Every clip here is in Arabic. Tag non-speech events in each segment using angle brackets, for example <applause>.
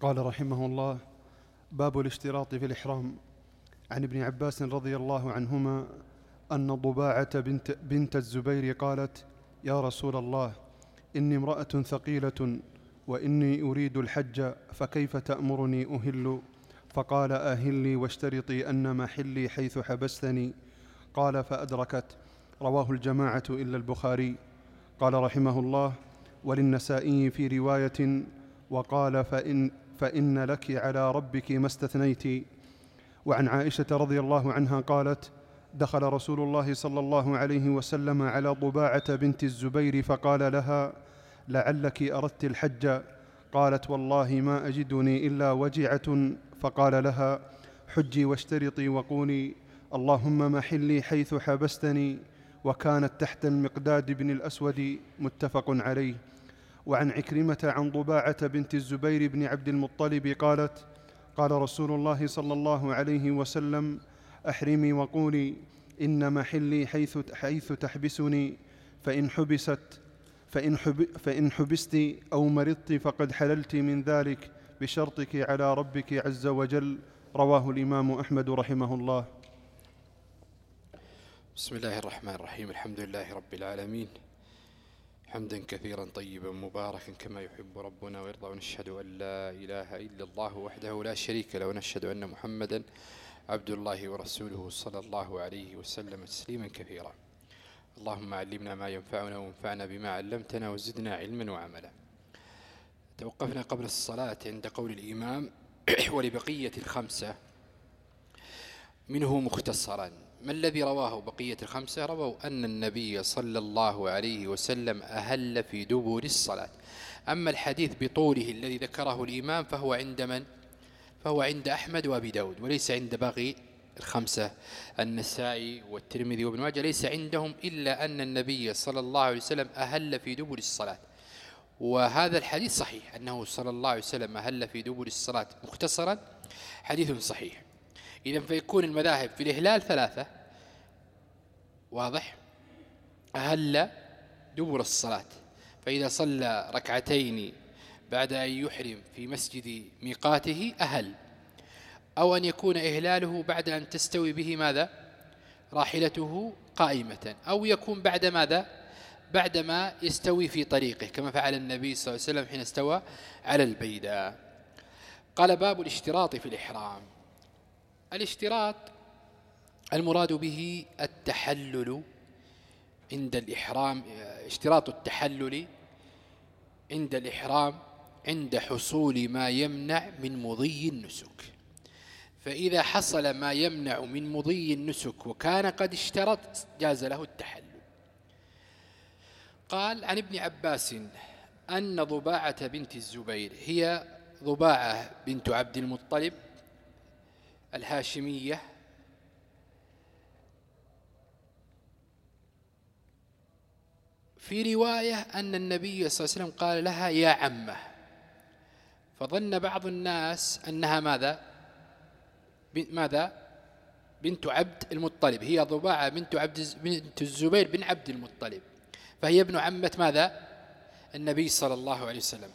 قال رحمه الله باب الاشتراط في الإحرام. عن ابن عباس رضي الله عنهما أن ضباعة بنت, بنت الزبير قالت يا رسول الله إني امرأة ثقيلة وإني أريد الحج فكيف تأمرني أهل؟ فقال أهلي واشترطي أن محلي حيث حبستني. قال فأدركت. رواه الجماعة إلا البخاري. قال رحمه الله وللنسائي في رواية وقال فإن, فإن لك على ربك ما استثنيت. وعن عائشة رضي الله عنها قالت دخل رسول الله صلى الله عليه وسلم على ضباعة بنت الزبير فقال لها لعلك أردت الحج. قالت والله ما أجدني إلا وجعة. فقال لها حجي واشترطي وقولي اللهم محلي حيث حبستني. وكانت تحت المقداد بن الأسود متفق عليه. وعن عكرمة عن ضباعة بنت الزبير بن عبد المطلب قالت قال رسول الله صلى الله عليه وسلم أحرمي وقولي إن محلي حيث, حيث تحبسني فإن حبست فإن, حب فإن حبست أو مرضت فقد حللت من ذلك بشرطك على ربك عز وجل. رواه الإمام أحمد رحمه الله. بسم الله الرحمن الرحيم. الحمد لله رب العالمين. حمدا كثيرا طيبا مباركا كما يحب ربنا ويرضى ونشهد أن لا إله إلا الله وحده لا شريك له ونشهد أن محمدا عبد الله ورسوله صلى الله عليه وسلم تسليما كثيرا. اللهم علمنا ما ينفعنا وانفعنا بما علمتنا وزدنا علما وعملا. توقفنا قبل الصلاة عند قول الإمام <clears throat> ولبقية الخمسة منه مختصرا. ما الذي رواه بقية الخمسة؟ رووا أن النبي صلى الله عليه وسلم أهل في دبر الصلاة. أما الحديث بطوله الذي ذكره الإمام فهو عند من؟ فهو عند أحمد وأبي داود وليس عند باقي الخمسة. النسائي والترمذي وابن ماجه ليس عندهم إلا أن النبي صلى الله عليه وسلم أهل في دبر الصلاة. وهذا الحديث صحيح أنه صلى الله عليه وسلم أهل في دبر الصلاة مختصرا. حديث صحيح. إذا فيكون المذاهب في الإهلال ثلاثة واضح؟ أهل دبر الصلاة. فإذا صلى ركعتين بعد أن يحرم في مسجد ميقاته أهل. أو أن يكون إهلاله بعد أن تستوي به ماذا؟ راحلته قائمة. أو يكون بعد ماذا؟ بعدما يستوي في طريقه كما فعل النبي صلى الله عليه وسلم حين استوى على البيداء. قال باب الاشتراط في الإحرام. الاشتراط المراد به التحلل عند الإحرام اشتراط التحلل عند الإحرام عند حصول ما يمنع من مضي النسك. فإذا حصل ما يمنع من مضي النسك وكان قد اشترط جاز له التحلل. قال عن ابن عباس أن ضباعة بنت الزبير هي ضباعة بنت عبد المطلب الهاشمية. في رواية أن النبي صلى الله عليه وسلم قال لها يا عمة. فظن بعض الناس أنها ماذا؟ ماذا؟ بنت عبد المطلب. هي ضباعة بنت عبد بنت الزبير بن عبد المطلب. فهي ابن عمة ماذا؟ النبي صلى الله عليه وسلم.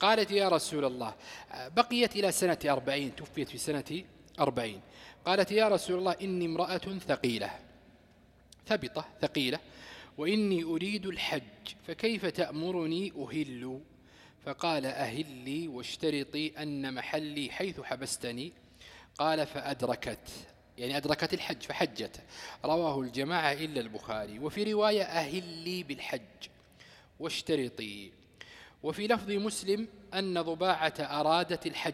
قالت يا رسول الله بقيت إلى سنة أربعين توفيت في سنة أربعين. قالت يا رسول الله إني امرأة ثقيلة. ثبطة ثقيلة. وإني أريد الحج فكيف تأمرني أهل؟ فقال أهلي واشترطي أن محلي حيث حبستني. قال فأدركت. يعني أدركت الحج فحجت. رواه الجماعة إلا البخاري. وفي رواية أهلي بالحج واشترطي. وفي لفظ مسلم أن ضباعة أرادت الحج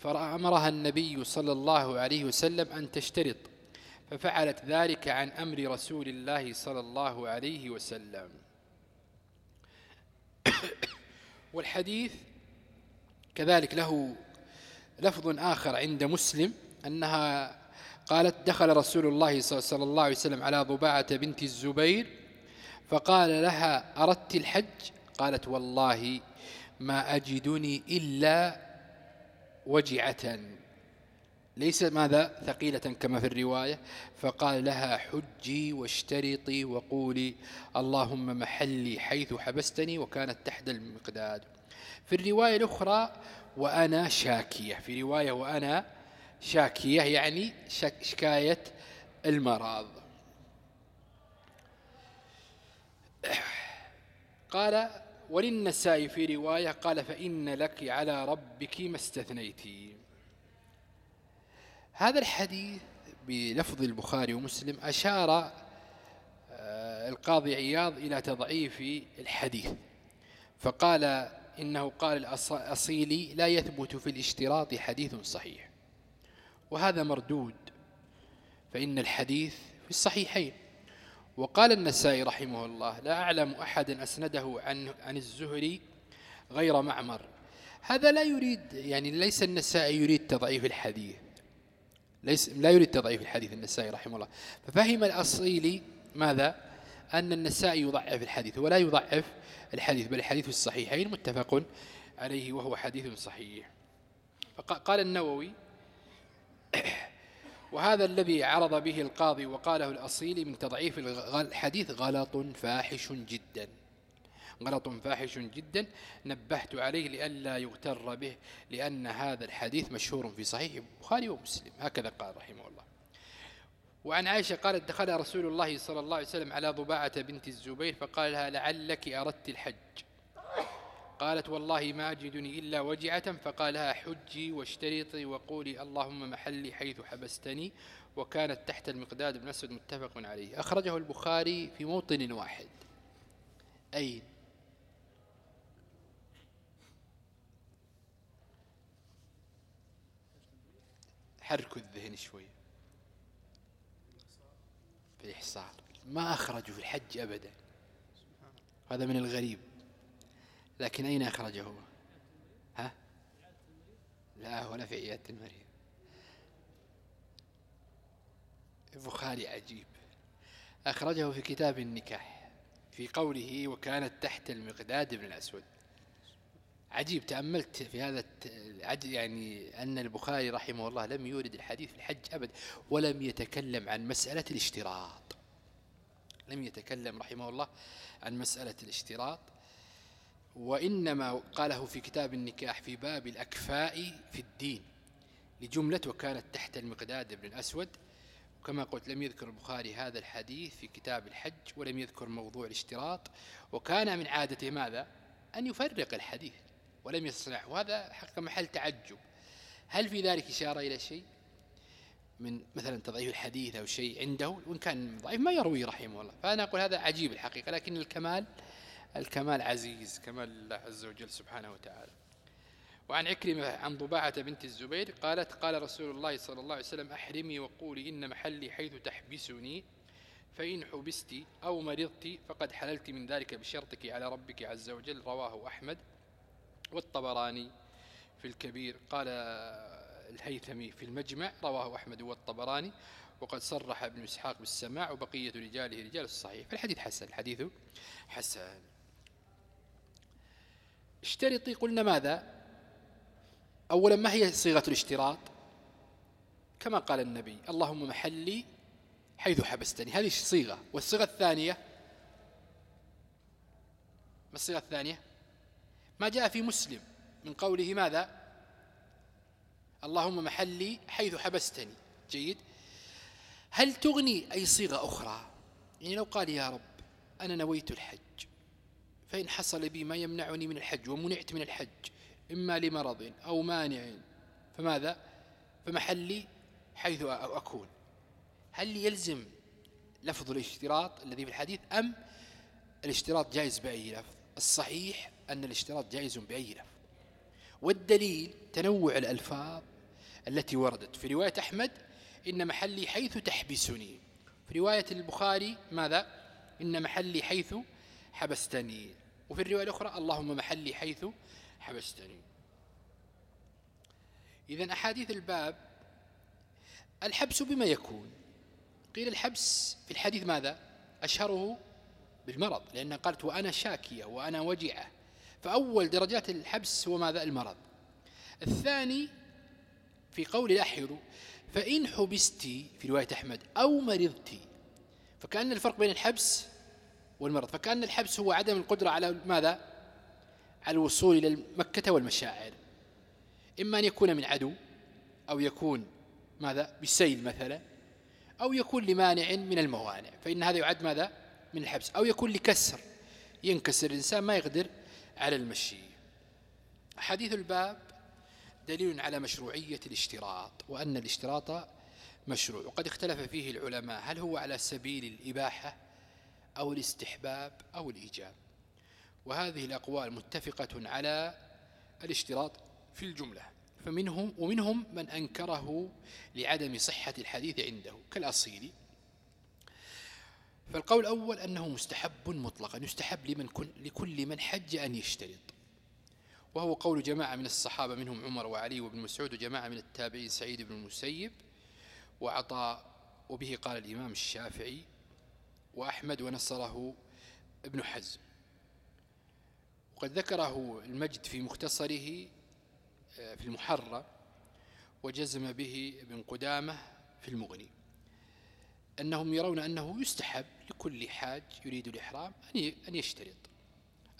فأمرها النبي صلى الله عليه وسلم أن تشترط ففعلت ذلك عن أمر رسول الله صلى الله عليه وسلم. <coughs> والحديث كذلك له لفظ آخر عند مسلم أنها قالت دخل رسول الله صلى الله عليه وسلم على ضباعة بنت الزبير فقال لها أردت الحج؟ قالت والله ما أجدني إلا وجعة. ليس ماذا ثقيلة كما في الرواية فقال لها حجي واشترطي وقولي اللهم محلي حيث حبستني وكانت تحت المقداد. في الرواية الأخرى وأنا شاكية في رواية وأنا شاكية يعني شك شكاية المرض. قال وللنساء في رواية قال فإن لك على ربك ما استثنيت. هذا الحديث بلفظ البخاري ومسلم أشار آه، القاضي عياض إلى تضعيف الحديث. فقال إنه قال الأصيلي لا يثبت في الاشتراط حديث صحيح. وهذا مردود فإن الحديث في الصحيحين. وقال النسائي رحمه الله لا أعلم أحدا أسنده عن, عن الزهري غير معمر. هذا لا يريد يعني ليس النسائي يريد تضعيف الحديث. ليس لا يريد تضعيف الحديث النسائي رحمه الله. ففهم الأصيلي ماذا؟ أن النسائي يضعف الحديث ولا يضعف الحديث بل الحديث الصحيحين متفق عليه وهو حديث صحيح. فقال النووي وهذا الذي عرض به القاضي وقاله الأصيل من تضعيف الحديث غلط فاحش جدا. غلط فاحش جدا. نبهت عليه لئلا يغتر به لأن هذا الحديث مشهور في صحيح البخاري ومسلم. هكذا قال رحمه الله. وعن عائشة قالت دخل رسول الله صلى الله عليه وسلم على ضباعة بنت الزبير فقال لها لعلك أردت الحج. قالت والله ما أجدني إلا وجعة فقالها حجي واشترطي وقولي اللهم محلي حيث حبستني وكانت تحت المقداد بن أسود متفق عليه. أخرجه البخاري في موطن واحد. أين حركوا الذهن شوي. في الإحصار ما أخرجوا في الحج أبدا. هذا من الغريب. لكن أين أخرجه؟ ها؟ لا ولا في عيادة المريض. البخاري عجيب. أخرجه في كتاب النكاح في قوله وكانت تحت المقداد بن الأسود. عجيب تأملت في هذا يعني أن البخاري رحمه الله لم يورد الحديث في الحج أبدا ولم يتكلم عن مسألة الاشتراط. لم يتكلم رحمه الله عن مسألة الاشتراط. وإنما قاله في كتاب النكاح في باب الأكفاء في الدين لجملة وكانت تحت المقداد بن الأسود. وكما قلت لم يذكر البخاري هذا الحديث في كتاب الحج ولم يذكر موضوع الاشتراط. وكان من عادته ماذا؟ أن يفرق الحديث ولم يصنع وهذا حقا محل تعجب. هل في ذلك إشارة إلى شيء؟ من مثلا تضعيف الحديث أو شيء عنده وإن كان ضعيف ما يروي رحمه الله. فأنا أقول هذا عجيب الحقيقة لكن الكمال الكمال عزيز كمال الله عز وجل سبحانه وتعالى. وعن عكرمة عن ضباعة بنت الزبير قالت قال رسول الله صلى الله عليه وسلم أحرمي وقولي إن محلي حيث تحبسني فإن حبست أو مرضت فقد حللت من ذلك بشرطك على ربك عز وجل. رواه أحمد والطبراني في الكبير. قال الهيثمي في المجمع رواه أحمد والطبراني وقد صرح ابن إسحاق بالسماع وبقية رجاله رجال الصحيح. فالحديث حسن الحديث حسن. اشترطي قلنا ماذا؟ أولا ما هي صيغة الاشتراط؟ كما قال النبي اللهم محلي حيث حبستني. هذه صيغة. والصيغة الثانية؟ ما الصيغة الثانية؟ ما جاء في مسلم من قوله ماذا؟ اللهم محلي حيث حبستني. جيد. هل تغني أي صيغة أخرى؟ يعني لو قال يا رب أنا نويت الحج. فإن حصل بي ما يمنعني من الحج ومنعت من الحج إما لمرض أو مانع فماذا؟ فمحلي حيث أكون. هل يلزم لفظ الاشتراط الذي في الحديث أم الاشتراط جائز بأي لفظ؟ الصحيح أن الاشتراط جائز بأي لفظ. والدليل تنوع الألفاظ التي وردت. في رواية أحمد إن محلي حيث تحبسني. في رواية البخاري ماذا؟ إن محلي حيث حبستني. وفي الرواية الأخرى اللهم محلي حيث حبستني. إذا أحاديث الباب الحبس بما يكون. قيل الحبس في الحديث ماذا؟ أشهره بالمرض لأنها قالت وأنا شاكية وأنا وجعة. فأول درجات الحبس هو ماذا؟ المرض. الثاني في قول الأحير فإن حبستي في رواية أحمد أو مرضتي فكأن الفرق بين الحبس والمرض. فكأن الحبس هو عدم القدرة على ماذا؟ على الوصول إلى مكة والمشاعر. إما أن يكون من عدو أو يكون ماذا؟ بسيل مثلا أو يكون لمانع من الموانع. فإن هذا يعد ماذا؟ من الحبس. أو يكون لكسر. ينكسر الإنسان ما يقدر على المشي. حديث الباب دليل على مشروعية الاشتراط وأن الاشتراط مشروع. وقد اختلف فيه العلماء. هل هو على سبيل الإباحة؟ أو الاستحباب أو الإيجاب. وهذه الأقوال متفقة على الاشتراط في الجملة. فمنهم ومنهم من أنكره لعدم صحة الحديث عنده كالأصيلي فالقول الأول أنه مستحب مطلقا يستحب لمن كن لكل من حج أن يشترط. وهو قول جماعة من الصحابة منهم عمر وعلي وابن مسعود وجماعة من التابعين سعيد بن المسيب وعطاء وبه قال الإمام الشافعي وأحمد ونصره ابن حزم. وقد ذكره المجد في مختصره آه، في المحرة وجزم به ابن قدامة في المغني. أنهم يرون أنه يستحب لكل حاج يريد الإحرام أن يشترط.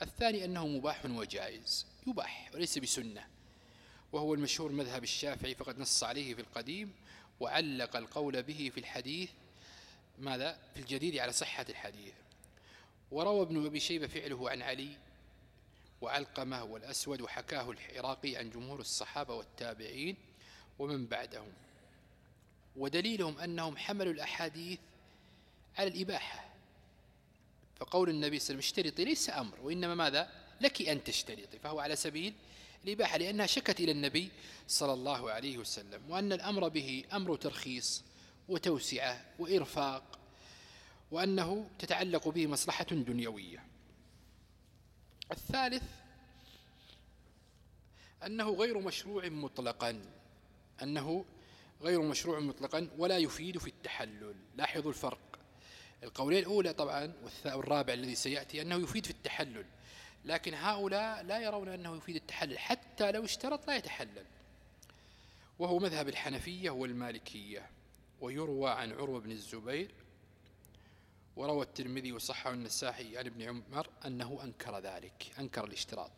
الثاني أنه مباح وجائز يباح وليس بسنة. وهو المشهور مذهب الشافعي فقد نص عليه في القديم وعلق القول به في الحديث ماذا؟ في الجديد على صحة الحديث. وروى ابن أبي شيبة فعله عن علي وعلقمة والأسود وحكاه العراقي عن جمهور الصحابة والتابعين ومن بعدهم. ودليلهم أنهم حملوا الأحاديث على الإباحة. فقول النبي صلى الله عليه وسلم اشترطي ليس أمر وإنما ماذا؟ لك أن تشترطي. فهو على سبيل الإباحة لأنها شكت إلى النبي صلى الله عليه وسلم وأن الأمر به أمر ترخيص وتوسعة وإرفاق وأنه تتعلق به مصلحة دنيوية. الثالث أنه غير مشروع مطلقا أنه غير مشروع مطلقا ولا يفيد في التحلل. لاحظوا الفرق. القولين الأولى طبعا والرابع الذي سيأتي أنه يفيد في التحلل. لكن هؤلاء لا يرون أنه يفيد التحلل حتى لو اشترط لا يتحلل. وهو مذهب الحنفية والمالكية. ويروى عن عروة بن الزبير وروى الترمذي وصحه النسائي عن ابن عمر أنه أنكر ذلك أنكر الاشتراط.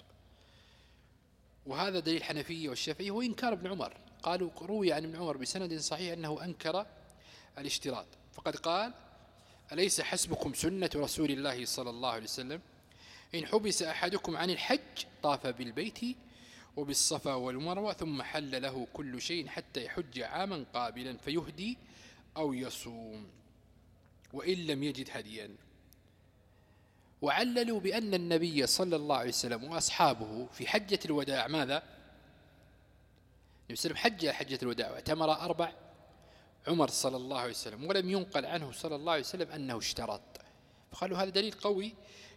وهذا دليل الحنفية والشافعية هو إنكار ابن عمر. قالوا روي عن ابن عمر بسند صحيح أنه أنكر الاشتراط. فقد قال أليس حسبكم سنة رسول الله صلى الله عليه وسلم؟ إن حبس أحدكم عن الحج طاف بالبيت وبالصفا والمروة ثم حل له كل شيء حتى يحج عاما قابلا فيهدي أو يصوم وإن لم يجد هديا. وعللوا بأن النبي صلى الله عليه وسلم وأصحابه في حجة الوداع ماذا؟ النبي صلى الله عليه وسلم حج حجة الوداع واعتمر أربع. عمر صلى الله عليه وسلم ولم ينقل عنه صلى الله عليه وسلم أنه اشترط. فقالوا هذا دليل قوي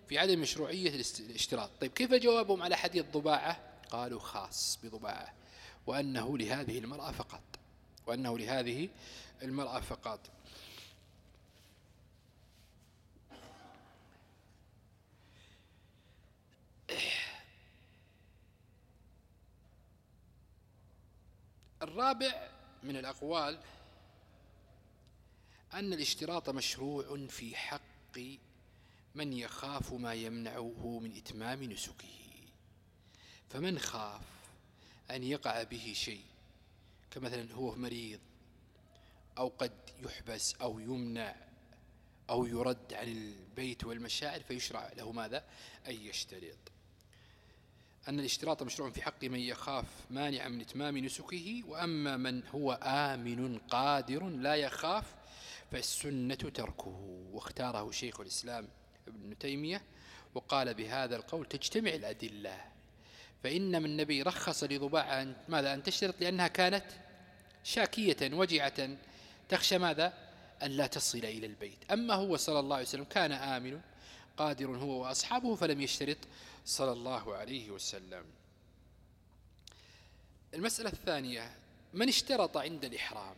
في عدم مشروعية الاشتراط. طيب كيف جوابهم على حديث ضباعة قالوا خاص بضباعة وأنه لهذه المرأة فقط وأنه لهذه المرأة فقط. الرابع من الأقوال أن الاشتراط مشروع في حق من يخاف ما يمنعه من إتمام نسكه. فمن خاف أن يقع به شيء كمثلا هو مريض أو قد يحبس أو يمنع أو يرد عن البيت والمشاعر فيشرع له ماذا؟ أن يشترط. أن الاشتراط مشروع في حق من يخاف مانع من إتمام نسكه وأما من هو آمن قادر لا يخاف فالسنة تركه. واختاره شيخ الإسلام ابن تيمية وقال بهذا القول تجتمع الأدلة. فإن من النبي رخص لضباع ماذا؟ أن تشترط لأنها كانت شاكية وجعة تخشى ماذا؟ أن لا تصل إلى البيت. أما هو صلى الله عليه وسلم كان آمن قادر هو وأصحابه فلم يشترط صلى الله عليه وسلم. المسألة الثانية من اشترط عند الإحرام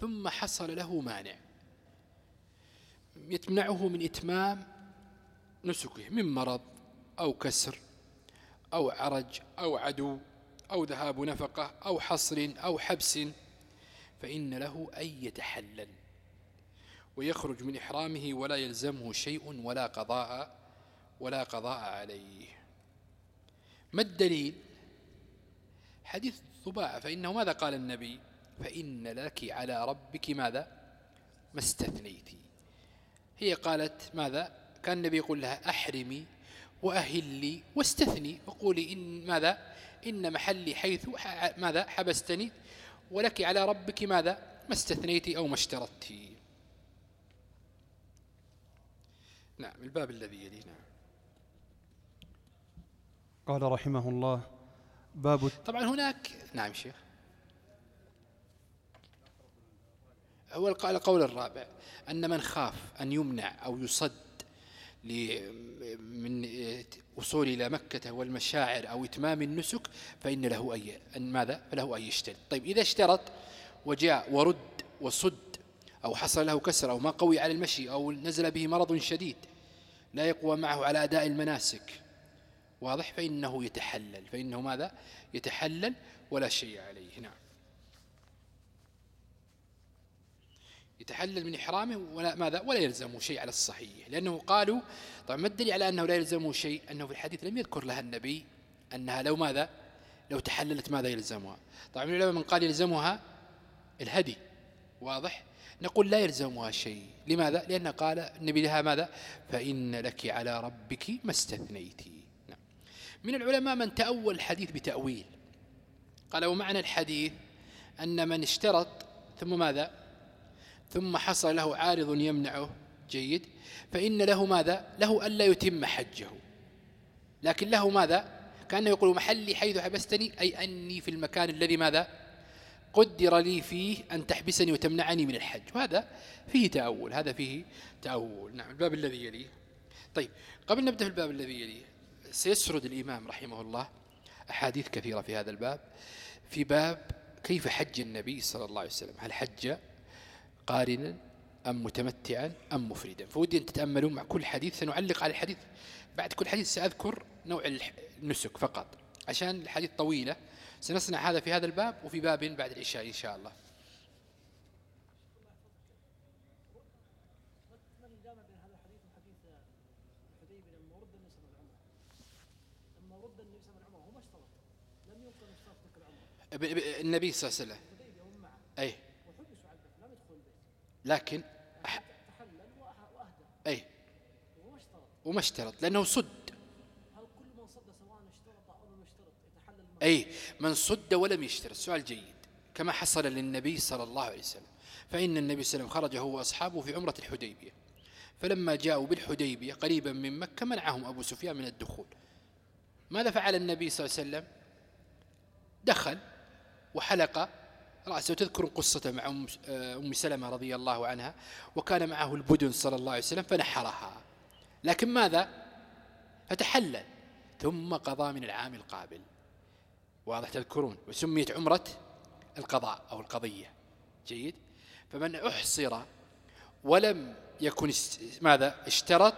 ثم حصل له مانع يتمنعه من إتمام نسكه من مرض أو كسر أو عرج أو عدو أو ذهاب نفقة أو حصر أو حبس فإن له أن يتحلل ويخرج من إحرامه ولا يلزمه شيء ولا قضاء ولا قضاء عليه. ما الدليل؟ حديث الطباع فإنه ماذا قال النبي؟ فإن لك على ربك ماذا؟ ما استثنيتي هي قالت ماذا؟ كان النبي يقول لها أحرمي وأهلي واستثني. وقولي إن ماذا؟ إن محلي حيث ماذا؟ حبستني. ولك على ربك ماذا؟ ما استثنيتي أو ما اشترطتي نعم الباب الذي يلي نعم قال رحمه الله باب طبعا هناك نعم شيخ. هو القول الرابع أن من خاف أن يمنع أو يصد من وصول إلى مكة والمشاعر أو إتمام النسك فإن له أي أن ماذا؟ فله أن يشترط طيب إذا اشترط وجاء ورد وصد أو حصل له كسر أو ما قوي على المشي أو نزل به مرض شديد لا يقوى معه على أداء المناسك واضح؟ فإنه يتحلل. فإنه ماذا؟ يتحلل ولا شيء عليه. نعم. يتحلل من إحرامه ولا ماذا ولا يلزمه شيء على الصحيح. لأنه قالوا طبعا ما الدليل على أنه لا يلزمه شيء؟ أنه في الحديث لم يذكر لها النبي أنها لو ماذا لو تحللت ماذا يلزمها. طبعا العلماء من قال يلزمها الهدي واضح؟ نقول لا يلزمها شيء. لماذا؟ لأن قال النبي لها ماذا؟ فإن لك على ربك ما استثنيتي نعم. من العلماء من تأول الحديث بتأويل. قال ومعنى الحديث أن من اشترط ثم ماذا؟ ثم حصل له عارض يمنعه. جيد. فإن له ماذا؟ له ألا يتم حجه. لكن له ماذا؟ كأنه يقول محلي حيث حبستني أي أني في المكان الذي ماذا؟ قدر لي فيه أن تحبسني وتمنعني من الحج. وهذا فيه تأول. هذا فيه تأول. نعم الباب الذي يليه. طيب قبل نبدأ في الباب الذي يليه سيسرد الإمام رحمه الله أحاديث كثيرة في هذا الباب. في باب كيف حج النبي صلى الله عليه وسلم؟ هل حج قارنا أم متمتعا أم مفردا. فودي أن تتأملون مع كل حديث سنعلق على الحديث. بعد كل حديث سأذكر نوع النسك فقط. عشان الحديث طويلة سنصنع هذا في هذا الباب وفي باب بعد العشاء إن شاء الله. النبي صلى الله عليه وسلم. أي. لكن أي. وما اشترط لأنه صد. هل كل من صد سواء اشترط أو لم يشترط يتحلل أي. من صد ولم يشترط. سؤال جيد. كما حصل للنبي صلى الله عليه وسلم. فإن النبي صلى الله عليه وسلم خرج هو وأصحابه في عمرة الحديبية. فلما جاءوا بالحديبية قريبا من مكة منعهم أبو سفيان من الدخول. ماذا فعل النبي صلى الله عليه وسلم؟ دخل وحلق رأسه تذكر قصة مع أم سلمة رضي الله عنها وكان معه البدن صلى الله عليه وسلم فنحرها. لكن ماذا؟ فتحلل. ثم قضى من العام القابل. واضح تذكرون. وسميت عمرة القضاء أو القضية. جيد؟ فمن أحصر ولم يكن ماذا؟ اشترط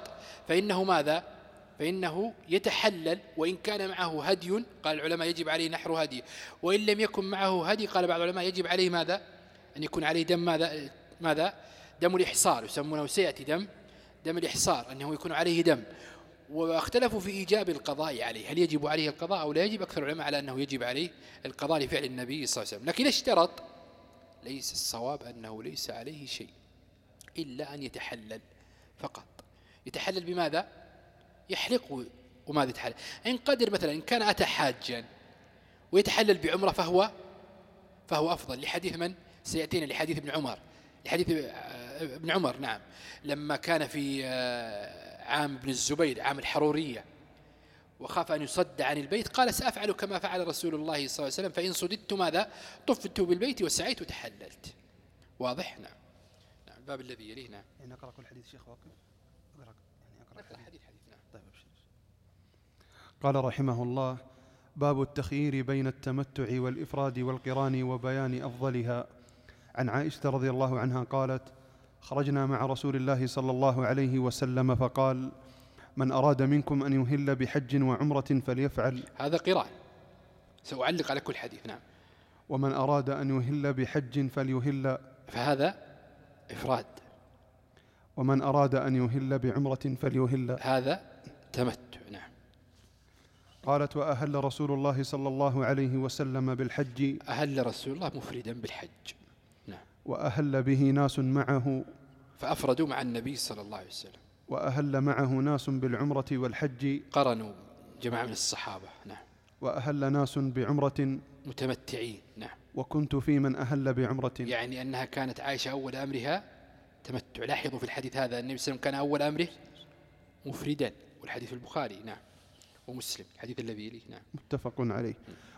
فإنه ماذا؟ فإنه يتحلل وإن كان معه هدي قال العلماء يجب عليه نحر هدي. وإن لم يكن معه هدي قال بعض العلماء يجب عليه ماذا؟ أن يكون عليه دم ماذا؟ ماذا؟ دم الإحصار يسمونه سيأتي دم دم الإحصار أنه يكون عليه دم. واختلفوا في إيجاب القضاء عليه. هل يجب عليه القضاء أو لا يجب؟ أكثر العلماء على أنه يجب عليه القضاء لفعل النبي صلى الله عليه وسلم. لكن اشترط ليس الصواب أنه ليس عليه شيء إلا أن يتحلل فقط. يتحلل بماذا؟ يحلق وماذا يتحلل إن قدر مثلا إن كان أتى حاجا ويتحلل بعمرة فهو فهو أفضل. لحديث من؟ سيأتينا لحديث ابن عمر. لحديث ابن عمر نعم. لما كان في آه، عام ابن الزبير عام الحرورية وخاف أن يصد عن البيت قال سأفعل كما فعل رسول الله صلى الله عليه وسلم فإن صددت ماذا؟ طفت بالبيت وسعيت وتحللت. واضح؟ نعم. نعم. الباب الذي يليه. نعم. يعني أقرأ كل حديث شيخ واقف؟ أقرأ يعني أقرأ حديث حديث نعم طيب أبشر قال رحمه الله باب التخيير بين التمتع والإفراد والقران وبيان أفضلها. عن عائشة رضي الله عنها قالت خرجنا مع رسول الله صلى الله عليه وسلم فقال من أراد منكم أن يهل بحج وعمرة فليفعل. هذا قراء سأعلق على كل حديث نعم. ومن أراد أن يهل بحج فليهل. فهذا إفراد. ومن أراد أن يهل بعمرة فليهل. هذا تمتع نعم. قالت وأهل رسول الله صلى الله عليه وسلم بالحج. أهل رسول الله مفردا بالحج. نعم. وأهل به ناس معه. فأفردوا مع النبي صلى الله عليه وسلم. وأهل معه ناس بالعمرة والحج. قرنوا جماعة من الصحابة. نعم. وأهل ناس بعمرة. متمتعين. نعم. وكنت في من أهل بعمرة. يعني أنها كانت عائشة أول أمرها تمتع. لاحظوا في الحديث هذا النبي صلى الله عليه وسلم كان أول أمره مفردا. والحديث البخاري. نعم. ومسلم الحديث الذي يليه نعم. متفق عليه.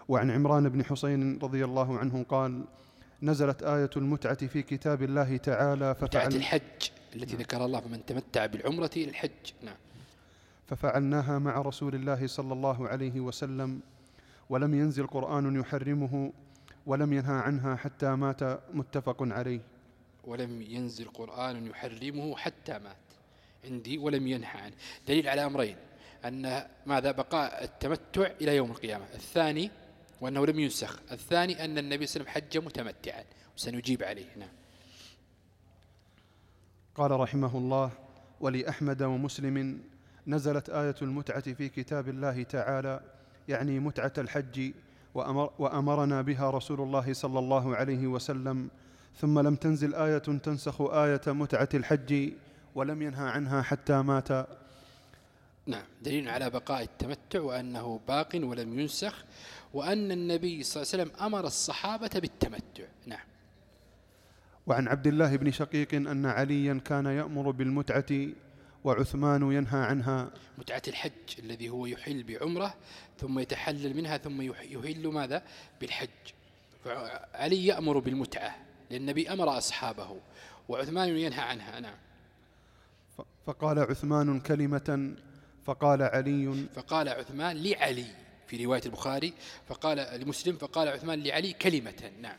وعن عمران بن حسين رضي الله عنه قال نزلت آية المتعة في كتاب الله تعالى متعة ففعل الحج التي ذكر الله فمن تمتع بالعمرة إلى الحج نعم. ففعلناها مع رسول الله صلى الله عليه وسلم ولم ينزل قرآن يحرمه ولم ينهى عنها حتى مات متفق عليه. ولم ينزل قرآن يحرمه حتى مات عندي ولم ينهى عنه. دليل على أمرين. أن ماذا؟ بقاء التمتع إلى يوم القيامة. الثاني وأنه لم ينسخ. الثاني أن النبي صلى الله عليه وسلم حج متمتعا وسنجيب عليه. نعم. قال رحمه الله ولأحمد ومسلم نزلت آية المتعة في كتاب الله تعالى يعني متعة الحج وأمر وأمرنا بها رسول الله صلى الله عليه وسلم ثم لم تنزل آية تنسخ آية متعة الحج ولم ينهى عنها حتى مات. نعم دليل على بقاء التمتع وأنه باق ولم ينسخ وأن النبي صلى الله عليه وسلم أمر الصحابة بالتمتع. نعم. وعن عبد الله بن شقيق أن عليا كان يأمر بالمتعة وعثمان ينهى عنها. متعة الحج الذي هو يحل بعمرة ثم يتحلل منها ثم يح- يحل ماذا؟ بالحج. علي يأمر بالمتعة لأن النبي أمر أصحابه وعثمان ينهى عنها. نعم. فقال عثمان كلمة فقال علي. فقال عثمان لعلي في رواية البخاري فقال لمسلم فقال عثمان لعلي كلمة. نعم.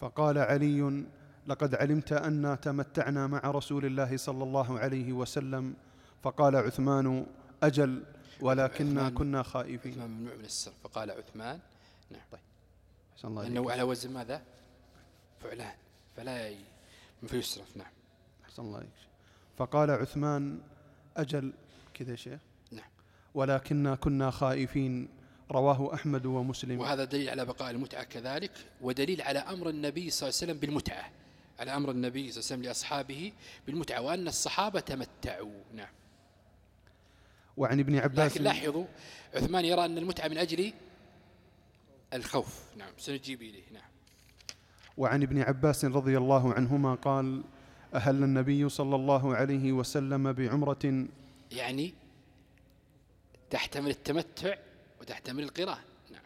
فقال علي لقد علمت أن تمتعنا مع رسول الله صلى الله عليه وسلم. فقال عثمان أجل ولكننا كنا خائفين. عثمان ممنوع من الصرف فقال عثمان نعم. طيب. أحسن الله إليك. على وزن ماذا؟ فعلان. فلا ي... فيصرف نعم. أحسن الله. فقال عثمان أجل كذا يا شيخ؟ نعم. ولكننا كنا خائفين. رواه أحمد ومسلم. وهذا دليل على بقاء المتعة كذلك ودليل على أمر النبي صلى الله عليه وسلم بالمتعة على أمر النبي صلى الله عليه وسلم لأصحابه بالمتعة وأن الصحابة تمتعوا. نعم. وعن ابن عباس لكن لاحظوا عثمان يرى أن المتعة من أجل الخوف. نعم سنجيب إليه. نعم. وعن ابن عباس رضي الله عنهما قال أهل النبي صلى الله عليه وسلم بعمرة يعني تحتمل التمتع وتحتمل القراءة. نعم.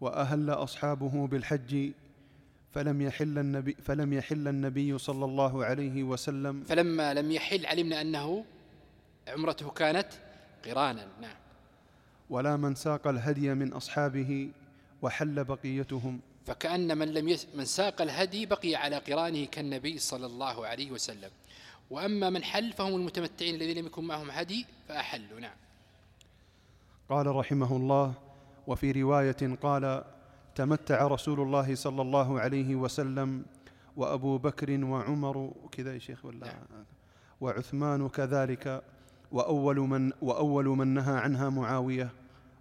وأهل أصحابه بالحج فلم يحل النبي فلم يحل النبي صلى الله عليه وسلم. فلما لم يحل علمنا أنه عمرته كانت قرانا. نعم. ولا من ساق الهدي من أصحابه وحل بقيتهم. فكأن من لم يس من ساق الهدي بقي على قرانه كالنبي صلى الله عليه وسلم. وأما من حل فهم المتمتعين الذين لم يكن معهم هدي فأحلوا نعم. قال رحمه الله وفي رواية قال تمتع رسول الله صلى الله عليه وسلم وأبو بكر وعمر كذا يا شيخ ولا؟ نعم. وعثمان كذلك وأول من وأول من نهى عنها معاوية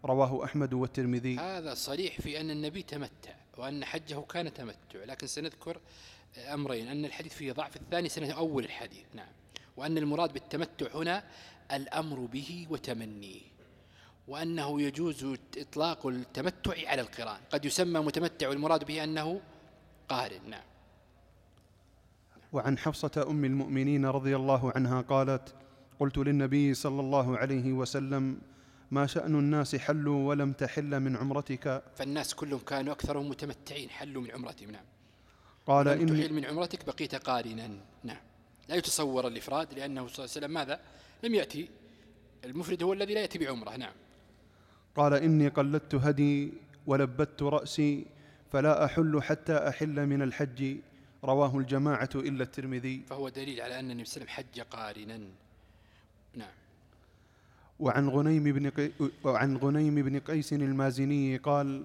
رواه أحمد والترمذي. هذا صريح في أن النبي تمتع وأن حجه كان تمتع لكن سنذكر أمرين أن الحديث فيه ضعف الثاني سنأول الحديث نعم. وأن المراد بالتمتع هنا الأمر به وتمنيه وأنه يجوز إطلاق التمتع على القران. قد يسمى متمتع والمراد به أنه قارن نعم. وعن حفصة أم المؤمنين رضي الله عنها قالت قلت للنبي صلى الله عليه وسلم ما شأن الناس حلوا ولم تحل من عمرتك؟ فالناس كلهم كانوا أكثرهم متمتعين حلوا من عمرتهم نعم. قال لم إني تحل من عمرتك بقيت قارنا. نعم. لا يتصور الإفراد لأنه صلى الله عليه وسلم ماذا؟ لم يأتي. المفرد هو الذي لا يأتي بعمرة. نعم. قال إني قلدت هدي ولبت رأسي فلا أحل حتى أحل من الحج. رواه الجماعة إلا الترمذي. فهو دليل على أن النبي صلى الله عليه وسلم حج قارنا. نعم. وعن غنيم بن قي... وعن غنيم بن قيس المازني قال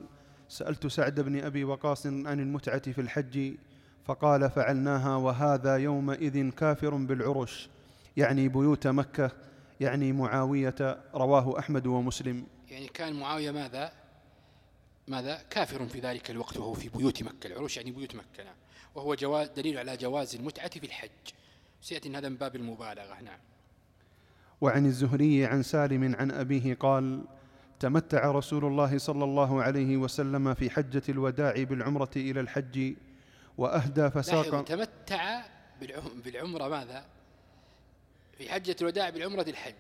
سألت سعد بن أبي وقاص عن المتعة في الحج. فقال فعلناها وهذا يومئذ كافر بالعرش يعني بيوت مكة يعني معاوية رواه أحمد ومسلم. يعني كان معاوية ماذا؟ ماذا؟ كافر في ذلك الوقت وهو في بيوت مكة العروش يعني بيوت مكة نعم. وهو جواز دليل على جواز المتعة في الحج. سيأتي هذا من باب المبالغة نعم. وعن الزهري عن سالم عن أبيه قال تمتع رسول الله صلى الله عليه وسلم في حجة الوداع بالعمرة إلى الحج وأهدى فساق تمتع بالعمرة ماذا؟ في حجة الوداع بالعمرة الحج.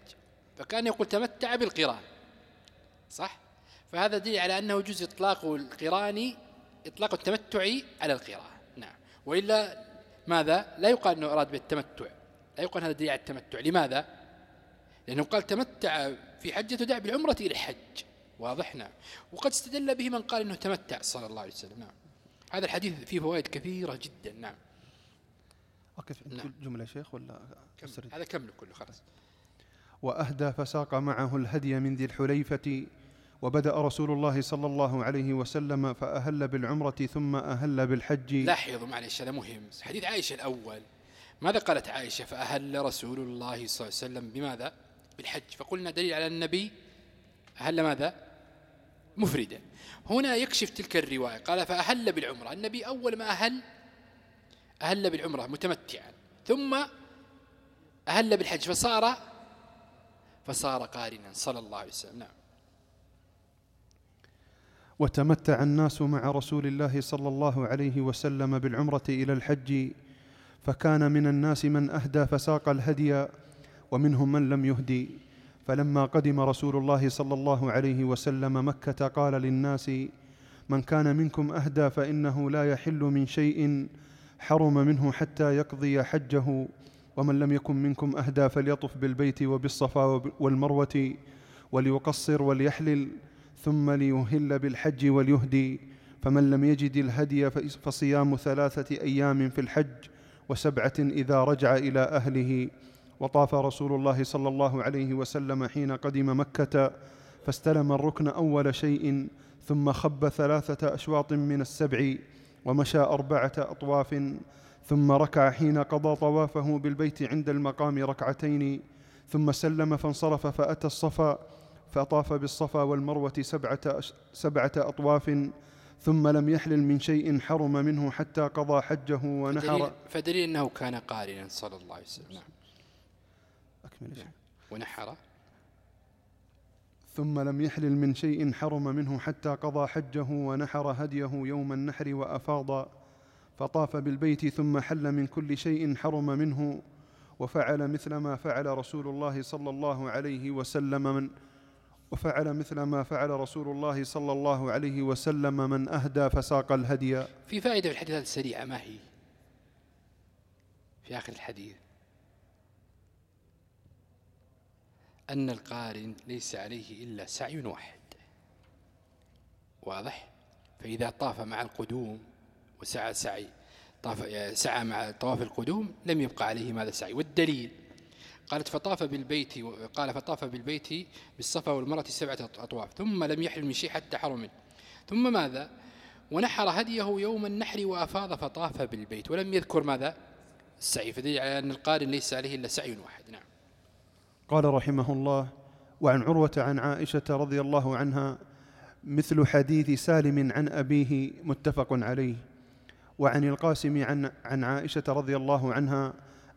فكان يقول تمتع بالقران. صح؟ فهذا دليل على أنه جزء إطلاق القران إطلاق التمتع على القران نعم. وإلا ماذا؟ لا يقال أنه أراد بالتمتع. لا يقال هذا دليل على التمتع. لماذا؟ لأنه قال تمتع في حجة الوداع بالعمرة إلى الحج. واضح؟ نعم. وقد استدل به من قال أنه تمتع. صلى الله عليه وسلم. نعم. هذا الحديث فيه فوائد كثيرة جدا نعم. أقف نعم. جملة شيخ ولا كمل. هذا كمل كله خلاص. وأهدى فساق معه الهدي من ذي الحليفة وبدأ رسول الله صلى الله عليه وسلم فأهل بالعمرة ثم أهل بالحج. لاحظوا معلش هذا مهم. حديث عائشة الأول. ماذا قالت عائشة؟ فأهل رسول الله صلى الله عليه وسلم بماذا؟ بالحج. فقلنا دليل على النبي. أهل ماذا؟ مفردا هنا يكشف تلك الرواية قال فأهل بالعمرة. النبي أول ما أهل أهل بالعمرة متمتعا. ثم أهل بالحج فصار فصار قارنا. صلى الله عليه وسلم. نعم. وتمتع الناس مع رسول الله صلى الله عليه وسلم بالعمرة إلى الحج فكان من الناس من أهدى فساق الهدي ومنهم من لم يهدي. فلما قدم رسول الله صلى الله عليه وسلم مكة قال للناس من كان منكم أهدى فإنه لا يحل من شيء حرم منه حتى يقضي حجه ومن لم يكن منكم أهدى فليطف بالبيت وبالصفا والمروة وليقصر وليحلل ثم ليهل بالحج وليهدي فمن لم يجد الهدي فصيام ثلاثة أيام في الحج وسبعة إذا رجع إلى أهله. وطاف رسول الله صلى الله عليه وسلم حين قدم مكة فاستلم الركن أول شيء ثم خب ثلاثة أشواط من السبع ومشى أربعة أطواف ثم ركع حين قضى طوافه بالبيت عند المقام ركعتين ثم سلم فانصرف فأتى الصفا فطاف بالصفا والمروة سبعة, سبعة أطواف ثم لم يحلل من شيء حرم منه حتى قضى حجه ونحر. فدليل, فدليل أنه كان قارنا صلى الله عليه وسلم. نعم. ونحر ثم لم يحلل من شيء حرم منه حتى قضى حجه ونحر هديه يوم النحر وأفاض فطاف بالبيت ثم حل من كل شيء حرم منه وفعل مثل ما فعل رسول الله صلى الله عليه وسلم من وفعل مثل ما فعل رسول الله صلى الله عليه وسلم من أهدى فساق الهدي. في فائدة في الحديث السريعة ما هي؟ في آخر الحديث. أن القارن ليس عليه إلا سعي واحد. واضح؟ فإذا طاف مع القدوم وسعى سعي طاف سعى مع طواف القدوم لم يبقى عليه ماذا سعي؟ والدليل. قالت فطاف بالبيت قال فطاف بالبيت بالصفا والمرة سبعة أطواف ثم لم يحل من شيء حتى حرم. ثم ماذا؟ ونحر هديه يوم النحر وأفاض فطاف بالبيت ولم يذكر ماذا؟ السعي. فدليل على أن القارن ليس عليه إلا سعي واحد. نعم. قال رحمه الله وعن عروة عن عائشة رضي الله عنها مثل حديث سالم عن أبيه متفق عليه. وعن القاسم عن عن عائشة رضي الله عنها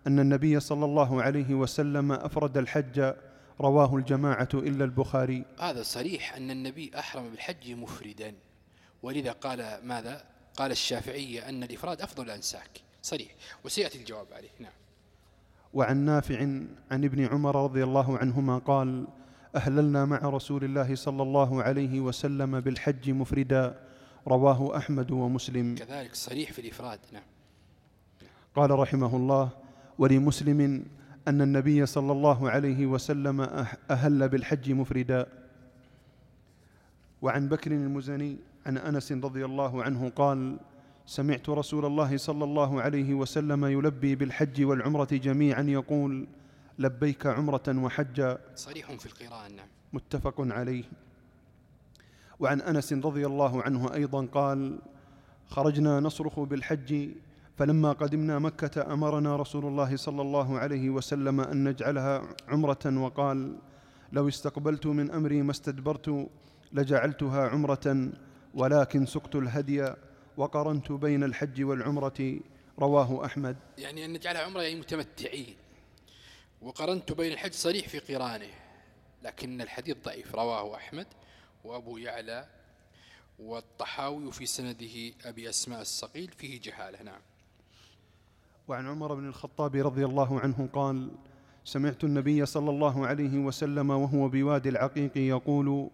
أن النبي صلى الله عليه وسلم أفرد الحج رواه الجماعة إلا البخاري. هذا صريح أن النبي أحرم بالحج مفردا. ولذا قال ماذا؟ قال الشافعية أن الإفراد أفضل الأنساك. صريح. وسيأتي الجواب عليه. نعم. وعن نافع عن ابن عمر رضي الله عنهما قال أهللنا مع رسول الله صلى الله عليه وسلم بالحج مفردا رواه أحمد ومسلم. كذلك صريح في الإفراد نعم. قال رحمه الله ولمسلم أن النبي صلى الله عليه وسلم أهل بالحج مفردا. وعن بكر المزني عن أنس رضي الله عنه قال سمعت رسول الله صلى الله عليه وسلم يلبي بالحج والعمرة جميعا يقول لبيك عمرة وحجا. صريح في القراءة نعم. متفق عليه. وعن أنس رضي الله عنه أيضا قال خرجنا نصرخ بالحج فلما قدمنا مكة أمرنا رسول الله صلى الله عليه وسلم أن نجعلها عمرة وقال لو استقبلت من أمري ما استدبرت لجعلتها عمرة ولكن سقت الهدي. وقرنت بين الحج والعمرة رواه أحمد. يعني أن نجعلها عمرة يعني متمتعين. وقرنت بين الحج صريح في قرانه لكن الحديث ضعيف رواه أحمد وأبو يعلى والطحاوي في سنده أبي أسماء الصقيل فيه جهالة. نعم. وعن عمر بن الخطاب رضي الله عنه قال سمعت النبي صلى الله عليه وسلم وهو بوادي العقيق يقول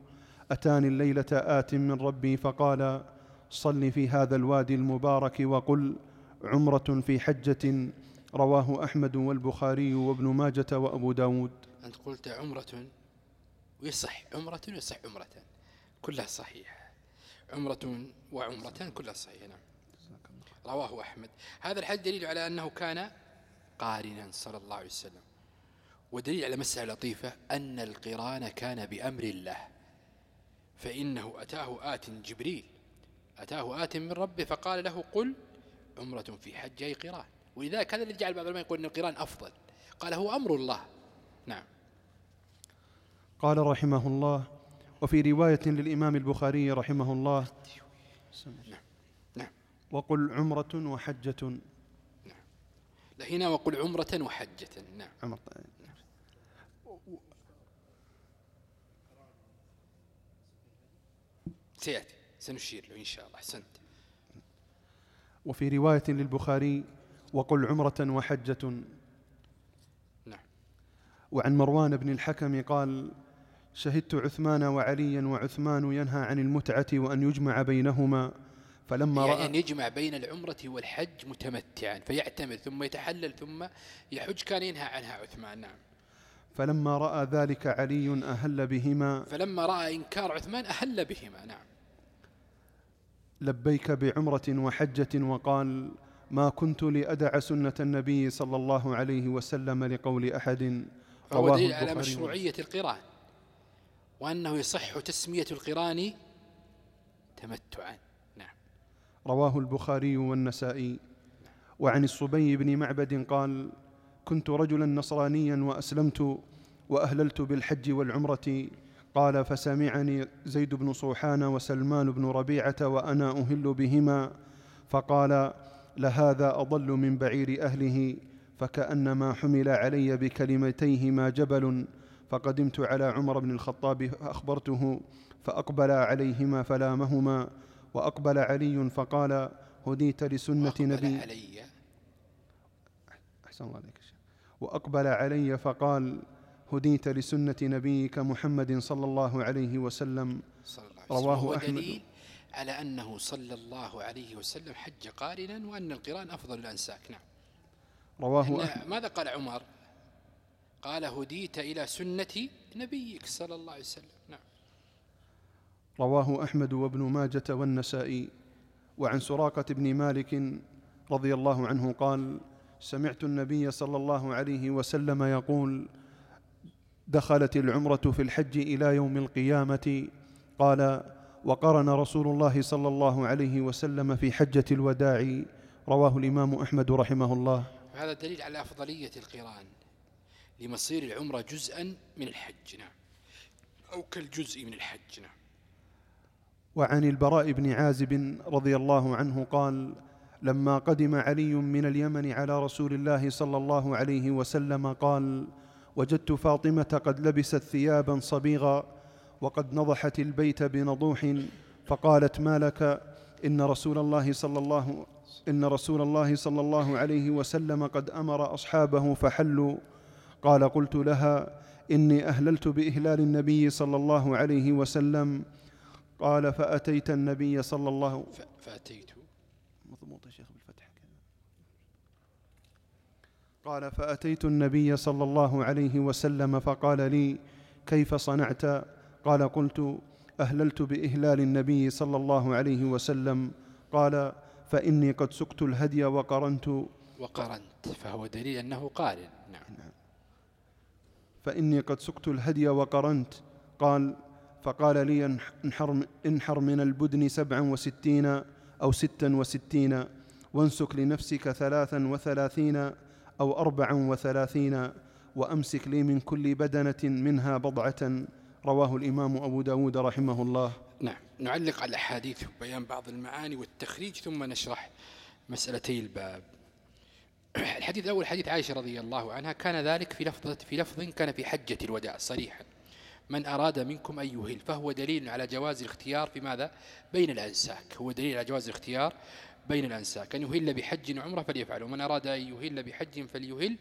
أتاني الليلة آت من ربي فقال صل في هذا الوادي المبارك وقل عمرة في حجة رواه أحمد والبخاري وابن ماجة وأبو داود. أنت قلت عمرة ويصح عمرة ويصح عمرة كلها صحيح عمرة وعمرة كلها صحيحة نعم. رواه أحمد. هذا الحديث دليل على أنه كان قارنا صلى الله عليه وسلم. ودليل على مسألة لطيفة أن القران كان بأمر الله فإنه أتاه آت جبريل. أتاه آت من ربه فقال له قل عمرة في حج أي قران. ولذلك هذا اللي جعل بعض العلماء يقول أن القرآن أفضل. قال هو أمر الله. نعم. قال رحمه الله وفي رواية للإمام البخاري رحمه الله نعم. وقل عمرة وحجة. هنا وقل عمرة وحجة. نعم. عمر سيأتي. سنشير له إن شاء الله. أحسنت. وفي رواية للبخاري وقل عمرة وحجة. نعم. وعن مروان بن الحكم قال شهدت عثمان وعليا وعثمان ينهى عن المتعة وأن يجمع بينهما فلما يعني رأى أن يجمع بين العمرة والحج متمتعا فيعتمر ثم يتحلل ثم يحج كان ينهى عنها عثمان. نعم. فلما رأى ذلك علي أهل بهما. فلما رأى إنكار عثمان أهل بهما. نعم. لبيك بعمرة وحجة وقال ما كنت لأدع سنة النبي صلى الله عليه وسلم لقول فهو رواه دليل على مشروعية القرآن وأنه يصح تسمية القرآن تمتعا. نعم. رواه البخاري والنسائي. وعن الصبي بن معبد قال كنت رجلا نصرانيا وأسلمت وأهللت بالحج والعمرة قال فسمعني زيد بن صوحان وسلمان بن ربيعة وأنا أهل بهما. فقال لهذا أضل من بعير أهله فكأنما حمل علي بكلمتيهما جبل فقدمت على عمر بن الخطاب فاخبرته فأقبل عليهما فلامهما وأقبل علي فقال هديت لسنة نبي. علي. أحسن الله عليك. وأقبل علي فقال هديت لسنة نبيك محمد صلى الله عليه وسلم. صلى الله عليه وسلم. رواه أحمد. دليل على أنه صلى الله عليه وسلم حج قارنا وأن القرآن أفضل الأنساك. نعم. رواه أحمد. ماذا قال عمر؟ قال هديت إلى سنة نبيك صلى الله عليه وسلم. نعم. رواه أحمد وابن ماجة والنسائي. وعن سراقة بن مالك رضي الله عنه قال سمعت النبي صلى الله عليه وسلم يقول دخلت العمرة في الحج إلى يوم القيامة. قال وقرن رسول الله صلى الله عليه وسلم في حجة الوداع. رواه الإمام أحمد رحمه الله. وهذا دليل على أفضلية القران لمصير العمرة جزءا من الحج. نعم. أو كالجزء من الحج. نعم. وعن البراء بن عازب رضي الله عنه قال لما قدم علي من اليمن على رسول الله صلى الله عليه وسلم قال وجدت فاطمة قد لبست ثيابا صبيغا وقد نضحت البيت بنضوح فقالت ما لك؟ إن رسول الله صلى الله إن رسول الله صلى الله عليه وسلم قد أمر أصحابه فحلوا. قال قلت لها إني أهللت بإهلال النبي صلى الله عليه وسلم. قال فأتيت النبي صلى الله ف- فأتيت. مضبوط يا شيخ قال فأتيت النبي صلى الله عليه وسلم فقال لي كيف صنعت؟ قال قلت أهللت بإهلال النبي صلى الله عليه وسلم. قال فإني قد سقت الهدي وقرنت. وقرنت فهو دليل أنه قارن. نعم. فإني قد سقت الهدي وقرنت. قال فقال لي انح- انحر, انحر من البدن سبعا وستين أو ستا وستين وانسك لنفسك ثلاثا وثلاثين أو أربعا وثلاثين وأمسك لي من كل بدنة منها بضعة. رواه الإمام أبو داود رحمه الله. نعم نعلق على الأحاديث وبيان بعض المعاني والتخريج ثم نشرح مسألتي الباب. الحديث الأول حديث عائشة رضي الله عنها كان ذلك في لفظ في لفظ كان في حجة الوداع صريحا. من أراد منكم أن يهل فهو دليل على جواز الاختيار في ماذا؟ بين الأنساك. هو دليل على جواز الاختيار بين الأنساك. أن يهل بحج وعمرة فليفعل ومن أراد أن يهل بحج فليهل.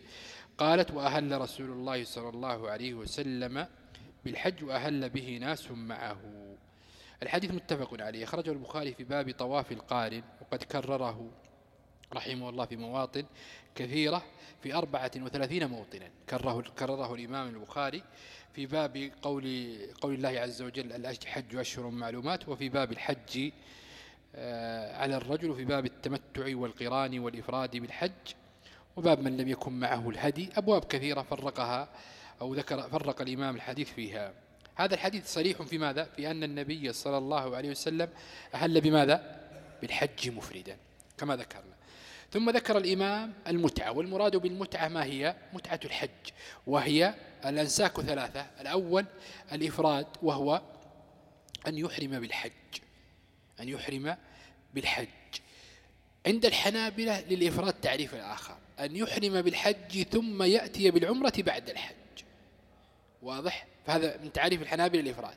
قالت وأهل رسول الله صلى الله عليه وسلم بالحج وأهل به ناس معه. الحديث متفق عليه. خرجه البخاري في باب طواف القارن وقد كرره رحمه الله في مواطن كثيرة في أربعة وثلاثين موطنا. كرره, كرره الإمام البخاري في باب قول, قول الله عز وجل الحج أشهر معلومات وفي باب الحج على الرجل في باب التمتع والقران والإفراد بالحج وباب من لم يكن معه الهدي أبواب كثيرة فرقها أو ذكر فرق الإمام الحديث فيها. هذا الحديث صريح في ماذا؟ في أن النبي صلى الله عليه وسلم أهل بماذا؟ بالحج مفردا كما ذكرنا. ثم ذكر الإمام المتعة والمراد بالمتعة ما هي؟ متعة الحج وهي الأنساك ثلاثة الأول الإفراد وهو أن يحرم بالحج أن يحرم بالحج. عند الحنابلة للإفراد تعريف الآخر. أن يحرم بالحج ثم يأتي بالعمرة بعد الحج. واضح؟ فهذا من تعريف الحنابلة الإفراد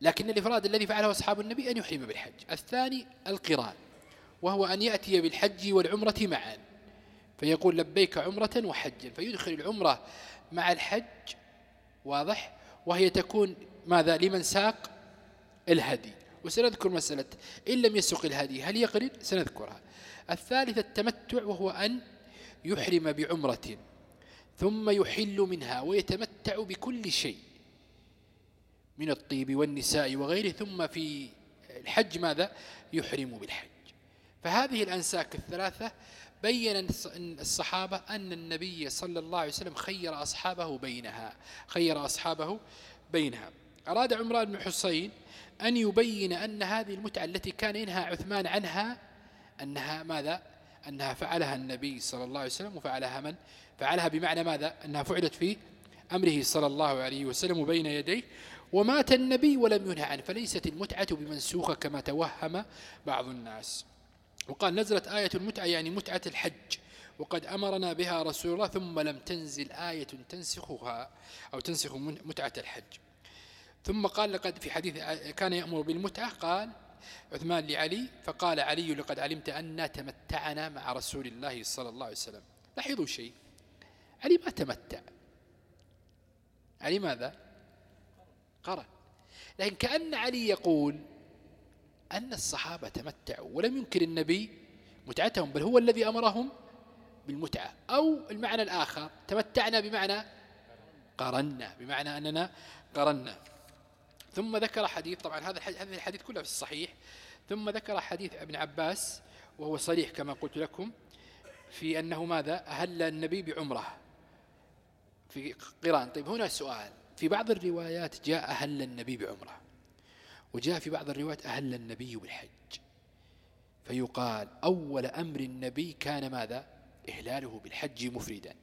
لكن الإفراد الذي فعله أصحاب النبي أن يحرم بالحج. الثاني القران وهو أن يأتي بالحج والعمرة معا. فيقول لبيك عمرة وحجا. فيدخل العمرة مع الحج واضح؟ وهي تكون ماذا؟ لمن ساق الهدي. وسنذكر مسألة إن لم يسق الهدي. هل يقرن؟ سنذكرها. الثالث التمتع وهو أن يحرم بعمرة ثم يحل منها ويتمتع بكل شيء من الطيب والنساء وغيره. ثم في الحج ماذا؟ يحرم بالحج. فهذه الأنساك الثلاثة بين الصحابة أن النبي صلى الله عليه وسلم خير أصحابه بينها خير أصحابه بينها. أراد عمران بن حسين أن يبين أن هذه المتعة التي كان ينهى عثمان عنها أنها ماذا؟ أنها فعلها النبي صلى الله عليه وسلم وفعلها من؟ فعلها بمعنى ماذا؟ أنها فعلت في أمره صلى الله عليه وسلم بين يديه. ومات النبي ولم ينهى عنه فليست المتعة بمنسوخة كما توهم بعض الناس. وقال نزلت آية المتعة يعني متعة الحج وقد أمرنا بها رسول الله ثم لم تنزل آية تنسخها أو تنسخ متعة الحج. ثم قال لقد في حديث كان يأمر بالمتعة قال عثمان لعلي فقال علي لقد علمت أن تمتعنا مع رسول الله صلى الله عليه وسلم. لاحظوا شيء. علي ما تمتع. علي ماذا؟ قرن لكن كأن علي يقول أن الصحابة تمتعوا ولم ينكر النبي متعتهم بل هو الذي أمرهم بالمتعة. أو المعنى الآخر تمتعنا بمعنى قرنا بمعنى أننا قرنا. ثم ذكر حديث طبعا هذا هذا الحديث كله في الصحيح. ثم ذكر حديث ابن عباس وهو صريح كما قلت لكم في أنه ماذا؟ أهل النبي بعمرة. في قران. طيب هنا سؤال. في بعض الروايات جاء أهل النبي بعمرة وجاء في بعض الروايات أهل النبي بالحج. فيقال أول أمر النبي كان ماذا؟ إهلاله بالحج مفردا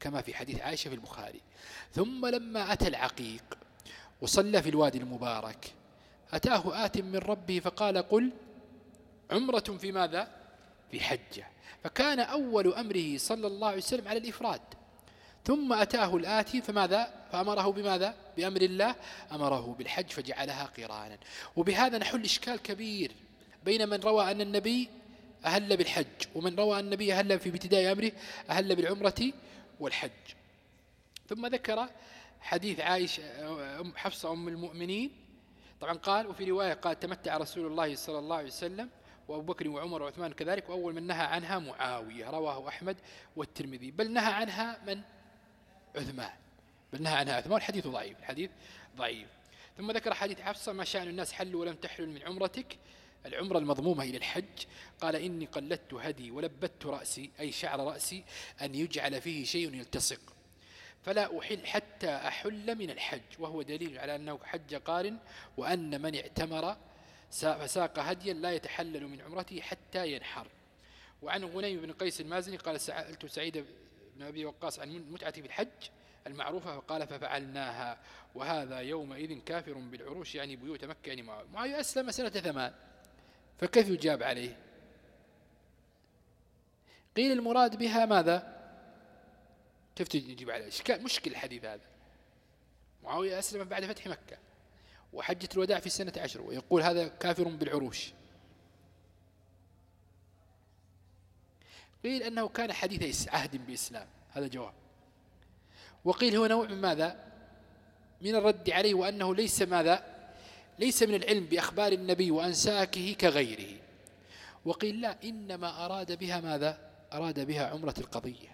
كما في حديث عائشة في البخاري. ثم لما أتى العقيق وصلى في الوادي المبارك. أتاه آت من ربه فقال قل عمرة في ماذا؟ في حجة. فكان أول أمره صلى الله عليه وسلم على الإفراد. ثم أتاه الآتي فماذا؟ فأمره بماذا؟ بأمر الله. أمره بالحج فجعلها قرانا. وبهذا نحل إشكال كبير بين من روى أن النبي أهل بالحج ومن روى أن النبي أهل في ابتداء أمره أهل بالعمرة والحج. ثم ذكر حديث عائشة حفصة أم المؤمنين طبعا قال وفي رواية قال تمتع رسول الله صلى الله عليه وسلم وأبو بكر وعمر وعثمان كذلك وأول من نهى عنها معاوية رواه أحمد والترمذي. بل نهى عنها من؟ عثمان. بل نهى عنها عثمان. الحديث ضعيف الحديث ضعيف. ثم ذكر حديث حفصة ما شأن الناس حلوا ولم تحلل من عمرتك؟ العمرة المضمومة إلى الحج. قال إني قلدت هدي ولبت رأسي أي شعر رأسي أن يجعل فيه شيء يلتصق. فلا أحل حتى أحل من الحج وهو دليل على أنه حج قارن وأن من اعتمر فساق هديا لا يتحلل من عمرته حتى ينحر. وعن غنيم بن قيس المازني قال سألت سعيد بن أبي وقاص عن المتعة بالحج المعروفة فقال ففعلناها وهذا يومئذ كافر بالعروش يعني بيوت مكة يعني معاوية معاوية أسلم سنة ثمان. فكيف يجاب عليه؟ قيل المراد بها ماذا؟ كيف تجيب عليه مشكل الحديث هذا. معاوية أسلم بعد فتح مكة وحجة الوداع في سنة عشر ويقول هذا كافر بالعروش. قيل أنه كان حديث عهد بإسلام هذا جواب. وقيل هو نوع من ماذا؟ من الرد عليه وأنه ليس ماذا؟ ليس من العلم بأخبار النبي وأنساكه كغيره. وقيل لا إنما أراد بها ماذا؟ أراد بها عمرة القضية.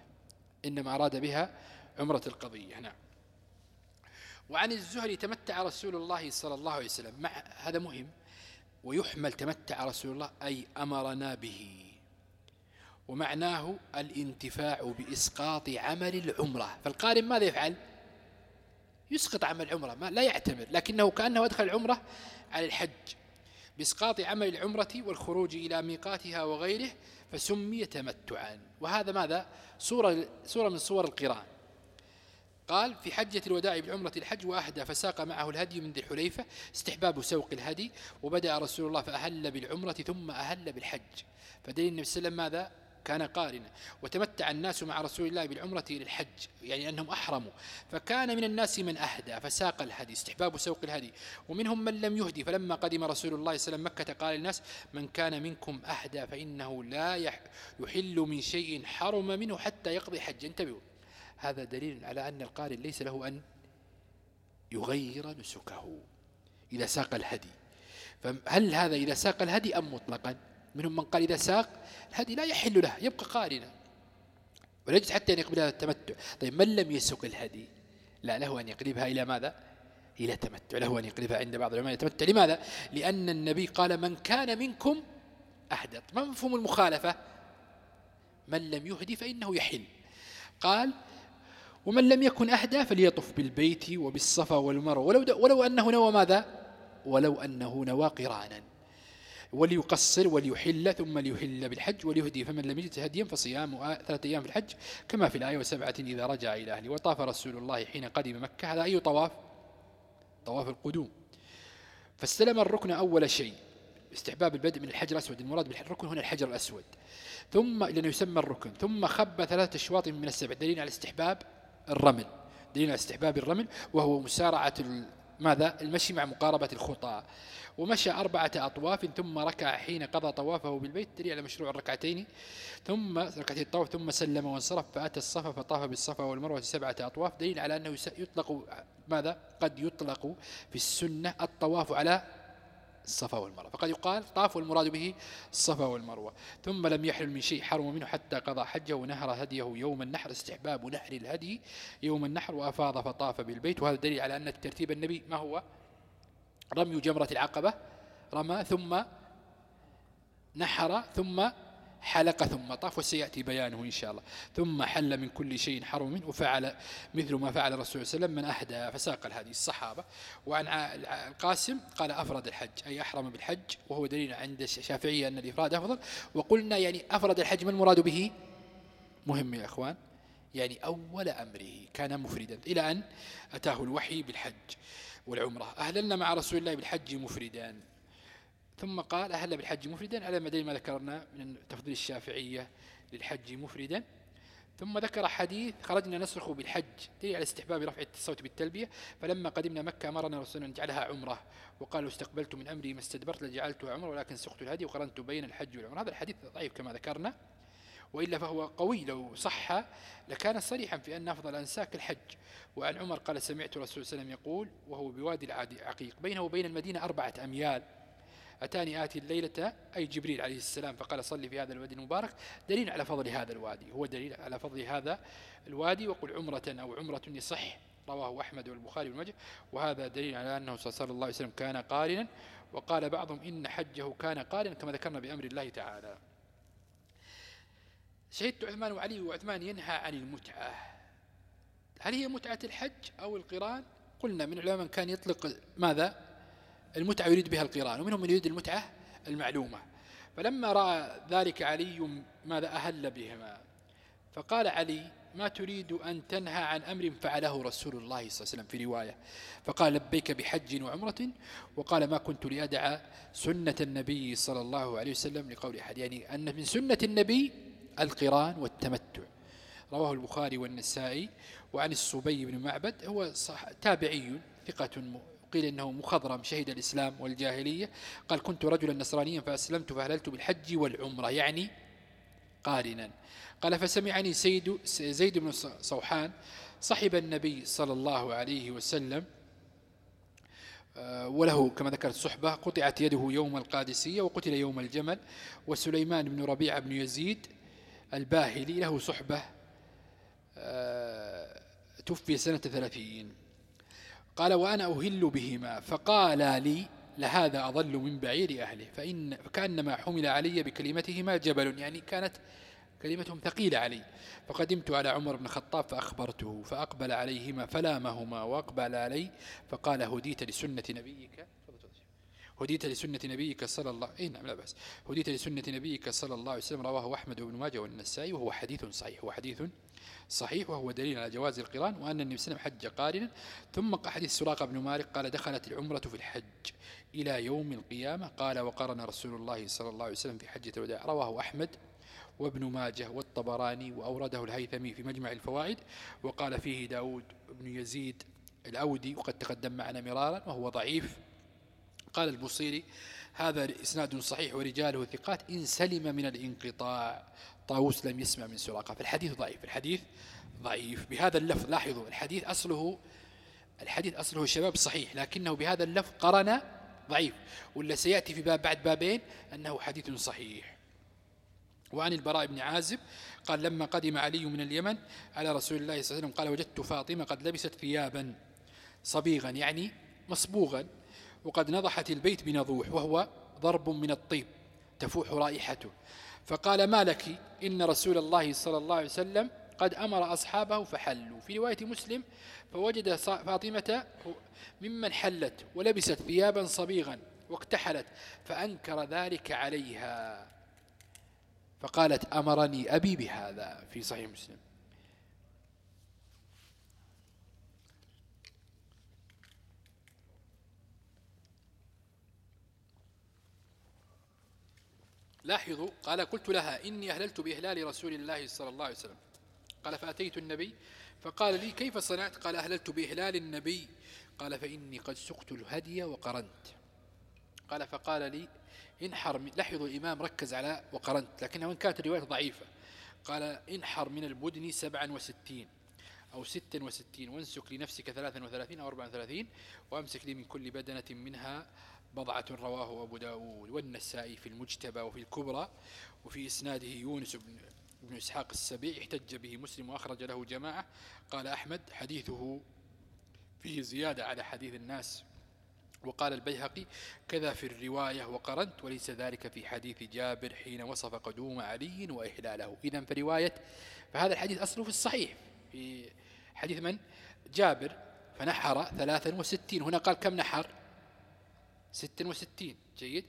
إنما أراد بها عمرة القضية. نعم. وعن الزهري تمتع رسول الله صلى الله عليه وسلم. مع هذا مهم. ويحمل تمتع رسول الله أي أمرنا به. ومعناه الانتفاع بإسقاط عمل العمرة. فالقارن ماذا يفعل؟ يسقط عمل العمرة ما لا يعتمر. لكنه كأنه أدخل العمرة على الحج. بإسقاط عمل العمرة والخروج إلى ميقاتها وغيره فسمي تمتعا وهذا ماذا؟ صورة, صورة من صور القرآن. قال في حجة الوداع بالعمرة الحج وأهدى فساق معه الهدي من ذي الحليفة استحباب سوق الهدي وبدأ رسول الله فأهل بالعمرة ثم أهل بالحج. فدليل النبي صلى الله عليه وسلم ماذا؟ كان قارنا. وتمتع الناس مع رسول الله بالعمرة للحج يعني أنهم أحرموا. فكان من الناس من أهدى فساق الهدي استحباب سوق الهدي. ومنهم من لم يهدي فلما قدم رسول الله صلى الله عليه وسلم مكة قال الناس من كان منكم أهدى فإنه لا يحل من شيء حرم منه حتى يقضي حج. انتبهوا. هذا دليل على أن القارن ليس له أن يغير نسكه إذا ساق الهدي. فهل هذا إذا ساق الهدي أم مطلقا؟ منهم من قال إذا ساق الهدي لا يحل له يبقى قارنا ولا حتى أن يقبل هذا التمتع. طيب من لم يسق الهدي؟ لا له أن يقلبها إلى ماذا؟ إلى تمتع له أن يقلبها عند بعض العلماء تمتع لماذا؟ لأن النبي قال من كان منكم أحدث. ما مفهوم المخالفة؟ من لم يهدي فإنه يحل. قال ومن لم يكن أهدى فليطف بالبيت وبالصفا والمروة. ولو, ولو أنه نوى ماذا؟ ولو أنه نوى قرانا. وليقصر وليحل ثم ليحل بالحج وليهدي فمن لم يجد هديا فصيام ثلاثة أيام في الحج كما في الآية وسبعة إذا رجع إلى أهله وطاف رسول الله حين قدم مكة. هذا أي طواف؟ طواف القدوم. فاستلم الركن أول شيء استحباب البدء من الحجر الأسود. المراد بالركن هنا الحجر الأسود. ثم لأنه يسمى الركن ثم خب ثلاثة أشواط من السبع. دليل على استحباب الرمل. دليل على استحباب الرمل وهو مسارعة ماذا؟ المشي مع مقاربة الخطى. ومشى أربعة أطواف ثم ركع حين قضى طوافه بالبيت دليل على مشروع الركعتين. ثم ركعتين الطواف ثم سلم وانصرف فأتى الصفا فطاف بالصفا والمروة سبعة أطواف. دليل على أنه يطلق ماذا؟ قد يطلق في السنة الطواف على الصفا والمروة. فقد يقال طاف والمراد به الصفا والمروة. ثم لم يحل من شيء حرم منه حتى قضى حجه ونهر هديه يوم النحر. استحباب نحر الهدي يوم النحر وأفاض فطاف بالبيت. وهذا دليل على أن الترتيب النبي ما هو؟ رمي جمرة العقبة رمى ثم نحر ثم حلق ثم طاف وسيأتي بيانه إن شاء الله. ثم حل من كل شيء حرم منه وفعل مثل ما فعل الرسول صلى الله عليه وسلم من أهدى فساق الهدي الصحابة وعن القاسم قال أفرد الحج أي أحرم بالحج وهو دليل عند الشافعية أن الإفراد أفضل. وقلنا يعني أفرد الحج ما المراد به؟ مهم يا أخوان يعني أول أمره كان مفردا إلى أن أتاه الوحي بالحج والعمرة. أهللنا مع رسول الله بالحج مفردا. ثم قال أهل بالحج مفردا على مدين ما ذكرنا من تفضيل الشافعية للحج مفردا. ثم ذكر حديث خرجنا نصرخ بالحج دليل على استحباب رفع الصوت بالتلبية. فلما قدمنا مكة أمرنا رسولنا أن نجعلها عمرة. وقالوا استقبلت من أمري ما استدبرت لجعلتها عمرة ولكن سقت الهدي وقرنت بين الحج والعمرة. هذا الحديث ضعيف كما ذكرنا. وإلا فهو قوي لو صح لكان صريحا في أن أفضل أنساك الحج. وعن عمر قال سمعت رسول الله عليه وسلم يقول وهو بوادي العقيق بينه وبين المدينة أربعة أميال. أتاني آتي الليلة أي جبريل عليه السلام فقال صلي في هذا الوادي المبارك دليل على فضل هذا الوادي هو دليل على فضل هذا الوادي وقل عمرة أو عمرة يصح رواه أحمد والبخاري والمجد. وهذا دليل على أنه صلى الله عليه وسلم كان قارنا وقال بعضهم إن حجه كان قارنا كما ذكرنا بأمر الله تعالى. شهدت عثمان وعلي وعثمان ينهى عن المتعة. هل هي متعة الحج أو القران؟ قلنا من العلماء من كان يطلق ماذا؟ المتعة يريد بها القرآن ومنهم من يريد المتعة المعلومة. فلما رأى ذلك علي ماذا أهل بهما؟ فقال علي ما تريد أن تنهى عن أمر فعله رسول الله صلى الله عليه وسلم في رواية. فقال لبيك بحج وعمرة. وقال ما كنت لأدع سنة النبي صلى الله عليه وسلم لقول أحد. يعني أن من سنة النبي القرآن والتمتع. رواه البخاري والنسائي. وعن الصبي بن معبد هو تابعي ثقة قيل إنه مخضرم شهد الإسلام والجاهلية. قال كنت رجلا نصرانيا فأسلمت فهللت بالحج والعمرة. يعني قارنا. قال فسمعني سيد زيد بن صوحان صحب النبي صلى الله عليه وسلم آه، وله كما ذكرت صحبة قطعت يده يوم القادسية وقتل يوم الجمل وسليمان بن ربيعة بن يزيد الباهلي له صحبة آه، توفي سنة ثلاثين. قال وأنا أهل بهما فقال لي لهذا أظل من بعير أهله فإن فكأنما حمل علي بكلمتهما جبل يعني كانت كلمتهم ثقيلة علي. فقدمت على عمر بن الخطاب فأخبرته فأقبل عليهما فلامهما وأقبل علي فقال هديت لسنة نبيك هديت لسنة نبيك صلى الله إيه نعم لا بأس. هديت لسنة نبيك صلى الله عليه وسلم رواه أحمد بن ماجه والنسائي وهو حديث صحيح. هو حديث صحيح وهو دليل على جواز القران وأن النبي صلى الله عليه وسلم حج قارنا. ثم حديث سراقة بن مالك قال دخلت العمرة في الحج إلى يوم القيامة. قال وقرن رسول الله صلى الله عليه وسلم في حجة الوداع. رواه أحمد وابن ماجه والطبراني وأورده الهيثمي في مجمع الفوائد. وقال فيه داود بن يزيد الأودي وقد تقدم معنا مرارا وهو ضعيف. قال البصيري هذا إسناد صحيح ورجاله ثقات إن سلم من الانقطاع طاووس لم يسمع من سراقة. فالحديث ضعيف الحديث ضعيف. بهذا اللفظ لاحظوا الحديث أصله الحديث أصله الشباب صحيح لكنه بهذا اللفظ قرن ضعيف. ولا سيأتي في باب بعد بابين أنه حديث صحيح. وعن البراء بن عازب قال لما قدم علي من اليمن على رسول الله صلى الله عليه وسلم قال وجدت فاطمة قد لبست ثيابا صبيغا يعني مصبوغا. وقد نضحت البيت بنضوح وهو ضرب من الطيب تفوح رائحته. فقال ما لك إن رسول الله صلى الله عليه وسلم قد أمر أصحابه فحلوا. في رواية مسلم فوجد فاطمة ممن حلت ولبست ثيابا صبيغا واكتحلت فأنكر ذلك عليها. فقالت أمرني أبي بهذا في صحيح مسلم. لاحظوا قال قلت لها إني أهللت بإهلال رسول الله صلى الله عليه وسلم. قال فأتيت النبي. فقال لي كيف صنعت؟ قال أهللت بإهلال النبي. قال فإني قد سقت الهدي وقرنت. قال فقال لي انحر لاحظوا الإمام ركز على وقرنت لكنها وإن كانت الرواية ضعيفة. قال انحر من البدن سبعا وستين أو ستا وستين وانسك لنفسك ثلاثا وثلاثين أو أربعا وثلاثين وأمسك لي من كل بدنة منها بضعة رواه أبو داود والنسائي في المجتبى وفي الكبرى وفي إسناده يونس بن, بن إسحاق السبيع احتج به مسلم وأخرج له جماعة. قال أحمد حديثه فيه زيادة على حديث الناس. وقال البيهقي كذا في الرواية وقرنت وليس ذلك في حديث جابر حين وصف قدوم علي وإحلاله إذا في رواية فهذا الحديث أصله في الصحيح. في حديث من؟ جابر فنحر ثلاثا وستين. هنا قال كم نحر؟ ست وستين جيد؟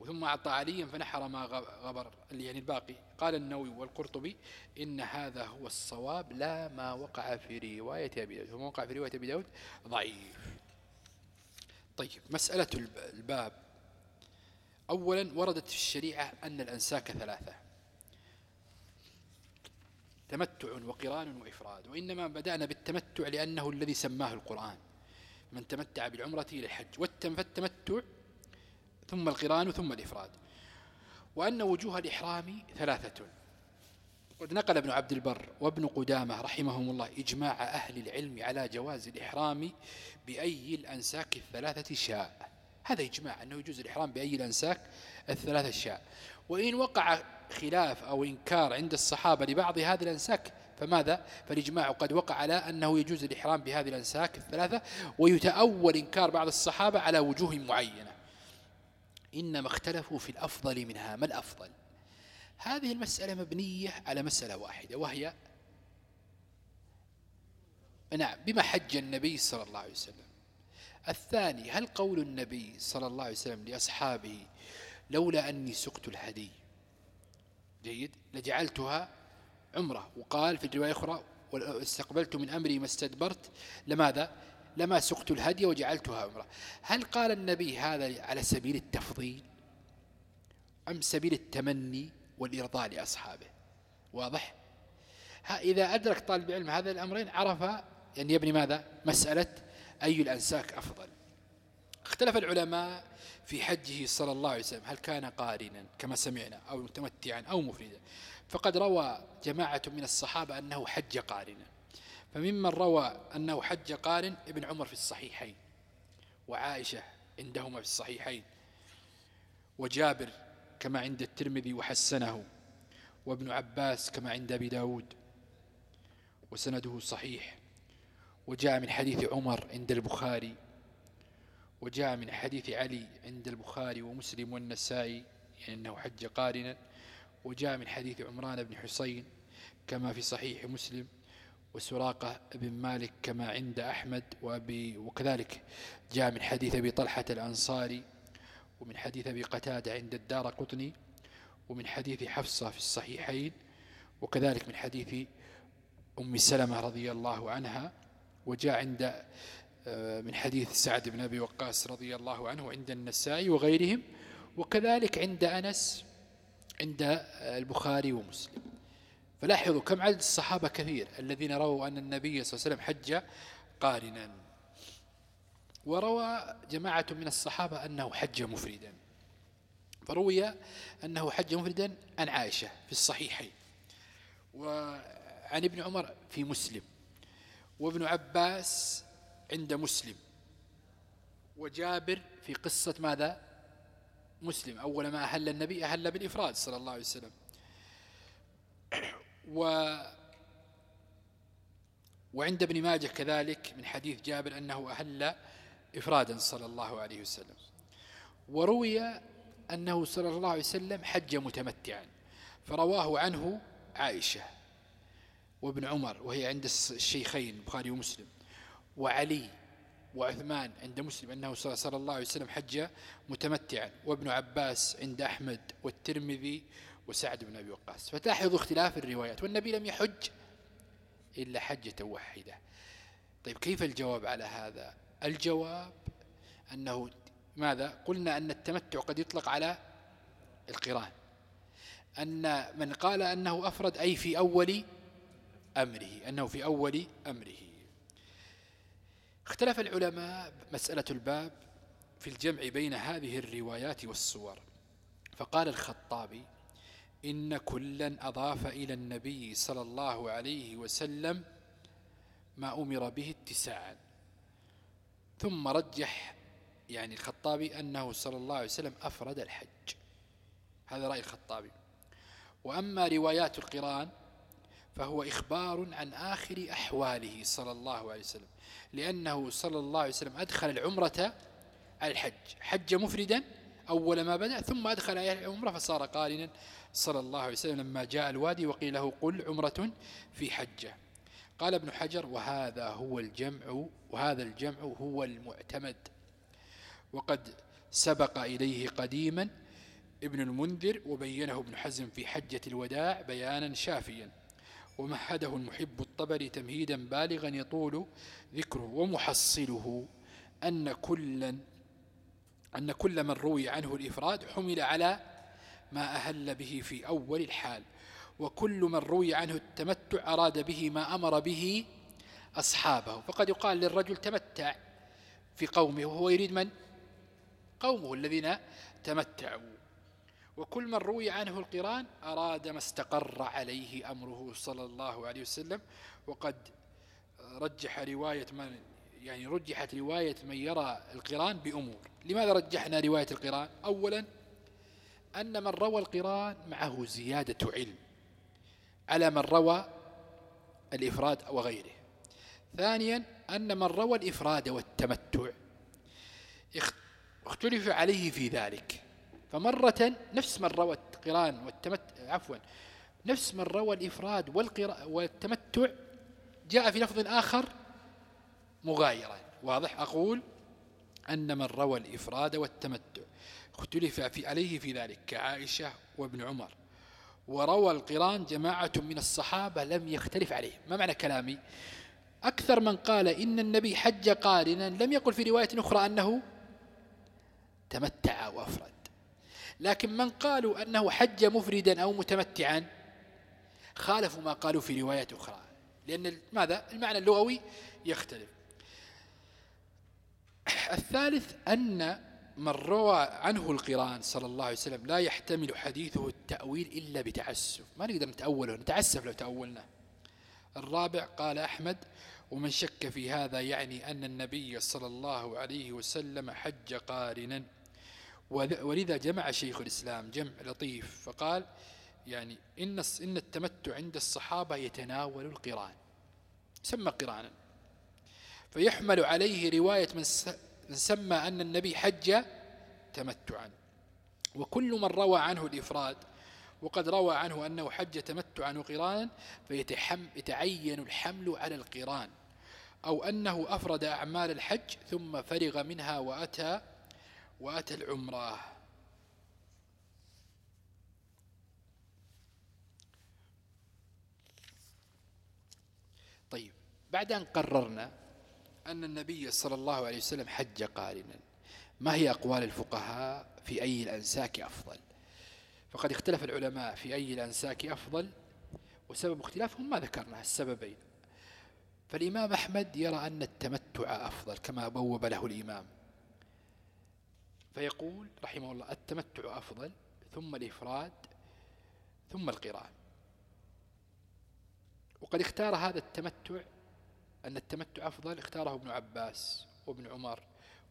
وثم أعطى عليا فنحر ما غبر يعني الباقي. قال النووي والقرطبي إن هذا هو الصواب لا ما وقع في رواية أبي داود. وما وقع في رواية أبي داود ضعيف. طيب مسألة الباب. أولا وردت في الشريعة أن الأنساك ثلاثة. تمتع وقران وإفراد. وإنما بدأنا بالتمتع لأنه الذي سماه القرآن. من تمتع بالعمرة إلى الحج فالتمتع ثم القران ثم الإفراد. وأن وجوه الإحرام ثلاثة. قد نقل ابن عبد البر وابن قدامة رحمهم الله إجماع أهل العلم على جواز الإحرام بأي الأنساك الثلاثة شاء. هذا إجماع أنه يجوز الإحرام بأي الأنساك الثلاثة شاء. وإن وقع خلاف أو إنكار عند الصحابة لبعض هذه الأنساك فماذا؟ فالإجماع قد وقع على أنه يجوز الإحرام بهذه الأنساك الثلاثة ويتأول إنكار بعض الصحابة على وجوه معينة. إنما اختلفوا في الأفضل منها. ما الأفضل؟ هذه المسألة مبنية على مسألة واحدة وهي نعم بما حج النبي صلى الله عليه وسلم. الثاني هل قول النبي صلى الله عليه وسلم لأصحابه لولا أني سقت الهدي؟ جيد. لجعلتها عمرة وقال في الرواية أخرى واستقبلت من أمري ما استدبرت لماذا؟ لما سقت الهدي وجعلتها عمرة. هل قال النبي هذا على سبيل التفضيل؟ أم سبيل التمني والإرضاء لأصحابه؟ واضح؟ إذا أدرك طالب العلم هذا الأمرين عرف أن يبني ماذا؟ مسألة أي الأنساك أفضل. اختلف العلماء في حجه صلى الله عليه وسلم هل كان قارنا كما سمعنا أو متمتعا أو مفردا. فقد روى جماعة من الصحابة أنه حج قارنا فممن روى أنه حج قارن ابن عمر في الصحيحين وعائشة عندهما في الصحيحين وجابر كما عند الترمذي وحسنه وابن عباس كما عند أبي داود وسنده صحيح. وجاء من حديث عمر عند البخاري وجاء من حديث علي عند البخاري ومسلم والنسائي يعني أنه حج قارنا. وجاء من حديث عمران بن حسين كما في صحيح مسلم وسراقة بن مالك كما عند أحمد وأبي وكذلك جاء من حديث أبي طلحة الأنصاري ومن حديث أبي قتادة عند الدار قطني ومن حديث حفصة في الصحيحين وكذلك من حديث أم سلمة رضي الله عنها وجاء عند آه، من حديث سعد بن أبي وقاص رضي الله عنه عند النسائي وغيرهم وكذلك عند أنس عند البخاري ومسلم. فلاحظوا كم عدد الصحابة كثير الذين رووا أن النبي صلى الله عليه وسلم حج قارنا. وروى جماعة من الصحابة أنه حج مفردا. فروي أنه حج مفردا عن عائشة في الصحيحين. وعن ابن عمر في مسلم. وابن عباس عند مسلم. وجابر في قصة ماذا؟ مسلم. أول ما أهل النبي أهل بالإفراد صلى الله عليه وسلم. و وعند ابن ماجه كذلك من حديث جابر أنه أهل إفرادا صلى الله عليه وسلم. وروي أنه صلى الله عليه وسلم حج متمتعا فرواه عنه عائشة وابن عمر وهي عند الشيخين البخاري ومسلم وعلي وعثمان عند مسلم أنه صلى الله عليه وسلم حج متمتعا وابن عباس عند أحمد والترمذي وسعد بن أبي وقاص. فتلاحظوا اختلاف الروايات والنبي لم يحج إلا حجة واحدة. طيب كيف الجواب على هذا؟ الجواب أنه ماذا؟ قلنا أن التمتع قد يطلق على القران. أن من قال أنه أفرد أي في أول أمره أنه في أول أمره. اختلف العلماء مسألة الباب في الجمع بين هذه الروايات والصور فقال الخطابي إن كلا أضاف إلى النبي صلى الله عليه وسلم ما أمر به اتساعا. ثم رجح يعني الخطابي أنه صلى الله عليه وسلم أفرد الحج. هذا رأي الخطابي. وأما روايات القرآن فهو إخبار عن آخر أحواله صلى الله عليه وسلم. لأنه صلى الله عليه وسلم أدخل العمرة على الحج. حج مفردا أول ما بدأ ثم أدخل العمرة فصار قارنا صلى الله عليه وسلم لما جاء الوادي وقيل له قل عمرة في حجة. قال ابن حجر وهذا هو الجمع وهذا الجمع هو المعتمد. وقد سبق إليه قديما ابن المنذر وبينه ابن حزم في حجة الوداع بيانا شافيا. ومهده المحب الطبري تمهيدا بالغا يطول ذكره ومحصله أن كلا أن كل من روي عنه الإفراد حمل على ما أهل به في أول الحال وكل من روي عنه التمتع أراد به ما أمر به أصحابه. فقد يقال للرجل تمتع في قومه وهو يريد من؟ قومه الذين تمتعوا. وكل من روي عنه القرآن أراد ما استقر عليه أمره صلى الله عليه وسلم. وقد رجح رواية من يعني رجحت رواية من يرى القرآن بأمور. لماذا رجحنا رواية القرآن؟ أولا أن من روى القرآن معه زيادة علم على من روى الإفراد وغيره. ثانيا أن من روى الإفراد والتمتع اختلف عليه في ذلك. فمرة نفس من روى القرآن والتمتع عفوا نفس من روى الإفراد والتمتع جاء في لفظ آخر مغايرا. واضح؟ أقول أن من روى الإفراد والتمتع اختلف في عليه في ذلك كعائشة وابن عمر. وروى القرآن جماعة من الصحابة لم يختلف عليه. ما معنى كلامي؟ أكثر من قال إن النبي حج قارنا لم يقل في رواية أخرى أنه تمتع وأفرد. لكن من قالوا أنه حج مفردا أو متمتعا خالفوا ما قالوا في روايات أخرى. لأن ماذا؟ المعنى اللغوي يختلف. الثالث أن من روى عنه القرآن صلى الله عليه وسلم لا يحتمل حديثه التأويل إلا بتعسف. ما نقدر نتأوله نتعسف لو تأولنا. الرابع قال أحمد ومن شك في هذا يعني أن النبي صلى الله عليه وسلم حج قارنا. ولذا جمع شيخ الإسلام جمع لطيف فقال يعني إن إن التمتع عند الصحابة يتناول القران سمى قرانا. فيحمل عليه رواية من سمى أن النبي حج تمتعا. وكل من روى عنه الإفراد وقد روى عنه أنه حج تمتعا وقرانا فيتعين الحمل على القران أو أنه أفرد أعمال الحج ثم فرغ منها وأتى وأتى العمرة. طيب بعد أن قررنا أن النبي صلى الله عليه وسلم حج قارنا ما هي أقوال الفقهاء في أي الأنساك أفضل؟ فقد اختلف العلماء في أي الأنساك أفضل وسبب اختلافهم ما ذكرنا السببين. فالإمام أحمد يرى أن التمتع أفضل كما بوب له الإمام. فيقول رحمه الله التمتع أفضل ثم الإفراد ثم القران وقد اختار هذا التمتع أن التمتع أفضل اختاره ابن عباس وابن عمر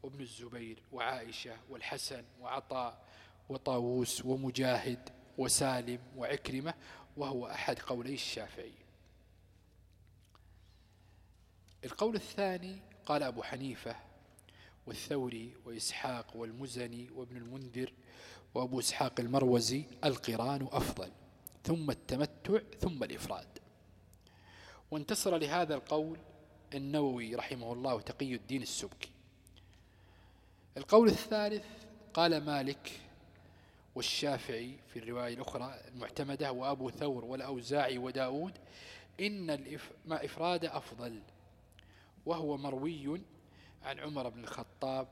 وابن الزبير وعائشة والحسن وعطاء وطاووس ومجاهد وسالم وعكرمة وهو أحد قولي الشافعي. القول الثاني قال أبو حنيفة والثوري وإسحاق والمزني وابن المنذر وأبو إسحاق المروزي القران أفضل ثم التمتع ثم الإفراد. وانتصر لهذا القول النووي رحمه الله تقي الدين السبكي. القول الثالث قال مالك والشافعي في الرواية الأخرى المعتمدة وأبو ثور والأوزاعي وداود إن ما إفراد أفضل وهو مروي عن عمر بن الخطاب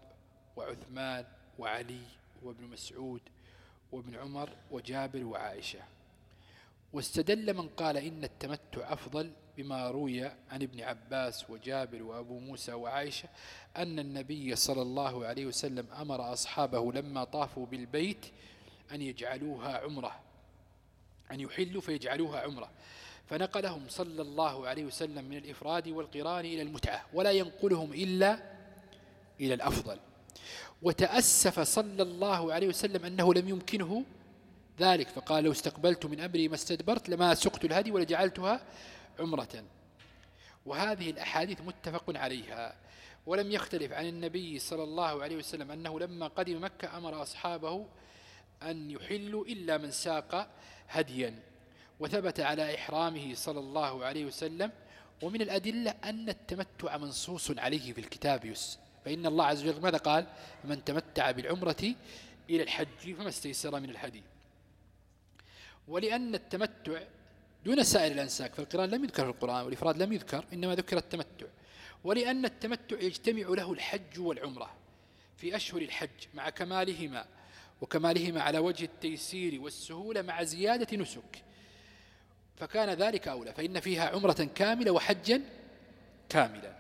وعثمان وعلي وابن مسعود وابن عمر وجابر وعائشة. واستدل من قال إن التمتع أفضل بما روي عن ابن عباس وجابر وأبو موسى وعائشة أن النبي صلى الله عليه وسلم أمر أصحابه لما طافوا بالبيت أن يجعلوها عمرة أن يحلوا فيجعلوها عمرة. فنقلهم صلى الله عليه وسلم من الإفراد والقران إلى المتعة ولا ينقلهم إلا إلى الأفضل. وتأسف صلى الله عليه وسلم أنه لم يمكنه ذلك فقال لو استقبلت من أمري ما استدبرت لما سقت الهدي ولجعلتها عمرة. وهذه الأحاديث متفق عليها. ولم يختلف عن النبي صلى الله عليه وسلم أنه لما قدم مكة أمر أصحابه أن يحلوا إلا من ساق هديا. وثبت على إحرامه صلى الله عليه وسلم. ومن الأدلة أن التمتع منصوص عليه في الكتاب فإن الله عز وجل ماذا قال؟ من تمتع بالعمرة إلى الحج فما استيسر من الحديث. ولأن التمتع دون سائر الأنساك فالقرآن لم يذكر في القرآن والإفراد لم يذكر إنما ذكر التمتع. ولأن التمتع يجتمع له الحج والعمرة في أشهر الحج مع كمالهما وكمالهما على وجه التيسير والسهولة مع زيادة نسك. فكان ذلك أولى فإن فيها عمرة كاملة وحجا كاملا.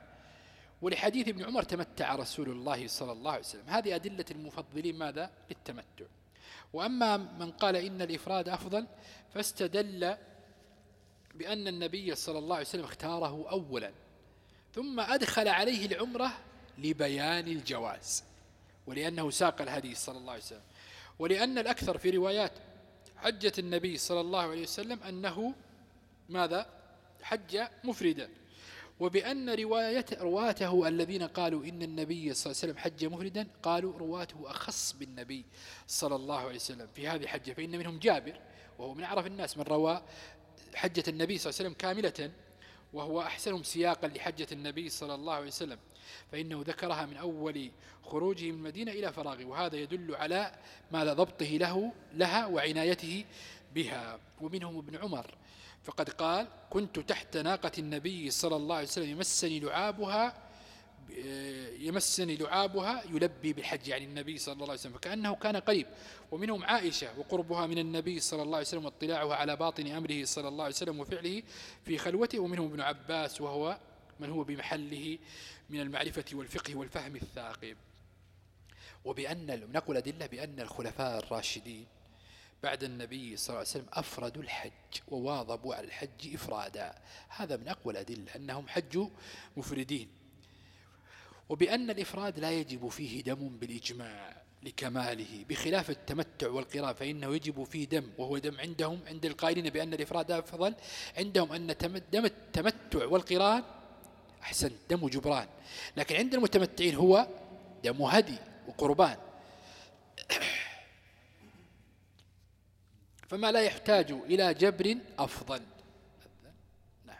ولحديث ابن عمر تمتع رسول الله صلى الله عليه وسلم. هذه أدلة المفضلين ماذا؟ للتمتع. وأما من قال إن الإفراد أفضل فاستدل بأن النبي صلى الله عليه وسلم اختاره أولا ثم أدخل عليه العمرة لبيان الجواز ولأنه ساق الهدي صلى الله عليه وسلم. ولأن الأكثر في روايات حجة النبي صلى الله عليه وسلم أنه ماذا؟ حج مفردا. وبأن رواية رواته الذين قالوا إن النبي صلى الله عليه وسلم حج مفردا قالوا رواته أخص بالنبي صلى الله عليه وسلم في هذه الحجة فإن منهم جابر وهو من أعرف الناس من روى حجة النبي صلى الله عليه وسلم كاملة وهو أحسنهم سياقا لحجة النبي صلى الله عليه وسلم فإنه ذكرها من أول خروجه من المدينة إلى فراغه وهذا يدل على ماذا؟ ضبطه له لها وعنايته بها. ومنهم ابن عمر فقد قال كنت تحت ناقة النبي صلى الله عليه وسلم يمسني لعابها يمسني لعابها يلبي بالحج. يعني النبي صلى الله عليه وسلم فكأنه كان قريب. ومنهم عائشة وقربها من النبي صلى الله عليه وسلم واطلاعها على باطن أمره صلى الله عليه وسلم وفعله في خلوته. ومنهم ابن عباس وهو من هو بمحله من المعرفة والفقه والفهم الثاقب. وبأن نقول أدلة بأن الخلفاء الراشدين بعد النبي صلى الله عليه وسلم أفردوا الحج وواظبوا على الحج إفرادا. هذا من أقوى الأدلة أنهم حجوا مفردين. وبأن الإفراد لا يجب فيه دم بالإجماع لكماله. بخلاف التمتع والقراء فإنه يجب فيه دم وهو دم عندهم عند القائلين بأن الإفراد أفضل. عندهم أن دم التمتع والقران أحسن دم جبران. لكن عند المتمتعين هو دم هدي وقربان. فما لا يحتاج إلى جبر أفضل. نعم.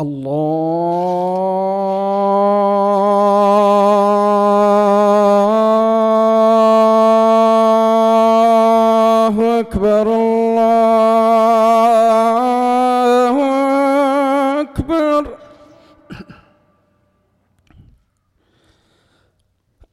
الله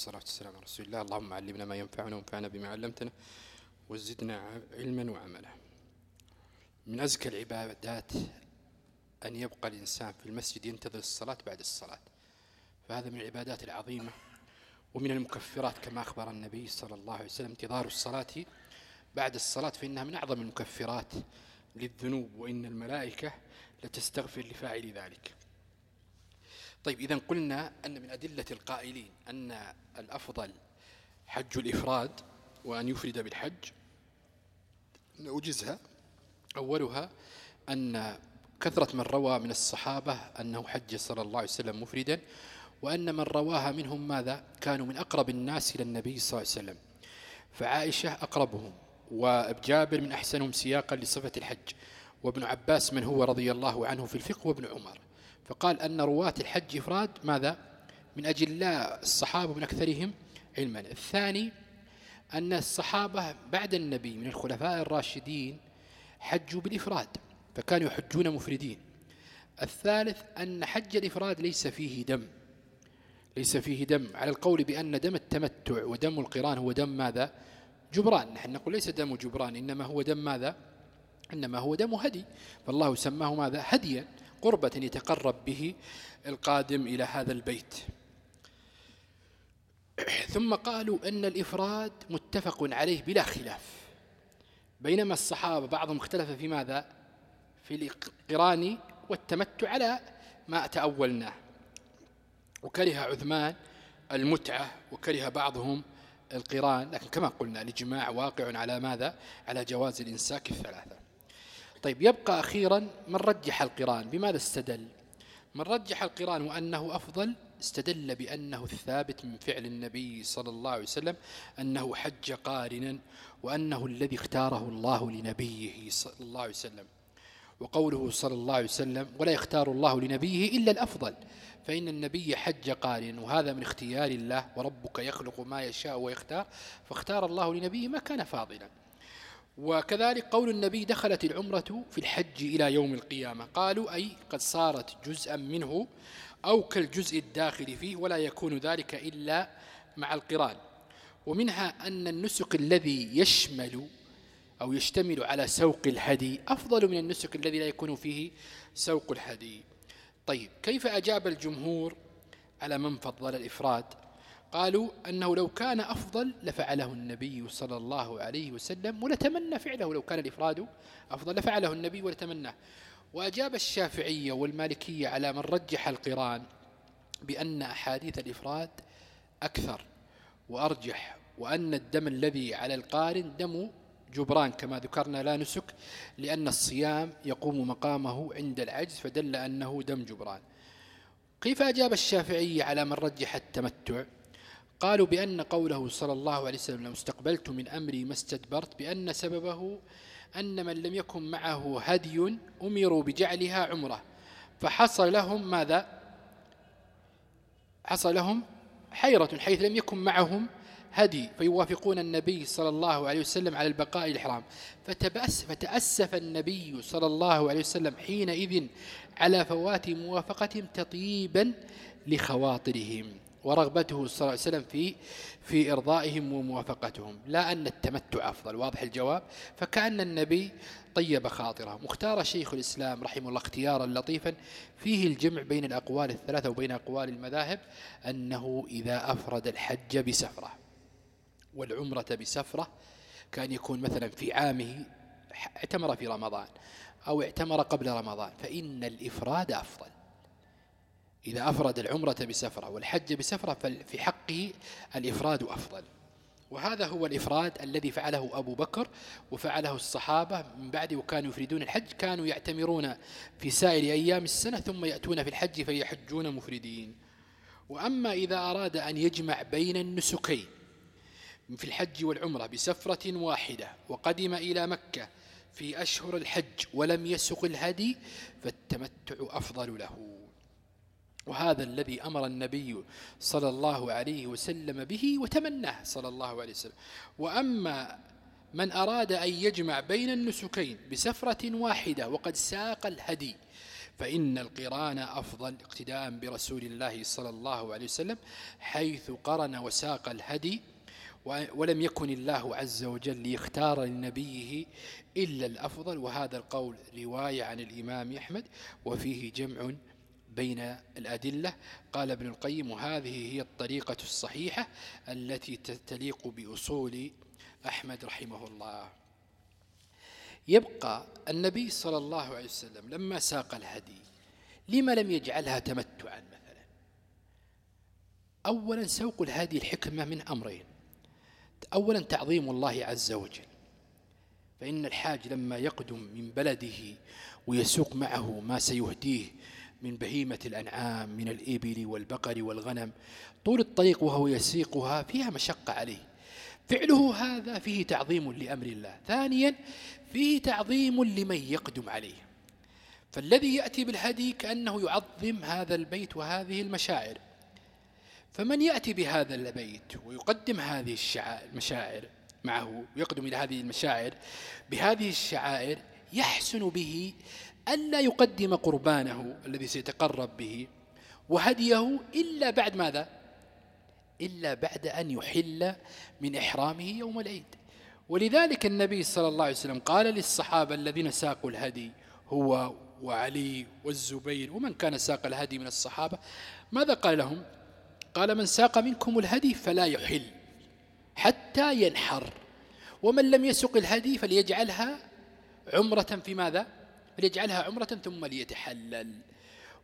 والصلاة والسلام على رسول الله. اللهم علمنا ما ينفعنا وانفعنا بما علمتنا وزدنا علما وعملا. من أزكى العبادات أن يبقى الإنسان في المسجد ينتظر الصلاة بعد الصلاة. فهذا من العبادات العظيمة ومن المكفرات كما أخبر النبي صلى الله عليه وسلم انتظار الصلاة بعد الصلاة فإنها من أعظم المكفرات للذنوب وإن الملائكة لتستغفر لفاعل ذلك. طيب إذا قلنا أن من أدلة القائلين أن الأفضل حج الإفراد وأن يفرد بالحج. نوجزها أولها أن كثرة من روى من الصحابة أنه حج صلى الله عليه وسلم مفردا وأن من رواها منهم ماذا؟ كانوا من أقرب الناس إلى النبي صلى الله عليه وسلم. فعائشة أقربهم وجابر من أحسنهم سياقا لصفة الحج وابن عباس من هو رضي الله عنه في الفقه وابن عمر. فقال أن رواة الحج إفراد ماذا؟ من أجلاء الصحابة من أكثرهم علما. الثاني أن الصحابة بعد النبي من الخلفاء الراشدين حجوا بالإفراد فكانوا يحجون مفردين. الثالث أن حج الإفراد ليس فيه دم ليس فيه دم على القول بأن دم التمتع ودم القران هو دم ماذا؟ جبران. نحن نقول ليس دم جبران إنما هو دم ماذا؟ إنما هو دم هدي. فالله سماه ماذا؟ هديا قربة يتقرب به القادم إلى هذا البيت. <clears throat> ثم قالوا أن الإفراد متفق عليه بلا خلاف. بينما الصحابة بعضهم اختلف في ماذا؟ في القران والتمتع على ما تأولناه وكره عثمان المتعة وكره بعضهم القران. لكن كما قلنا الإجماع واقع على ماذا؟ على جواز الإنساك الثلاثة. طيب يبقى أخيرا من رجح القران؟ بماذا استدل؟ من رجح القران وأنه أفضل استدل بأنه الثابت من فعل النبي صلى الله عليه وسلم أنه حج قارنا وأنه الذي اختاره الله لنبيه صلى الله عليه وسلم. وقوله صلى الله عليه وسلم ولا يختار الله لنبيه إلا الأفضل فإن النبي حج قارن وهذا من اختيار الله وربك يخلق ما يشاء ويختار فاختار الله لنبيه ما كان فاضلا. وكذلك قول النبي دخلت العمرة في الحج إلى يوم القيامة قالوا أي قد صارت جزءا منه أو كالجزء الداخل فيه ولا يكون ذلك إلا مع القران. ومنها أن النسك الذي يشمل أو يشتمل على سوق الهدي أفضل من النسك الذي لا يكون فيه سوق الهدي. طيب كيف أجاب الجمهور على من فضل الإفراد؟ قالوا أنه لو كان أفضل لفعله النبي صلى الله عليه وسلم ولتمنى فعله لو كان الإفراد أفضل لفعله النبي ولتمناه. وأجاب الشافعية والمالكية على من رجح القرآن بأن أحاديث الإفراد أكثر وأرجح وأن الدم الذي على القارن دم جبران كما ذكرنا لا نسك لأن الصيام يقوم مقامه عند العجز فدل أنه دم جبران. كيف أجاب الشافعي على من رجح التمتع؟ قالوا بأن قوله صلى الله عليه وسلم لو استقبلت من أمري ما استدبرت بأن سببه أن من لم يكن معه هدي أمروا بجعلها عمرة. فحصل لهم ماذا؟ حصل لهم حيرة حيث لم يكن معهم هدي. فيوافقون النبي صلى الله عليه وسلم على البقاء الإحرام. فتبأس فتأسف النبي صلى الله عليه وسلم حينئذ على فوات موافقتهم تطيبا لخواطرهم. ورغبته صلى الله عليه وسلم في في إرضائهم وموافقتهم. لا أن التمتع أفضل. واضح الجواب؟ فكأن النبي طيب خاطره. مختار شيخ الإسلام رحمه الله اختيارا لطيفا. فيه الجمع بين الأقوال الثلاثة وبين أقوال المذاهب أنه إذا أفرد الحج بسفرة والعمرة بسفرة كان يكون مثلا في عامه اعتمر في رمضان أو اعتمر قبل رمضان فإن الإفراد أفضل. إذا أفرد العمرة بسفرة والحج بسفرة ففي حقه الإفراد أفضل. وهذا هو الإفراد الذي فعله أبو بكر وفعله الصحابة من بعد وكانوا يفردون الحج كانوا يعتمرون في سائر أيام السنة ثم يأتون في الحج فيحجون مفردين. وأما إذا أراد أن يجمع بين النسكين في الحج والعمرة بسفرة واحدة وقدم إلى مكة في أشهر الحج ولم يسق الهدي فالتمتع أفضل له. وهذا الذي أمر النبي صلى الله عليه وسلم به وتمناه صلى الله عليه وسلم. وأما من أراد أن يجمع بين النسكين بسفرة واحدة وقد ساق الهدي فإن القران أفضل اقتداء برسول الله صلى الله عليه وسلم حيث قرن وساق الهدي ولم يكن الله عز وجل ليختار لنبيه إلا الأفضل. وهذا القول رواية عن الإمام أحمد وفيه جمع بين الأدلة. قال ابن القيم وهذه هي الطريقة الصحيحة التي تليق بأصول أحمد رحمه الله. يبقى النبي صلى الله عليه وسلم لما ساق الهدي لما لم يجعلها تمتعا مثلا؟ أولا سوق الهدي الحكمة من أمرين. أولا تعظيم الله عز وجل. فإن الحاج لما يقدم من بلده ويسوق معه ما سيهديه من بهيمة الأنعام من الإبل والبقر والغنم. طول الطريق وهو يسيقها فيها مشقة عليه. فعله هذا فيه تعظيم لأمر الله. ثانيا فيه تعظيم لمن يقدم عليه. فالذي يأتي بالهدي كأنه يعظم هذا البيت وهذه المشاعر. فمن يأتي بهذا البيت ويقدم هذه المشاعر معه ويقدم إلى هذه المشاعر بهذه الشعائر يحسن به ألا يقدم قربانه الذي سيتقرب به وهديه إلا بعد ماذا؟ إلا بعد أن يحل من إحرامه يوم العيد. ولذلك النبي صلى الله عليه وسلم قال للصحابة الذين ساقوا الهدي هو وعلي والزبير ومن كان ساق الهدي من الصحابة ماذا قال لهم؟ قال من ساق منكم الهدي فلا يحل حتى ينحر ومن لم يسق الهدي فليجعلها عمرة في ماذا؟ فليجعلها عمرة ثم ليتحلل.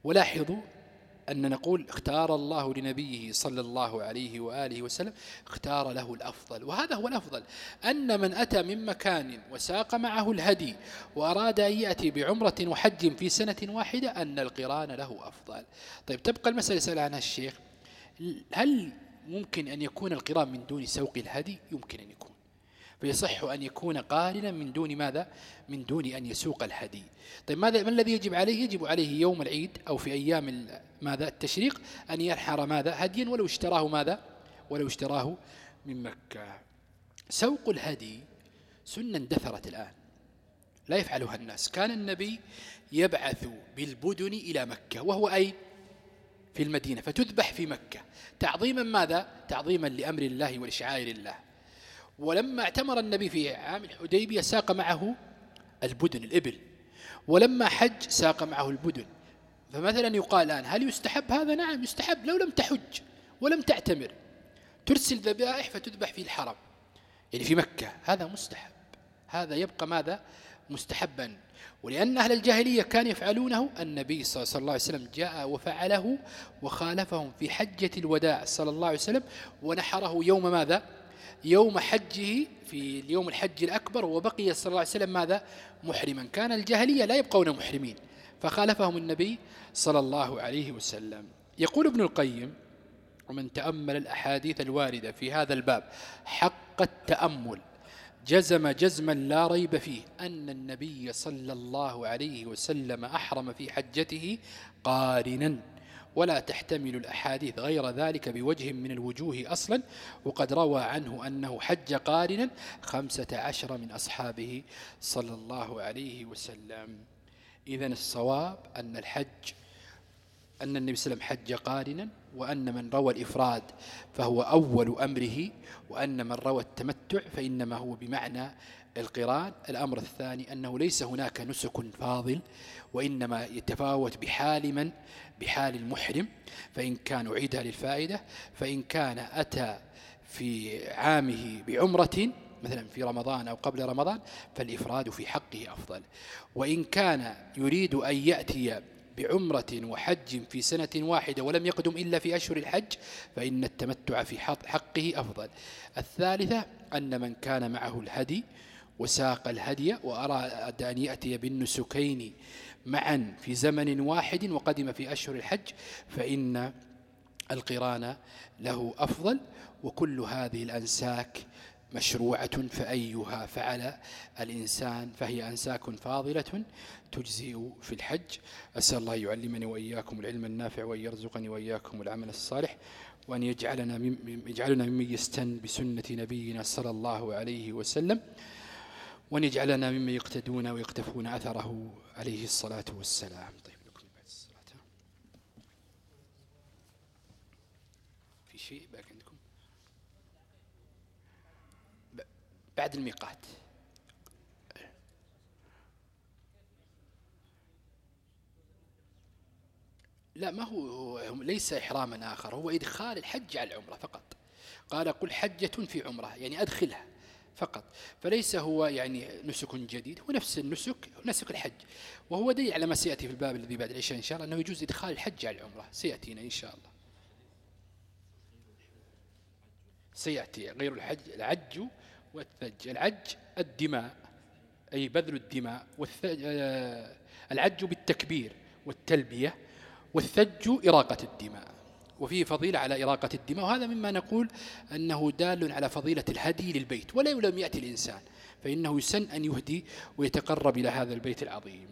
ولاحظوا أن نقول اختار الله لنبيه صلى الله عليه وآله وسلم اختار له الأفضل. وهذا هو الأفضل أن من أتى من مكان وساق معه الهدي وأراد أن يأتي بعمرة وحج في سنة واحدة أن القران له أفضل. طيب تبقى المسألة سأل عنها الشيخ هل ممكن أن يكون القران من دون سوق الهدي؟ يمكن أن يكون. فيصح أن يكون قارنا من دون ماذا؟ من دون أن يسوق الهدي طيب ماذا ما الذي يجب عليه؟ يجب عليه يوم العيد أو في أيام ماذا؟ التشريق أن ينحر ماذا؟ هديا ولو اشتراه ماذا؟ ولو اشتراه من مكة. سوق الهدي سنة اندثرت الآن. لا يفعلها الناس. كان النبي يبعث بالبدن إلى مكة. وهو أي في المدينة. فتذبح في مكة. تعظيما ماذا؟ تعظيما لأمر الله ولشعائر الله. ولما اعتمر النبي في عام الحديبية ساق معه البدن الإبل. ولما حج ساق معه البدن. فمثلا يقال الآن هل يستحب هذا؟ نعم يستحب لو لم تحج ولم تعتمر. ترسل ذبائح فتذبح في الحرم. يعني في مكة. هذا مستحب. هذا يبقى ماذا؟ مستحبا. ولأن أهل الجاهلية كانوا يفعلونه النبي صلى الله عليه وسلم جاء وفعله وخالفهم في حجة الوداع صلى الله عليه وسلم ونحره يوم ماذا؟ يوم حجه في اليوم الحج الأكبر وبقي صلى الله عليه وسلم ماذا؟ محرما. كان الجاهلية لا يبقون محرمين فخالفهم النبي صلى الله عليه وسلم. يقول ابن القيم ومن تأمل الأحاديث الواردة في هذا الباب حق التأمل جزم جزما لا ريب فيه أن النبي صلى الله عليه وسلم أحرم في حجته قارنا. ولا تحتمل الأحاديث غير ذلك بوجه من الوجوه أصلا. وقد روى عنه أنه حج قارنا خمسة عشر من أصحابه صلى الله عليه وسلم. إذن الصواب أن الحج أن النبي صلى الله عليه وسلم حج قارنا وأن من روى الإفراد فهو أول أمره وأن من روى التمتع فإنما هو بمعنى القران. الأمر الثاني أنه ليس هناك نسك فاضل وإنما يتفاوت بحال من بحال المحرم فإن كان أعيدها للفائدة فإن كان أتى في عامه بعمرة مثلا في رمضان أو قبل رمضان فالإفراد في حقه أفضل. وإن كان يريد أن يأتي بعمرة وحج في سنة واحدة ولم يقدم إلا في أشهر الحج فإن التمتع في حقه أفضل. الثالثة أن من كان معه الهدي وساق الهدي وأراد أن يأتي بالنسكين معا في زمن واحد وقدم في أشهر الحج فإن القران له أفضل وكل هذه الأنساك مشروعة فأيها فعل الإنسان فهي أنساك فاضلة تجزئ في الحج. أسأل الله يعلمني وإياكم العلم النافع وأن يرزقني وإياكم العمل الصالح وأن يجعلنا مم يجعلنا ممن يستن بسنة نبينا صلى الله عليه وسلم وأن يجعلنا ممن يقتدون ويقتفون أثره عليه الصلاة والسلام. طيب نكمل بعد الصلاة. في شيء باقي عندكم؟ بعد الميقات. لا ما هو ليس إحراما آخر هو إدخال الحج على العمرة فقط. قال قل حجة في عمرة يعني أدخلها. فقط. فليس هو يعني نسك جديد هو نفس النسك نسك الحج. وهو دليل على ما سيأتي في الباب الذي بعد العشاء إن شاء الله أنه يجوز إدخال الحج على العمرة. سيأتينا إن شاء الله. سيأتي غير الحج العج والثج. العج الدماء أي بذل الدماء. والثج آه، العج بالتكبير والتلبية والثج إراقة الدماء. وفيه فضيلة على إراقة الدماء وهذا مما نقول أنه دال على فضيلة الهدي للبيت ولو لم يأتي الإنسان فإنه يسن أن يهدي ويتقرب إلى هذا البيت العظيم.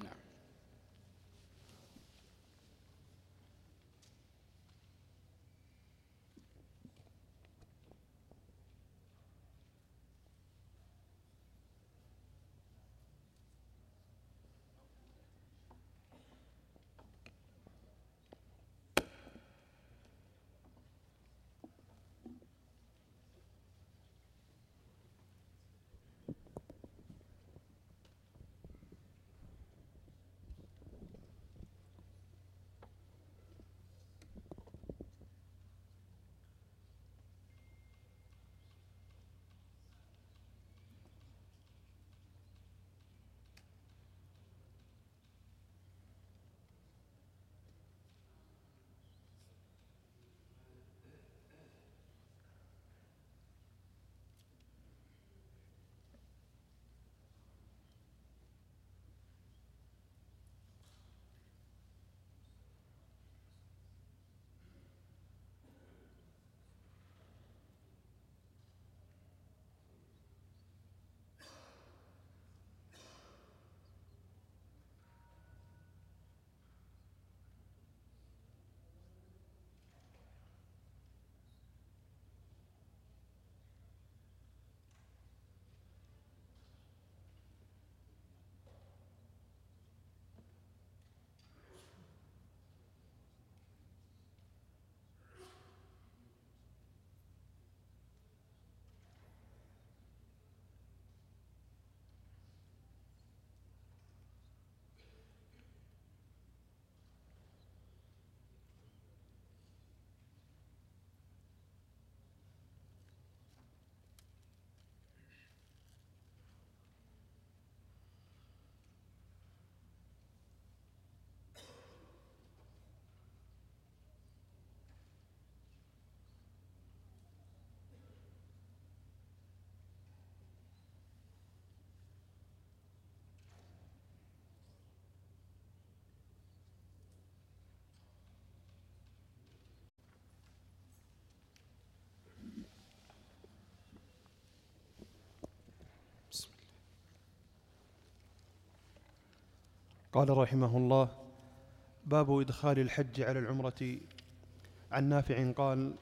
قال رحمه الله باب إدخال الحج على العمرة. عن نافع قال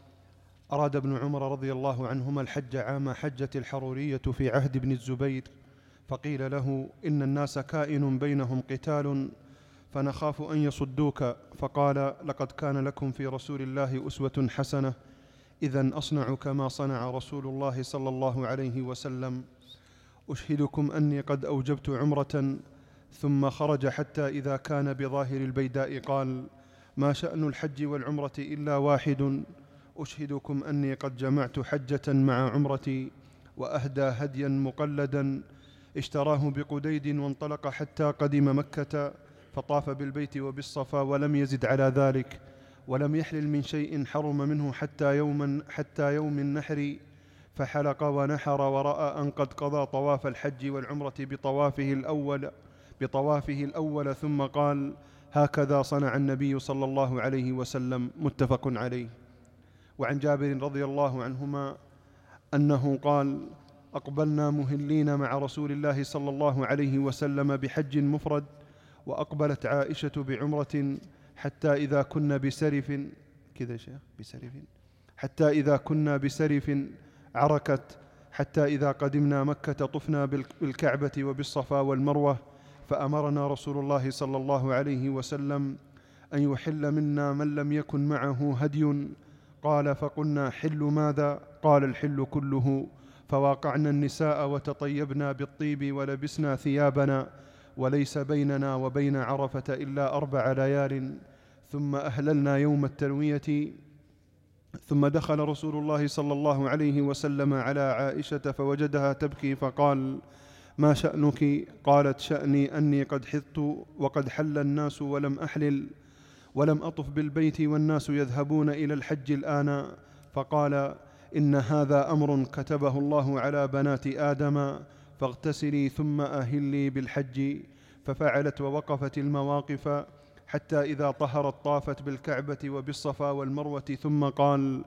أراد ابن عمر رضي الله عنهما الحج عام حجة الحرورية في عهد ابن الزبير فقيل له إن الناس كائن بينهم قتال فنخاف أن يصدوك. فقال لقد كان لكم في رسول الله أسوة حسنة إذا أصنع كما صنع رسول الله صلى الله عليه وسلم. أشهدكم أني قد أوجبت عمرة ثم خرج حتى إذا كان بظاهر البيداء قال ما شأن الحج والعمرة إلا واحد. أشهدكم أني قد جمعت حجة مع عمرتي وأهدى هديا مقلدا. اشتراه بقديد وانطلق حتى قدم مكة فطاف بالبيت وبالصفا ولم يزد على ذلك ولم يحلل من شيء حرم منه حتى يوما حتى يوم النحر. فحلق ونحر ورأى أن قد قضى طواف الحج والعمرة بطوافه الأول. بطوافه الأول ثم قال هكذا صنع النبي صلى الله عليه وسلم متفق عليه. وعن جابر رضي الله عنهما أنه قال أقبلنا مهلين مع رسول الله صلى الله عليه وسلم بحج مفرد وأقبلت عائشة بعمرة حتى إذا كنا بسرف كذا شيخ بسرف. حتى إذا كنا بسرف عركت حتى إذا قدمنا مكة طفنا بالكعبة وبالصفا والمروة فأمرنا رسول الله صلى الله عليه وسلم أن يحل منا من لم يكن معه هدي. قال فقلنا حل ماذا؟ قال الحل كله فواقعنا النساء وتطيبنا بالطيب ولبسنا ثيابنا وليس بيننا وبين عرفة إلا أربع ليال. ثم أهللنا يوم التروية. ثم دخل رسول الله صلى الله عليه وسلم على عائشة فوجدها تبكي فقال ما شأنك؟ قالت شأني أني قد حثت وقد حل الناس ولم أحلل ولم أطف بالبيت والناس يذهبون إلى الحج الآن. فقال إن هذا أمر كتبه الله على بنات آدم فاغتسلي ثم أهلي بالحج. ففعلت ووقفت المواقف حتى إذا طهرت طافت بالكعبة وبالصفا والمروة. ثم قال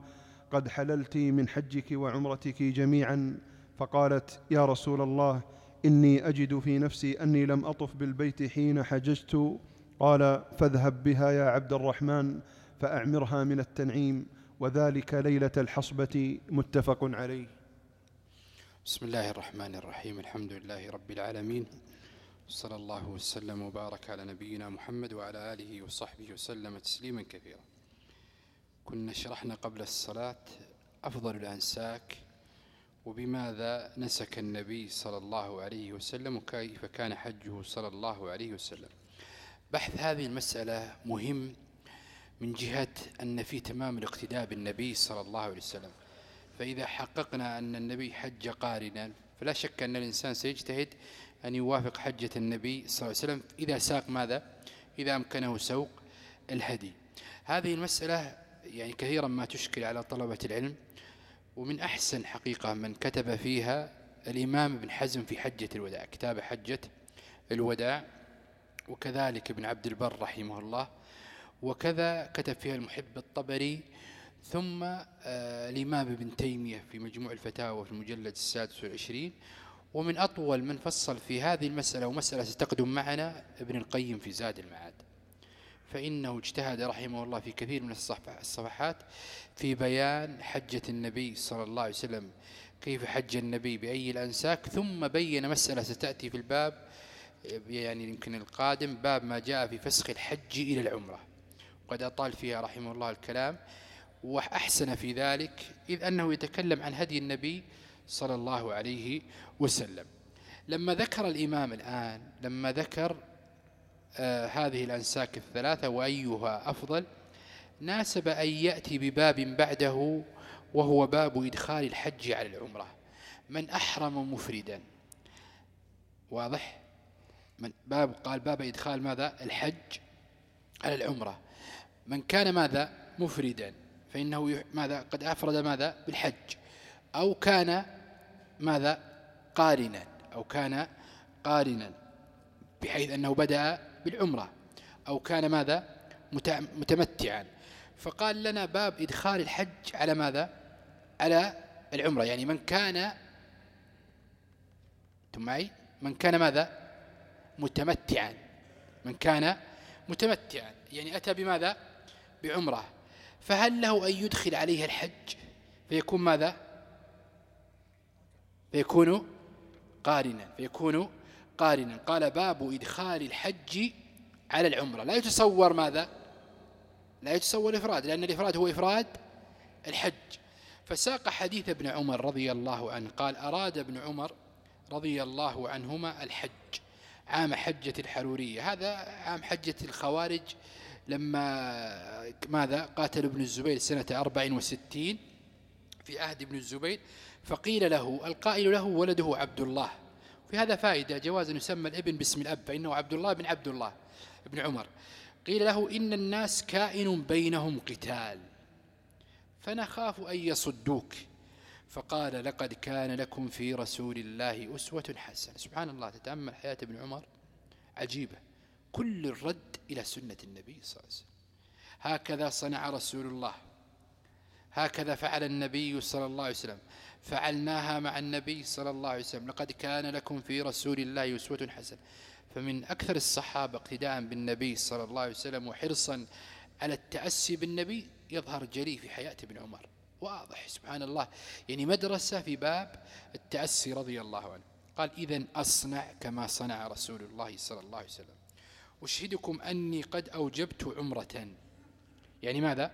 قد حللت من حجك وعمرتك جميعا. فقالت يا رسول الله إني أجد في نفسي أني لم أطف بالبيت حين حججت. قال فاذهب بها يا عبد الرحمن فأعمرها من التنعيم وذلك ليلة الحصبة. متفق عليه. بسم الله الرحمن الرحيم. الحمد لله رب العالمين. صلى الله وسلم وبارك على نبينا محمد وعلى آله وصحبه وسلم تسليما كثيرا. كنا شرحنا قبل الصلاة أفضل الأنساك وبماذا نسك النبي صلى الله عليه وسلم وكيف كان حجه صلى الله عليه وسلم؟ بحث هذه المسألة مهم من جهة أن في تمام الاقتداء بالنبي صلى الله عليه وسلم. فإذا حققنا أن النبي حج قارنا فلا شك أن الإنسان سيجتهد أن يوافق حجة النبي صلى الله عليه وسلم إذا ساق ماذا؟ إذا أمكنه سوق الهدي. هذه المسألة يعني كثيرا ما تشكل على طلبة العلم ومن أحسن حقيقة من كتب فيها الإمام ابن حزم في حجة الوداع كتاب حجة الوداع وكذلك ابن عبد البر رحمه الله وكذا كتب فيها المحب الطبري ثم آه الإمام ابن تيمية في مجموع الفتاوى في المجلد السادس والعشرين. ومن أطول من فصل في هذه المسألة ومسألة ستقدم معنا ابن القيم في زاد المعاد. فإنه اجتهد رحمه الله في كثير من الصفحات في بيان حجة النبي صلى الله عليه وسلم كيف حج النبي بأي الأنساك ثم بين مسألة ستأتي في الباب يعني يمكن القادم باب ما جاء في فسخ الحج إلى العمرة. وقد أطال فيها رحمه الله الكلام وأحسن في ذلك إذ أنه يتكلم عن هدي النبي صلى الله عليه وسلم. لما ذكر الإمام الآن لما ذكر هذه الأنساك الثلاثة وأيها أفضل. ناسب أن يأتي بباب بعده وهو باب إدخال الحج على العمرة. من أحرم مفردا. واضح؟ من باب قال باب إدخال ماذا؟ الحج على العمرة. من كان ماذا؟ مفردا. فإنه ماذا؟ قد أفرد ماذا؟ بالحج. أو كان ماذا؟ قارنا. أو كان قارنا. بحيث أنه بدأ بالعمرة أو كان ماذا؟ متمتعا. فقال لنا باب إدخال الحج على ماذا؟ على العمرة. يعني من كان معي؟ من كان ماذا؟ متمتعا. من كان متمتعا. يعني أتى بماذا؟ بعمرة. فهل له أن يدخل عليها الحج؟ فيكون ماذا؟ فيكون قارنا. فيكون قارنا. قال باب إدخال الحج على العمرة. لا يتصور ماذا؟ لا يتصور الإفراد لأن الإفراد هو إفراد الحج. فساق حديث ابن عمر رضي الله عنه قال أراد ابن عمر رضي الله عنهما الحج عام حجة الحرورية. هذا عام حجة الخوارج لما ماذا؟ قاتل ابن الزبير سنة أربع وستين في عهد ابن الزبير فقيل له القائل له ولده عبد الله. في هذا فائدة جواز أن يسمى الإبن باسم الأب فإنه عبد الله بن عبد الله بن عمر. قيل له إن الناس كائن بينهم قتال فنخاف أن يصدوك. فقال لقد كان لكم في رسول الله أسوة حسنة. سبحان الله تتأمل حياة ابن عمر عجيبة. كل الرد إلى سنة النبي صلى الله عليه وسلم. هكذا صنع رسول الله هكذا فعل النبي صلى الله عليه وسلم. فعلناها مع النبي صلى الله عليه وسلم. لقد كان لكم في رسول الله أسوة حسنة. فمن أكثر الصحابة اقتداء بالنبي صلى الله عليه وسلم وحرصا على التأسي بالنبي يظهر جلي في حياة ابن عمر. واضح سبحان الله. يعني مدرسة في باب التأسي رضي الله عنه. قال إذا أصنع كما صنع رسول الله صلى الله عليه وسلم. أشهدكم أني قد أوجبت عمرة. يعني ماذا؟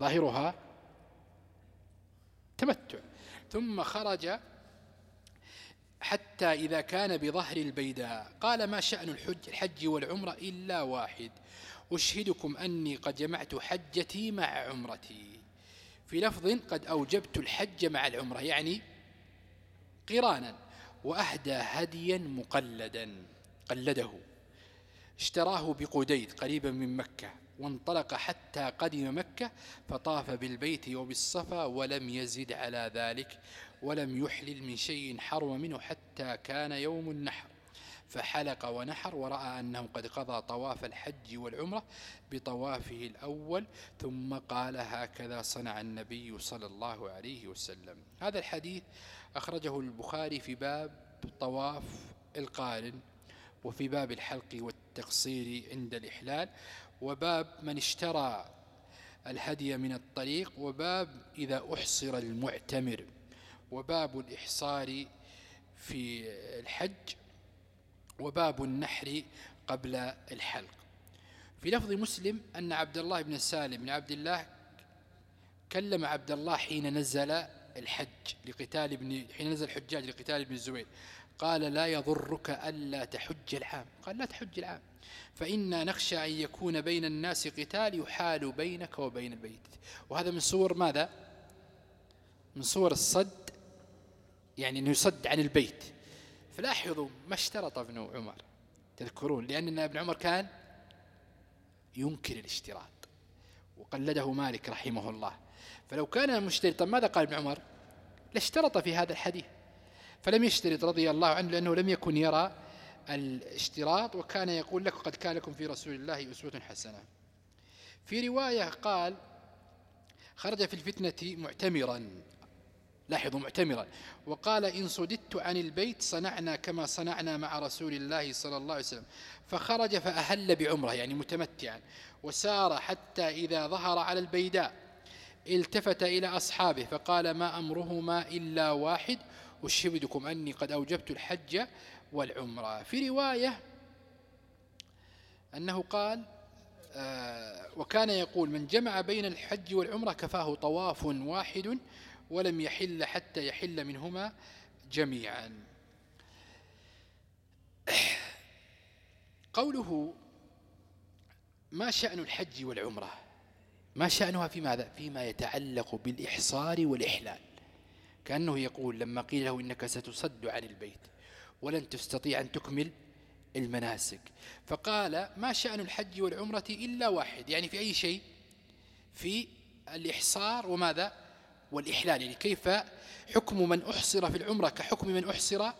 ظاهرها تمتع. ثم خرج حتى إذا كان بظهر البيداء. قال ما شأن الحج, الحج والعمرة إلا واحد. أشهدكم أني قد جمعت حجتي مع عمرتي. في لفظ قد أوجبت الحج مع العمرة يعني قرانا وأهدى هديا مقلدا قلده. اشتراه بقديد قريبا من مكة. وانطلق حتى قدم مكة فطاف بالبيت وبالصفا ولم يزد على ذلك ولم يحلل من شيء حرم منه حتى كان يوم النحر. فحلق ونحر ورأى أنه قد قضى طواف الحج والعمرة بطوافه الأول ثم قال هكذا صنع النبي صلى الله عليه وسلم هذا الحديث أخرجه البخاري في باب طواف القارن وفي باب الحلق والتقصير عند الإحلال. وباب من اشترى الهدي من الطريق وباب إذا أحصر المعتمر وباب الإحصار في الحج وباب النحر قبل الحلق. في لفظ مسلم أن عبد الله بن سالم بن عبد الله كلم عبد الله حين نزل الحج لقتال ابن حين نزل الحجاج لقتال ابن الزبير. قال لا يضرك ألا تحج العام. قال لا تحج العام. فإنا نخشى أن يكون بين الناس قتال يحال بينك وبين البيت. وهذا من صور ماذا؟ من صور الصد يعني أنه يصد عن البيت. فلاحظوا ما اشترط ابن عمر. تذكرون لأن ابن عمر كان ينكر الاشتراط. وقلده مالك رحمه الله. فلو كان مشترطا ماذا قال ابن عمر؟ لاشترط في هذا الحديث. فلم يشترط رضي الله عنه لأنه لم يكن يرى الاشتراط وكان يقول لك قد كان لكم في رسول الله أسوة حسنة. في رواية قال خرج في الفتنة معتمرا. لاحظوا معتمرا. وقال إن صددت عن البيت صنعنا كما صنعنا مع رسول الله صلى الله عليه وسلم. فخرج فأهل بعمرة يعني متمتعا. وسار حتى إذا ظهر على البيداء التفت إلى أصحابه فقال ما أمرهما إلا واحد أشهدكم أني قد أوجبت الحج والعمرة. في رواية أنه قال آه، وكان يقول من جمع بين الحج والعمرة كفاه طواف واحد ولم يحل حتى يحل منهما جميعا. قوله ما شأن الحج والعمرة ما شأنها في ماذا فيما يتعلق بالإحصار والإحلال. كأنه يقول لما قيل له إنك ستصد عن البيت ولن تستطيع أن تكمل المناسك. فقال ما شأن الحج والعمرة إلا واحد يعني في أي شيء؟ في الإحصار وماذا؟ والإحلال يعني كيف حكم من أحصر في العمرة كحكم من أحصر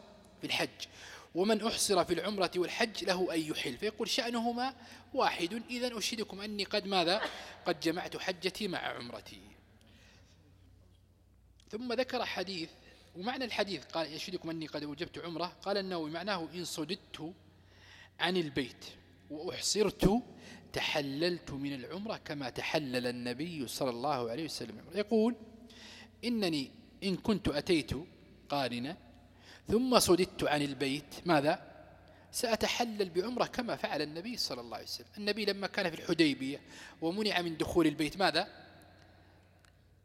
في الحج؟ ومن أحصر في العمرة والحج له أن يحل. فيقول شأنهما واحد. إذا أشهدكم أني قد ماذا؟ قد جمعت حجتي مع عمرتي. ثم ذكر حديث ومعنى الحديث قال يشهدكم أني قد وجبت عمرة؟ قال النووي معناه إن صددت عن البيت وأحصرت تحللت من العمرة كما تحلل النبي صلى الله عليه وسلم يقول إنني إن كنت أتيت قارنة ثم صددت عن البيت ماذا؟ سأتحلل بعمرة كما فعل النبي صلى الله عليه وسلم. النبي لما كان في الحديبية ومنع من دخول البيت ماذا؟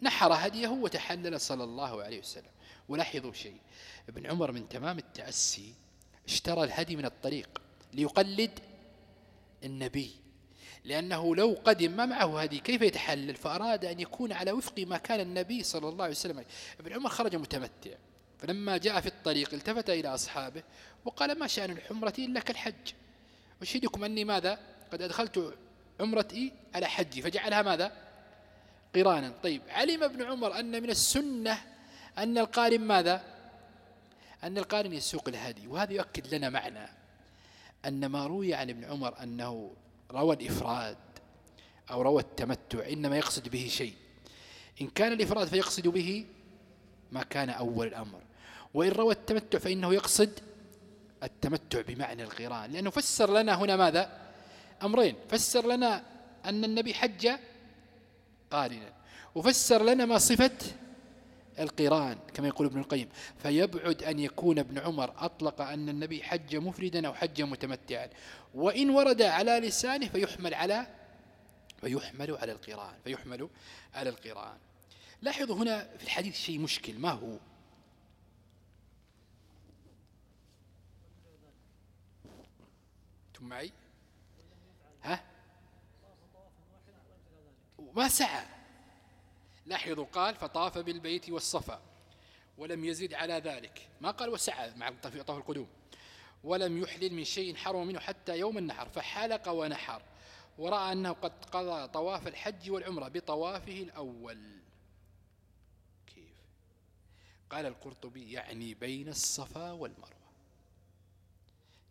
نحر هديه وتحلل صلى الله عليه وسلم. ولاحظوا شيء ابن عمر من تمام التأسي اشترى الهدي من الطريق ليقلد النبي لأنه لو قدم ما معه هدي كيف يتحلل؟ فأراد أن يكون على وفق ما كان النبي صلى الله عليه وسلم ابن عمر خرج متمتع. فلما جاء في الطريق التفت إلى أصحابه وقال ما شأن الحمرة إلا كالحج. أشهدكم أني ماذا؟ قد أدخلت عمرتي على حجي. فجعلها ماذا؟ قرانا. طيب علم ابن عمر أن من السنة أن القارن ماذا؟ أن القارن يسوق الهدي وهذا يؤكد لنا معنى أن ما روي عن ابن عمر أنه روى الإفراد أو روى التمتع إنما يقصد به شيء. إن كان الإفراد فيقصد به ما كان أول الأمر وإن روى التمتع فإنه يقصد التمتع بمعنى القران لأنه فسر لنا هنا ماذا؟ أمرين. فسر لنا أن النبي حج قارنا. وفسر لنا ما صفة القرآن كما يقول ابن القيم. فيبعد أن يكون ابن عمر أطلق أن النبي حج مفردا أو حج متمتعا. وإن ورد على لسانه فيحمل على فيحمل على القرآن فيحمل على القرآن. لاحظوا هنا في الحديث شيء مشكل. ما هو؟ أنتم معي؟ ما سعى لاحظوا قال فطاف بالبيت والصفا ولم يزد على ذلك. ما قال وسعى مع طواف القدوم. ولم يحلل من شيء حرم منه حتى يوم النحر فحلق ونحر. ورأى أنه قد قضى طواف الحج والعمرة بطوافه الأول. كيف؟ قال القرطبي يعني بين الصفا والمروة.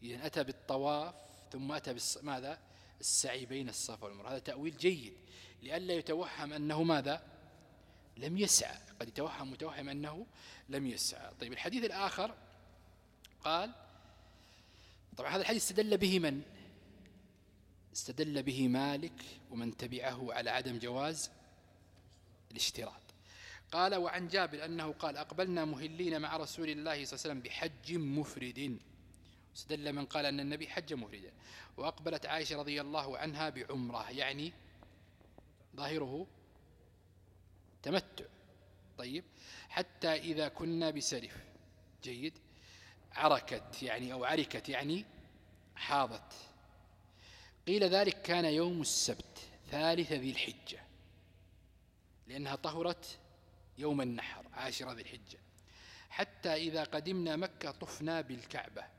إذا أتى بالطواف ثم أتى ماذا؟ السعي بين الصفا والمروة هذا تأويل جيد لئلا يتوهم أنه ماذا؟ لم يسعى. قد يتوهم متوهم أنه لم يسعى. طيب الحديث الآخر قال طبعا هذا الحديث استدل به من؟ استدل به مالك ومن تبعه على عدم جواز الاشتراط. قال وعن جابر أنه قال أقبلنا مهلين مع رسول الله صلى الله عليه وسلم بحج مفرد. استدل من قال أن النبي حج مفردا. وأقبلت عائشة رضي الله عنها بعمرة يعني ظاهره تمتع. طيب حتى إذا كنا بسرف جيد. عركت يعني أو عركت يعني حاضت. قيل ذلك كان يوم السبت ثالث ذي الحجة لأنها طهرت يوم النحر عاشر ذي الحجة. حتى إذا قدمنا مكة طفنا بالكعبة.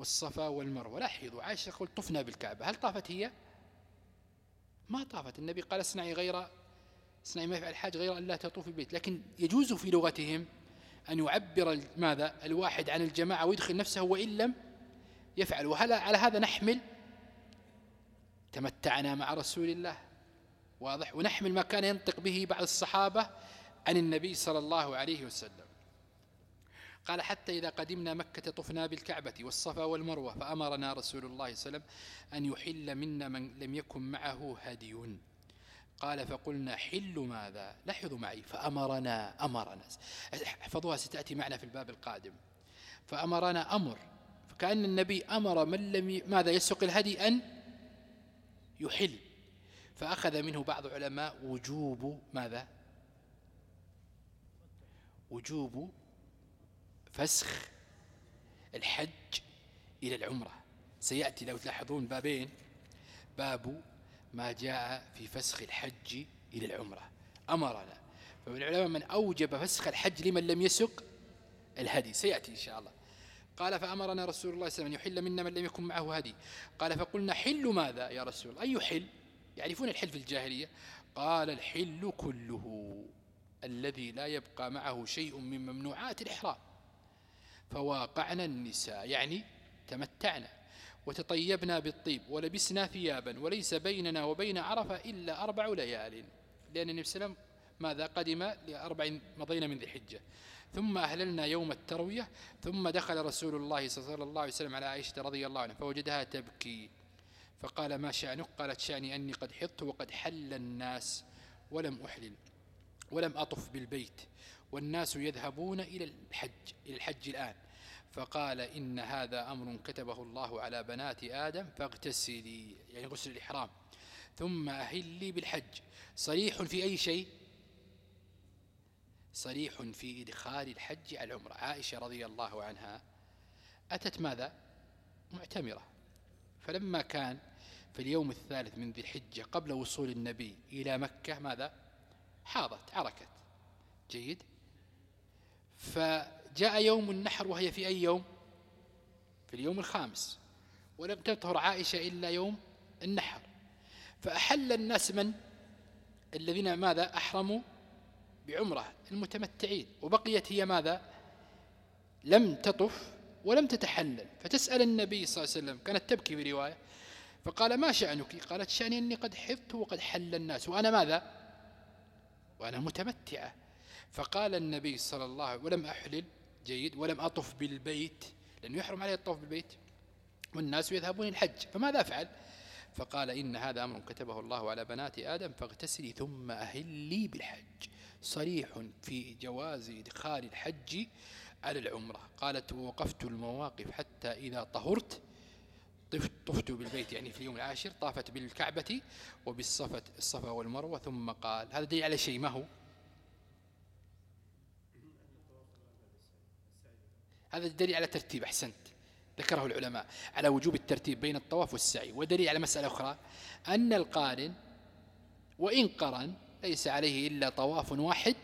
والصفا والمروة. لاحظوا عائشة قلت طفنا بالكعبة. هل طافت هي؟ ما طافت. النبي قال اصنعي غير اصنعي ما يفعل الحاج غير أن لا تطوف البيت. لكن يجوز في لغتهم أن يعبر ماذا؟ الواحد عن الجماعة ويدخل نفسه وإن لم يفعل. وهل على هذا نحمل؟ تمتعنا مع رسول الله. واضح. ونحمل ما كان ينطق به بعض الصحابة عن النبي صلى الله عليه وسلم. قال حتى إذا قدمنا مكة طفنا بالكعبة والصفا والمروة فأمرنا رسول الله صلى الله عليه وسلم أن يحل منا من لم يكن معه هدي. قال فقلنا حل ماذا؟ لاحظوا معي. فأمرنا أمرنا. احفظوها ستأتي معنا في الباب القادم. فأمرنا أمر. فكأن النبي أمر من لم ماذا يسق الهدي؟ أن يحل. فأخذ منه بعض العلماء وجوب ماذا؟ وجوب فسخ الحج إلى العمرة. سيأتي لو تلاحظون بابين. باب ما جاء في فسخ الحج إلى العمرة. أمرنا. فالعلماء من أوجب فسخ الحج لمن لم يسق الهدي. سيأتي إن شاء الله. قال فأمرنا رسول الله صلى الله عليه وسلم أن يحل منا من لم يكن معه هدي. قال فقلنا حل ماذا يا رسول الله؟ أي حل؟ يعرفون الحل في الجاهلية. قال الحل كله الذي لا يبقى معه شيء من ممنوعات الإحرام. فواقعنا النساء يعني تمتعنا وتطيبنا بالطيب ولبسنا ثيابا وليس بيننا وبين عرفة إلا أربع ليال. لأن النبي صلى الله عليه وسلم ماذا قدم لأربع مضينا من ذي الحجة. ثم أهللنا يوم التروية ثم دخل رسول الله صلى الله عليه وسلم على عائشة رضي الله عنها فوجدها تبكي. فقال ما شأنك؟ قالت شأني أني قد حطت وقد حل الناس ولم أحلل ولم أطف بالبيت. والناس يذهبون إلى الحج إلى الحج الآن. فقال إن هذا أمر كتبه الله على بنات آدم فاغتسلي يعني غسل الإحرام. ثم أهلي بالحج. صريح في أي شيء؟ صريح في إدخال الحج على العمرة. عائشة رضي الله عنها أتت ماذا؟ معتمرة. فلما كان في اليوم الثالث من ذي الحجة قبل وصول النبي إلى مكة ماذا؟ حاضت عركت. جيد؟ فجاء يوم النحر وهي في أي يوم؟ في اليوم الخامس. ولم تطهر عائشة إلا يوم النحر. فأحل الناس من؟ الذين ماذا؟ أحرموا بعمرة المتمتعين. وبقيت هي ماذا؟ لم تطف ولم تتحلل. فتسأل النبي صلى الله عليه وسلم كانت تبكي في رواية فقال ما شأنك؟ قالت شأني أني قد حفظت وقد حل الناس. وأنا ماذا؟ وأنا متمتعة. فقال النبي صلى الله عليه وسلم ولم أحلل جيد ولم أطف بالبيت لأنه يحرم عليه الطوف بالبيت والناس يذهبون الحج فماذا أفعل؟ فقال إن هذا أمر كتبه الله على بنات آدم فاغتسلي ثم أهلي بالحج. صريح في جواز إدخال الحج على العمرة. قالت ووقفت المواقف حتى إذا طهرت طفت بالبيت يعني في اليوم العاشر طافت بالكعبة وبالصفة الصفا والمروة ثم قال. هذا دليل على شيء ما هو؟ هذا دليل على ترتيب أحسنت. ذكره العلماء على وجوب الترتيب بين الطواف والسعي ودليل على مسألة أخرى أن القارن وإن قرن ليس عليه إلا طواف واحد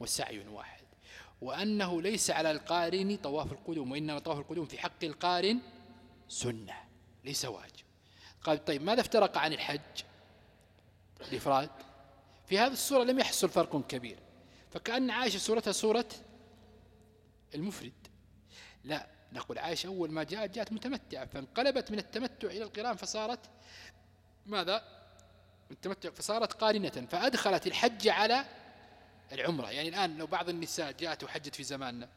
وسعي واحد وأنه ليس على القارن طواف القدوم وإنما طواف القدوم في حق القارن سنة ليس واجب. قال طيب ماذا افترق عن الحج؟ الإفراد. في هذه الصورة لم يحصل فرق كبير فكأن عائشة صورتها صورة المفرد. لا نقول عائشة أول ما جاءت جاءت متمتعة فانقلبت من التمتع إلى القران فصارت ماذا؟ التمتع فصارت قارنة فأدخلت الحج على العمرة. يعني الآن لو بعض النساء جاءت وحجت في زماننا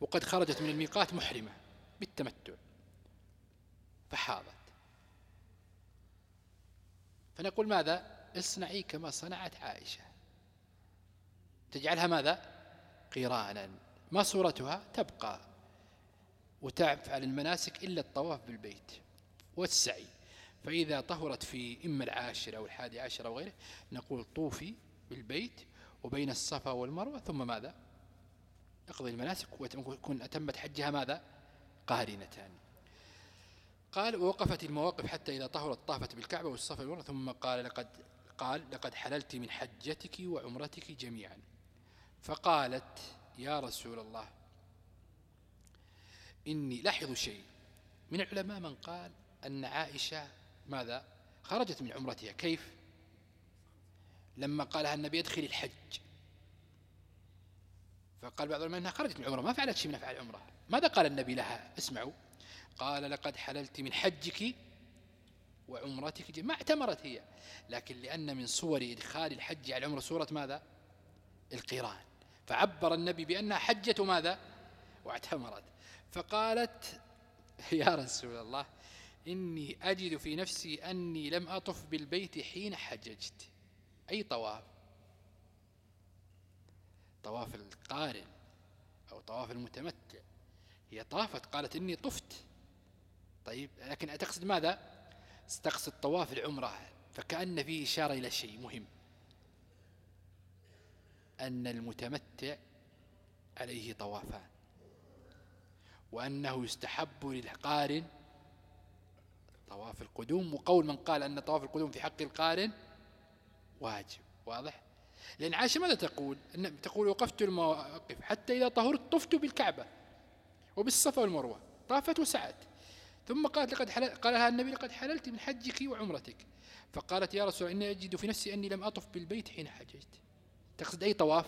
وقد خرجت من الميقات محرمة بالتمتع فحاضت. فنقول ماذا؟ اصنعي كما صنعت عائشة. تجعلها ماذا؟ قرانا. ما صورتها؟ تبقى. وتفعل المناسك إلا الطواف بالبيت والسعي. فإذا طهرت في إما العاشر أو الحادي عشر أو غيره نقول طوفي بالبيت وبين الصفا والمروة. ثم ماذا؟ اقضي المناسك وتكون أتمت حجها ماذا؟ قارنتان. قال ووقفت المواقف حتى إذا طهرت طافت بالكعبة والصفا والمروة. ثم قال لقد قال لقد حللت من حجتك وعمرتك جميعا. فقالت يا رسول الله إني لاحظوا شيء. من العلماء من قال أن عائشة ماذا؟ خرجت من عمرتها. كيف؟ لما قالها النبي ادخل الحج. فقال بعض العلماء أنها خرجت من عمره ما فعلت شيء من أفعال عمره ماذا قال النبي لها؟ اسمعوا. قال لقد حللت من حجك وعمرتك ما اعتمرت هي. لكن لأن من صور إدخال الحج على العمرة صورة ماذا؟ القرآن. فعبر النبي بأنها حجة ماذا؟ واعتمرت. فقالت يا رسول الله إني أجد في نفسي أني لم أطف بالبيت حين حججت. أي طواف؟ طواف القارن أو طواف المتمتع. هي طافت قالت إني طفت. طيب لكن تقصد ماذا؟ تقصد طواف العمرة فكأن فيه إشارة إلى شيء مهم. أن المتمتع عليه طوافان وأنه يستحب للقارن طواف القدوم وقول من قال أن طواف القدوم في حق القارن واجب واضح؟ لأن عائشة ماذا تقول؟ أن تقول وقفت المواقف حتى إذا طهرت طفت بالكعبة وبالصفا والمروة طافت وسعت. ثم قالت لقد حلل قال لها النبي لقد حللت من حجك وعمرتك. فقالت يا رسول إني أجد في نفسي أني لم أطف بالبيت حين حججت. تقصد أي طواف؟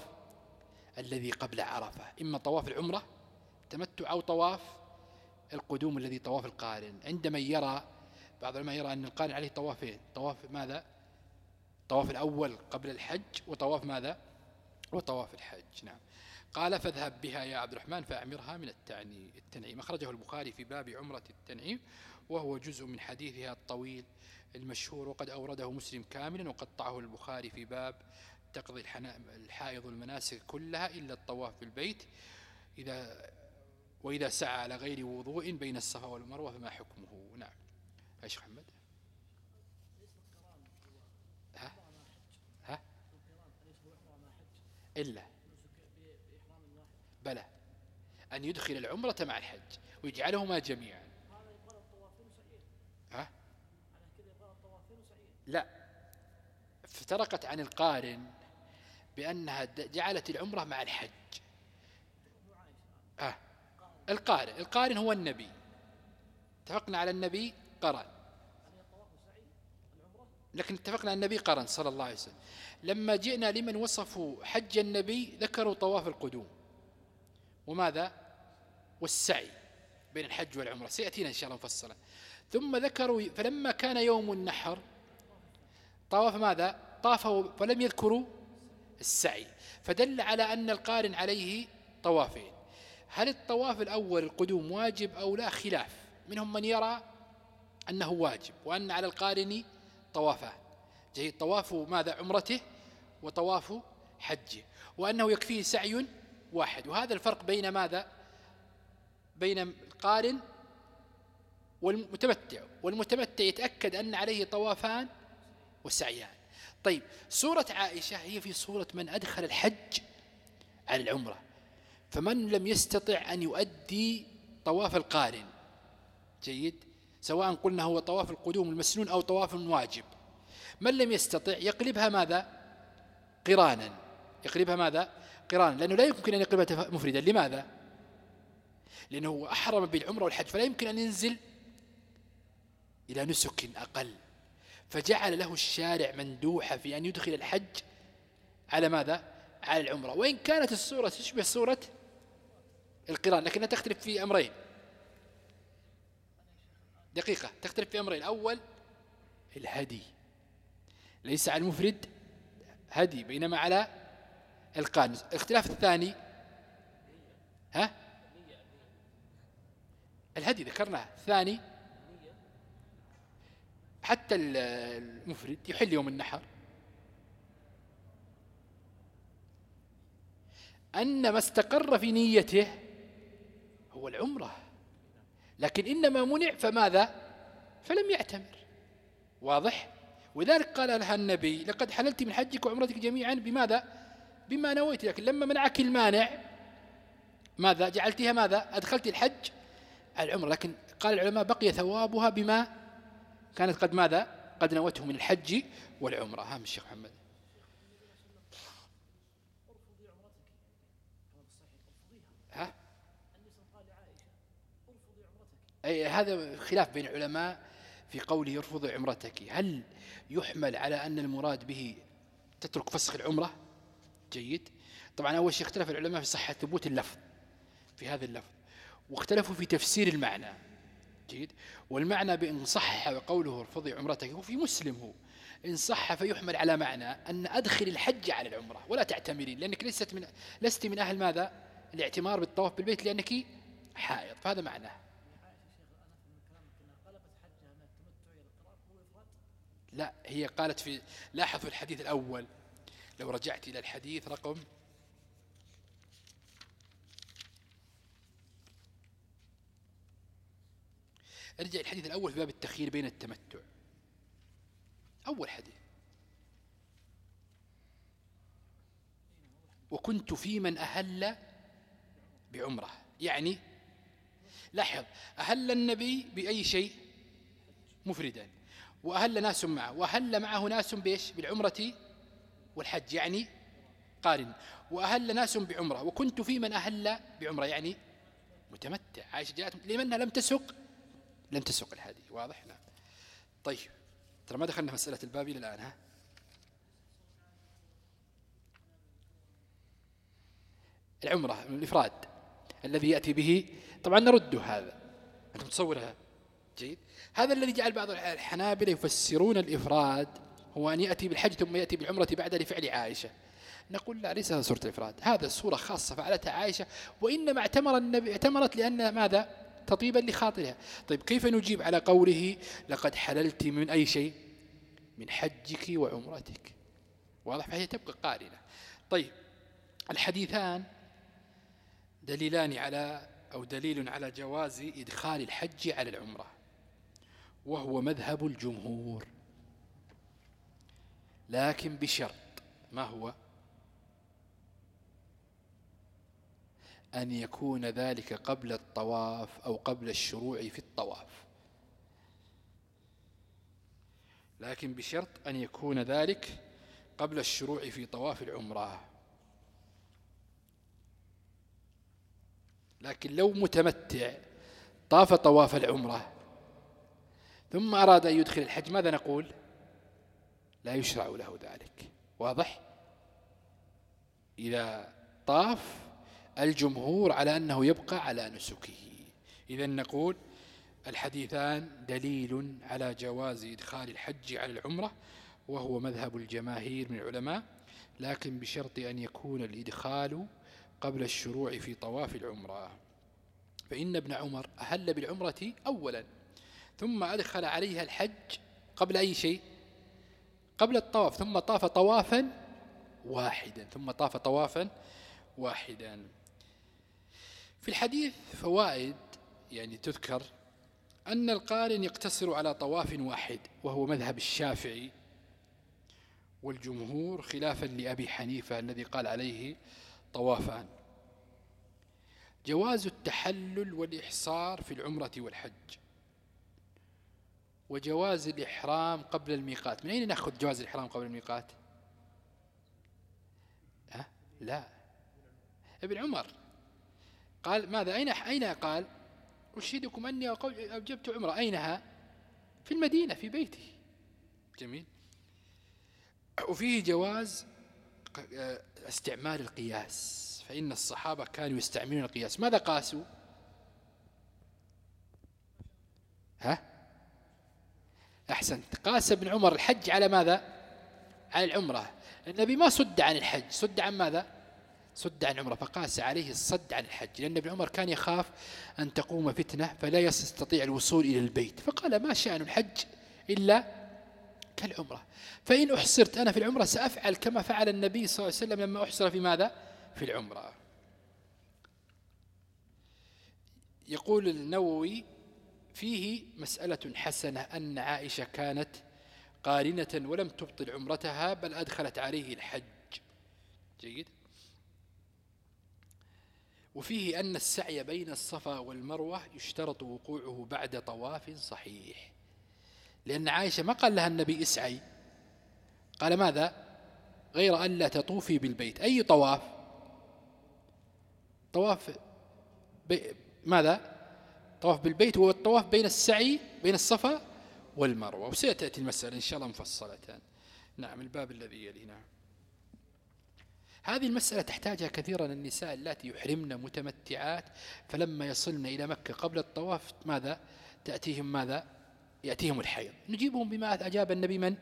الذي قبل عرفة. إما طواف العمرة تمتع أو طواف القدوم الذي طواف القارن. عندما يرى بعض العلماء يرى أن القارن عليه طوافين. طواف ماذا؟ طواف الأول قبل الحج وطواف ماذا؟ وطواف الحج. نعم. قال فاذهب بها يا عبد الرحمن فأعمرها من التنعيم. أخرجه البخاري في باب عمرة التنعيم وهو جزء من حديثها الطويل المشهور وقد أورده مسلم كاملا وقطعه البخاري في باب تقضي الحائض المناسك كلها إلا الطواف بالبيت إذا وإذا سعى على غير وضوء بين الصفا والمروة فما حكمه. نعم. أيش محمد؟ ها؟ ها؟ إلا. بلى. أن يدخل العمرة مع الحج ويجعلهما جميعا. ها؟ لا. افترقت عن القارن بأنها جعلت العمرة مع الحج. ها القارن القارن هو النبي. اتفقنا على النبي قرن. لكن اتفقنا النبي قرن صلى الله عليه وسلم. لما جئنا لمن وصفوا حج النبي ذكروا طواف القدوم. وماذا؟ والسعي بين الحج والعمرة. سيأتينا إن شاء الله مفصلا. ثم ذكروا فلما كان يوم النحر طواف ماذا؟ طافوا فلم يذكروا السعي. فدل على أن القارن عليه طوافين. هل الطواف الأول القدوم واجب أو لا؟ خلاف. منهم من يرى أنه واجب وأن على القارن طوافان جيد طواف ماذا؟ عمرته وطواف حجه. وأنه يكفيه سعي واحد. وهذا الفرق بين ماذا؟ بين القارن والمتمتع. والمتمتع يتأكد أن عليه طوافان وسعيان. طيب سورة عائشة هي في صورة من أدخل الحج على العمرة. فمن لم يستطع أن يؤدي طواف القارن جيد سواء قلنا هو طواف القدوم المسنون أو طواف واجب. من لم يستطع يقلبها ماذا؟ قرانا. يقلبها ماذا؟ قرانا. لأنه لا يمكن أن يقلبها مفردا. لماذا؟ لأنه أحرم بالعمرة والحج فلا يمكن أن ينزل إلى نسك أقل. فجعل له الشارع مندوحة في أن يدخل الحج على ماذا؟ على العمرة. وإن كانت الصورة تشبه صورة القرآن لكنها تختلف في أمرين. دقيقة تختلف في أمرين. أول الهدي. ليس على المفرد هدي بينما على القان الاختلاف الثاني ها؟ الهدي ذكرناه. الثاني حتى المفرد يحل يوم النحر. أن ما استقر في نيته هو العمرة. لكن إنما منع فماذا؟ فلم يعتمر واضح؟ ولذلك قال لها النبي لقد حللت من حجك وعمرتك جميعا بماذا؟ بما نويت لكن لما منعك المانع ماذا؟ جعلتها ماذا؟ أدخلت الحج. العمرة. لكن قال العلماء بقي ثوابها بما كانت قد ماذا؟ قد نوته من الحج والعمرة. هام الشيخ محمد. ها؟ أي هذا خلاف بين العلماء في قوله يرفض عمرتك. هل يحمل على أن المراد به تترك فسخ العمرة؟ جيد. طبعا أول شيء اختلف العلماء في صحة ثبوت اللفظ في هذا اللفظ واختلفوا في تفسير المعنى. جيد والمعنى بإن صح قوله ارفضي عمرتك وفي مسلم هو. إن صح فيحمل على معنى أن أدخل الحج على العمرة ولا تعتمرين لأنك لست من لست من أهل ماذا؟ الاعتمار بالطواف بالبيت لأنك حائض فهذا معناه لا هي قالت في لاحظوا الحديث الأول لو رجعت إلى الحديث رقم ارجع الحديث الأول في باب التخيير بين التمتع. أول حديث. وكنت في من أهل بعمرة. يعني لاحظ أهل النبي بأي شيء؟ مفردا. وأهل ناس معه. وأهل معه ناس بإيش؟ بالعمرة والحج. يعني قارن. وأهل ناس بعمرة. وكنت في من أهل بعمرة. يعني متمتع. عائشة جاءت لمنها لم تسق لم تسق الحديث. واضح؟ نعم. طيب ترى ما دخلنا مسألة الباب إلى الآن ها؟ العمرة الإفراد الذي يأتي به. طبعا نرد هذا. أنت متصورها جيد. هذا الذي جعل بعض الحنابلة يفسرون الإفراد هو أن يأتي بالحج ثم يأتي بالعمرة بعد لفعل عائشة. نقول لا ليس هذا سورة الإفراد. هذا السورة خاصة فعلتها عائشة وإنما اعتمر النبي اعتمرت لأن ماذا؟ تطيبا لخاطرها. طيب كيف نجيب على قوله لقد حللت من أي شيء؟ من حجك وعمرتك. واضح فهي تبقى قارنة. طيب الحديثان دليلان على أو دليل على جواز إدخال الحج على العمرة وهو مذهب الجمهور. لكن بشرط ما هو؟ أن يكون ذلك قبل الطواف أو قبل الشروع في الطواف. لكن بشرط أن يكون ذلك قبل الشروع في طواف العمرة. لكن لو متمتع طاف طواف العمرة ثم أراد أن يدخل الحج ماذا نقول؟ لا يشرع له ذلك. واضح؟ إذا طاف الجمهور على أنه يبقى على نسكه. إذا نقول الحديثان دليل على جواز إدخال الحج على العمرة وهو مذهب الجماهير من العلماء لكن بشرط أن يكون الإدخال قبل الشروع في طواف العمرة. فإن ابن عمر أهل بالعمرة أولا ثم أدخل عليها الحج قبل أي شيء؟ قبل الطواف ثم طاف طوافا واحدا ثم طاف طوافا واحدا. في الحديث فوائد يعني تذكر أن القارن يقتصر على طواف واحد وهو مذهب الشافعي والجمهور خلافا لأبي حنيفة الذي قال عليه طوافان. جواز التحلل والإحصار في العمرة والحج وجواز الإحرام قبل الميقات. من أين نأخذ جواز الإحرام قبل الميقات؟ ها؟ لا. ابن عمر. قال ماذا؟ أين أين قال؟ أشهدكم أني أوجبت عمرة. أينها؟ في المدينة في بيتي جميل. وفيه جواز استعمال القياس. فإن الصحابة كانوا يستعملون القياس. ماذا قاسوا؟ ها؟ أحسنت. قاس ابن عمر الحج على ماذا؟ على العمرة. النبي ما صد عن الحج. صد عن ماذا؟ صد عن عمره فقاس عليه الصد عن الحج لأن ابن عمر كان يخاف أن تقوم فتنة فلا يستطيع الوصول إلى البيت فقال ما شأن الحج إلا كالعمرة. فإن أحصرت أنا في العمرة سأفعل كما فعل النبي صلى الله عليه وسلم لما أحصر في ماذا؟ في العمرة. يقول النووي فيه مسألة حسنة أن عائشة كانت قارنة ولم تبطل عمرتها بل أدخلت عليه الحج. جيد؟ وفيه أن السعي بين الصفا والمروة يشترط وقوعه بعد طواف صحيح. لأن عائشة ما قال لها النبي اسعي. قال ماذا؟ غير أن لا تطوفي بالبيت. أي طواف؟ طواف بي ماذا؟ طواف بالبيت هو الطواف بين السعي بين الصفا والمروة. وسيتأتي المسألة إن شاء الله مفصلة. نعم الباب الذي يلي. نعم. هذه المسألة تحتاجها كثيرا النساء اللاتي يحرمن متمتعات فلما يصلن إلى مكة قبل الطواف ماذا؟ تأتيهم ماذا؟ يأتيهم الحيض. نجيبهم بما أجاب النبي من؟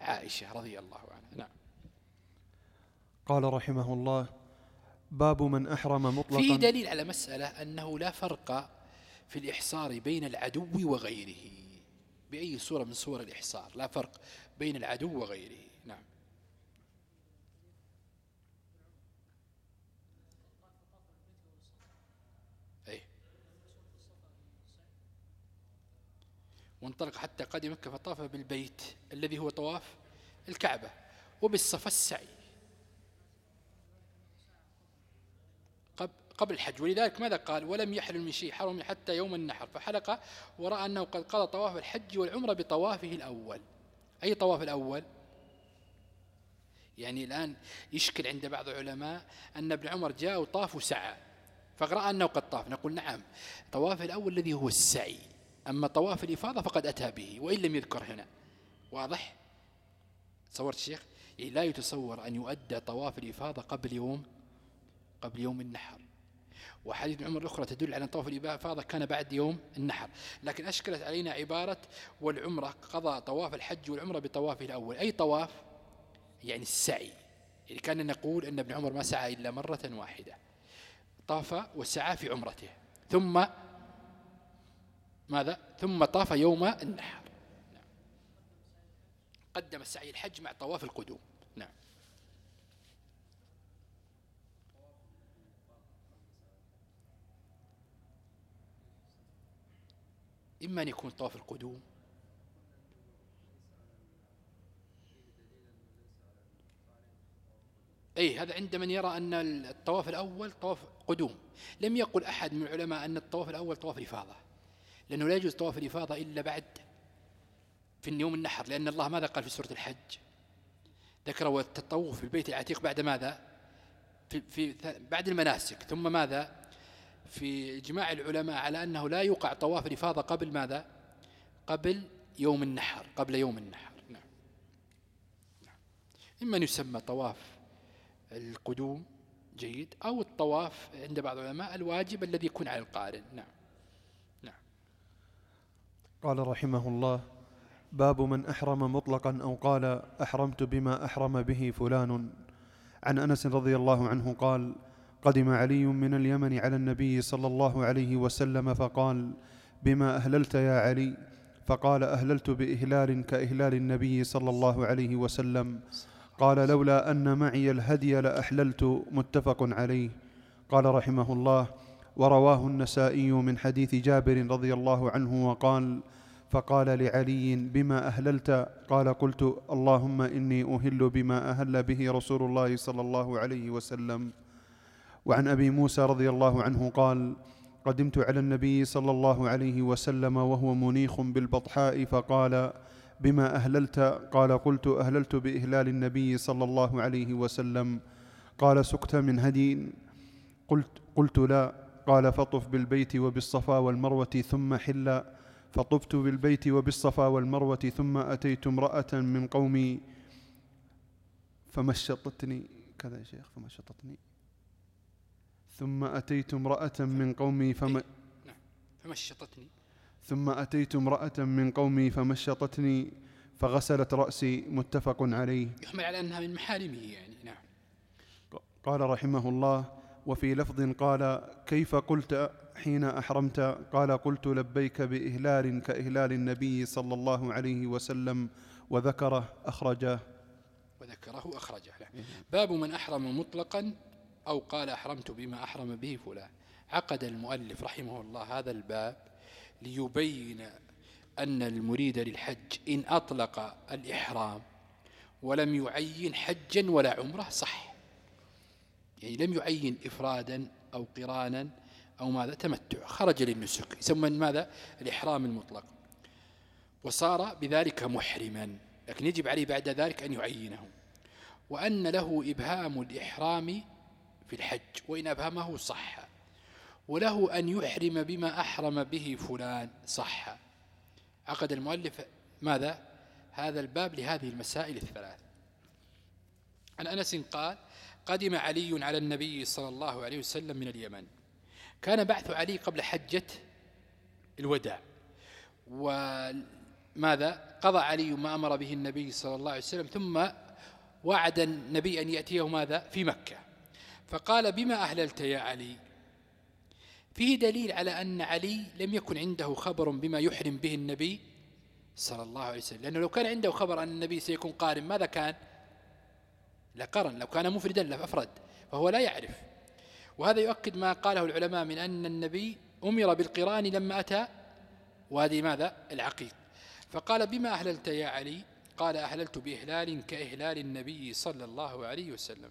عائشة رضي الله عنها. نعم. قال رحمه الله باب من أحرم مطلقا. في دليل على مسألة أنه لا فرق في الإحصار بين العدو وغيره. بأي صورة من صور الإحصار؟ لا فرق بين العدو وغيره نعم أي وانطلق حتى قدم مكة فطاف بالبيت الذي هو طواف الكعبة وبالصفا السعي. قبل الحج. ولذلك ماذا قال؟ ولم يحلل من شيء حرم حتى يوم النحر فحلق ورأى أنه قد قضى طواف الحج والعمرة بطوافه الأول. أي طواف الأول؟ يعني الآن يشكل عند بعض العلماء أن ابن عمر جاء وطاف وسعى فرأى أنه قد طاف. نقول نعم طواف الأول الذي هو السعي. أما طواف الإفاضة فقد أتى به وإن لم يذكر هنا. واضح؟ تصورت الشيخ يعني لا يتصور أن يؤدى طواف الإفاضة قبل يوم قبل يوم النحر. وحديث عمر الأخرى تدل على أن طواف الإفاضة كان بعد يوم النحر. لكن أشكلت علينا عبارة والعمرة قضى طواف الحج والعمرة بطوافه الأول. أي طواف؟ يعني السعي. يعني كان نقول أن ابن عمر ما سعى إلا مرة واحدة. طاف وسعى في عمرته. ثم ماذا؟ ثم طاف يوم النحر. نعم. قدم السعي الحج مع طواف القدوم. نعم. إما أن يكون طواف القدوم. أي هذا عند من يرى أن الطواف الأول طواف قدوم. لم يقل أحد من العلماء أن الطواف الأول طواف الإفاضة لأنه لا يجوز طواف الإفاضة إلا بعد في اليوم النحر لأن الله ماذا قال في سورة الحج؟ ذكر والتطوف في البيت العتيق بعد ماذا؟ في, في بعد المناسك. ثم ماذا؟ في إجماع العلماء على أنه لا يقع طواف الإفاضة قبل ماذا؟ قبل يوم النحر قبل يوم النحر. نعم. نعم. إما أن يسمى طواف القدوم جيد أو الطواف عند بعض العلماء الواجب الذي يكون على القارن. نعم. قال رحمه الله باب من أحرم مطلقا أو قال أحرمت بما أحرم به فلان. عن أنس رضي الله عنه قال قدم علي من اليمن على النبي صلى الله عليه وسلم فقال بما أهللت يا علي؟ فقال أهللت بإهلال كإهلال النبي صلى الله عليه وسلم. قال لولا أن معي الهدي لأحللت. متفق عليه. قال رحمه الله ورواه النسائي من حديث جابر رضي الله عنه وقال فقال لعلي بما أهللت؟ قال قلت اللهم إني أهل بما أهل به رسول الله صلى الله عليه وسلم. وعن أبي موسى رضي الله عنه قال قدمت على النبي صلى الله عليه وسلم وهو منيخ بالبطحاء فقال بما أهللت؟ قال قلت أهللت بإهلال النبي صلى الله عليه وسلم. قال سكت من هدي؟ قلت قلت لا. قال فطف بالبيت وبالصفا والمروة ثم حل. فطفت بالبيت وبالصفا والمروة ثم أتيت امرأة من قومي. فمشطتني. كذا يا شيخ فمشطتني. ثم أتيت امرأة من قومي فم نعم. فمشطتني. ثم أتيت امرأة من قومي فمشطتني. فغسلت رأسي. متفق عليه. يحمل على أنها من محارمه يعني نعم. قال رحمه الله وفي لفظ قال كيف قلت حين أحرمت؟ قال قلت لبيك بإهلال كإهلال النبي صلى الله عليه وسلم وذكره أخرجه. وذكره أخرجه. نعم. باب من أحرم مطلقا أو قال أحرمت بما أحرم به فلان. عقد المؤلف رحمه الله هذا الباب ليبين أن المريد للحج إن أطلق الإحرام ولم يعين حجا ولا عمرة صح. يعني لم يعين إفرادا أو قرانا أو ماذا تمتع خرج للنسك يسمى ماذا؟ الإحرام المطلق. وصار بذلك محرما لكن يجب عليه بعد ذلك أن يعينه. وأن له إبهام الإحرام في الحج وإن أبهمه صح. وله أن يحرم بما أحرم به فلان صح. عقد المؤلف ماذا؟ هذا الباب لهذه المسائل الثلاث. عن أنس قال قدم علي على النبي صلى الله عليه وسلم من اليمن. كان بعث علي قبل حجة الوداع. وماذا؟ قضى علي ما أمر به النبي صلى الله عليه وسلم ثم وعد النبي أن يأتيه ماذا؟ في مكة. فقال بما أهللت يا علي؟ فيه دليل على أن علي لم يكن عنده خبر بما يحرم به النبي صلى الله عليه وسلم. لأنه لو كان عنده خبر أن النبي سيكون قارن ماذا كان؟ لقرن لو كان مفردا لأفرد فهو لا يعرف. وهذا يؤكد ما قاله العلماء من أن النبي أمر بالقران لما أتى وادي ماذا؟ العقيق فقال بما أهللت يا علي؟ قال أهللت بإهلال كإهلال النبي صلى الله عليه وسلم.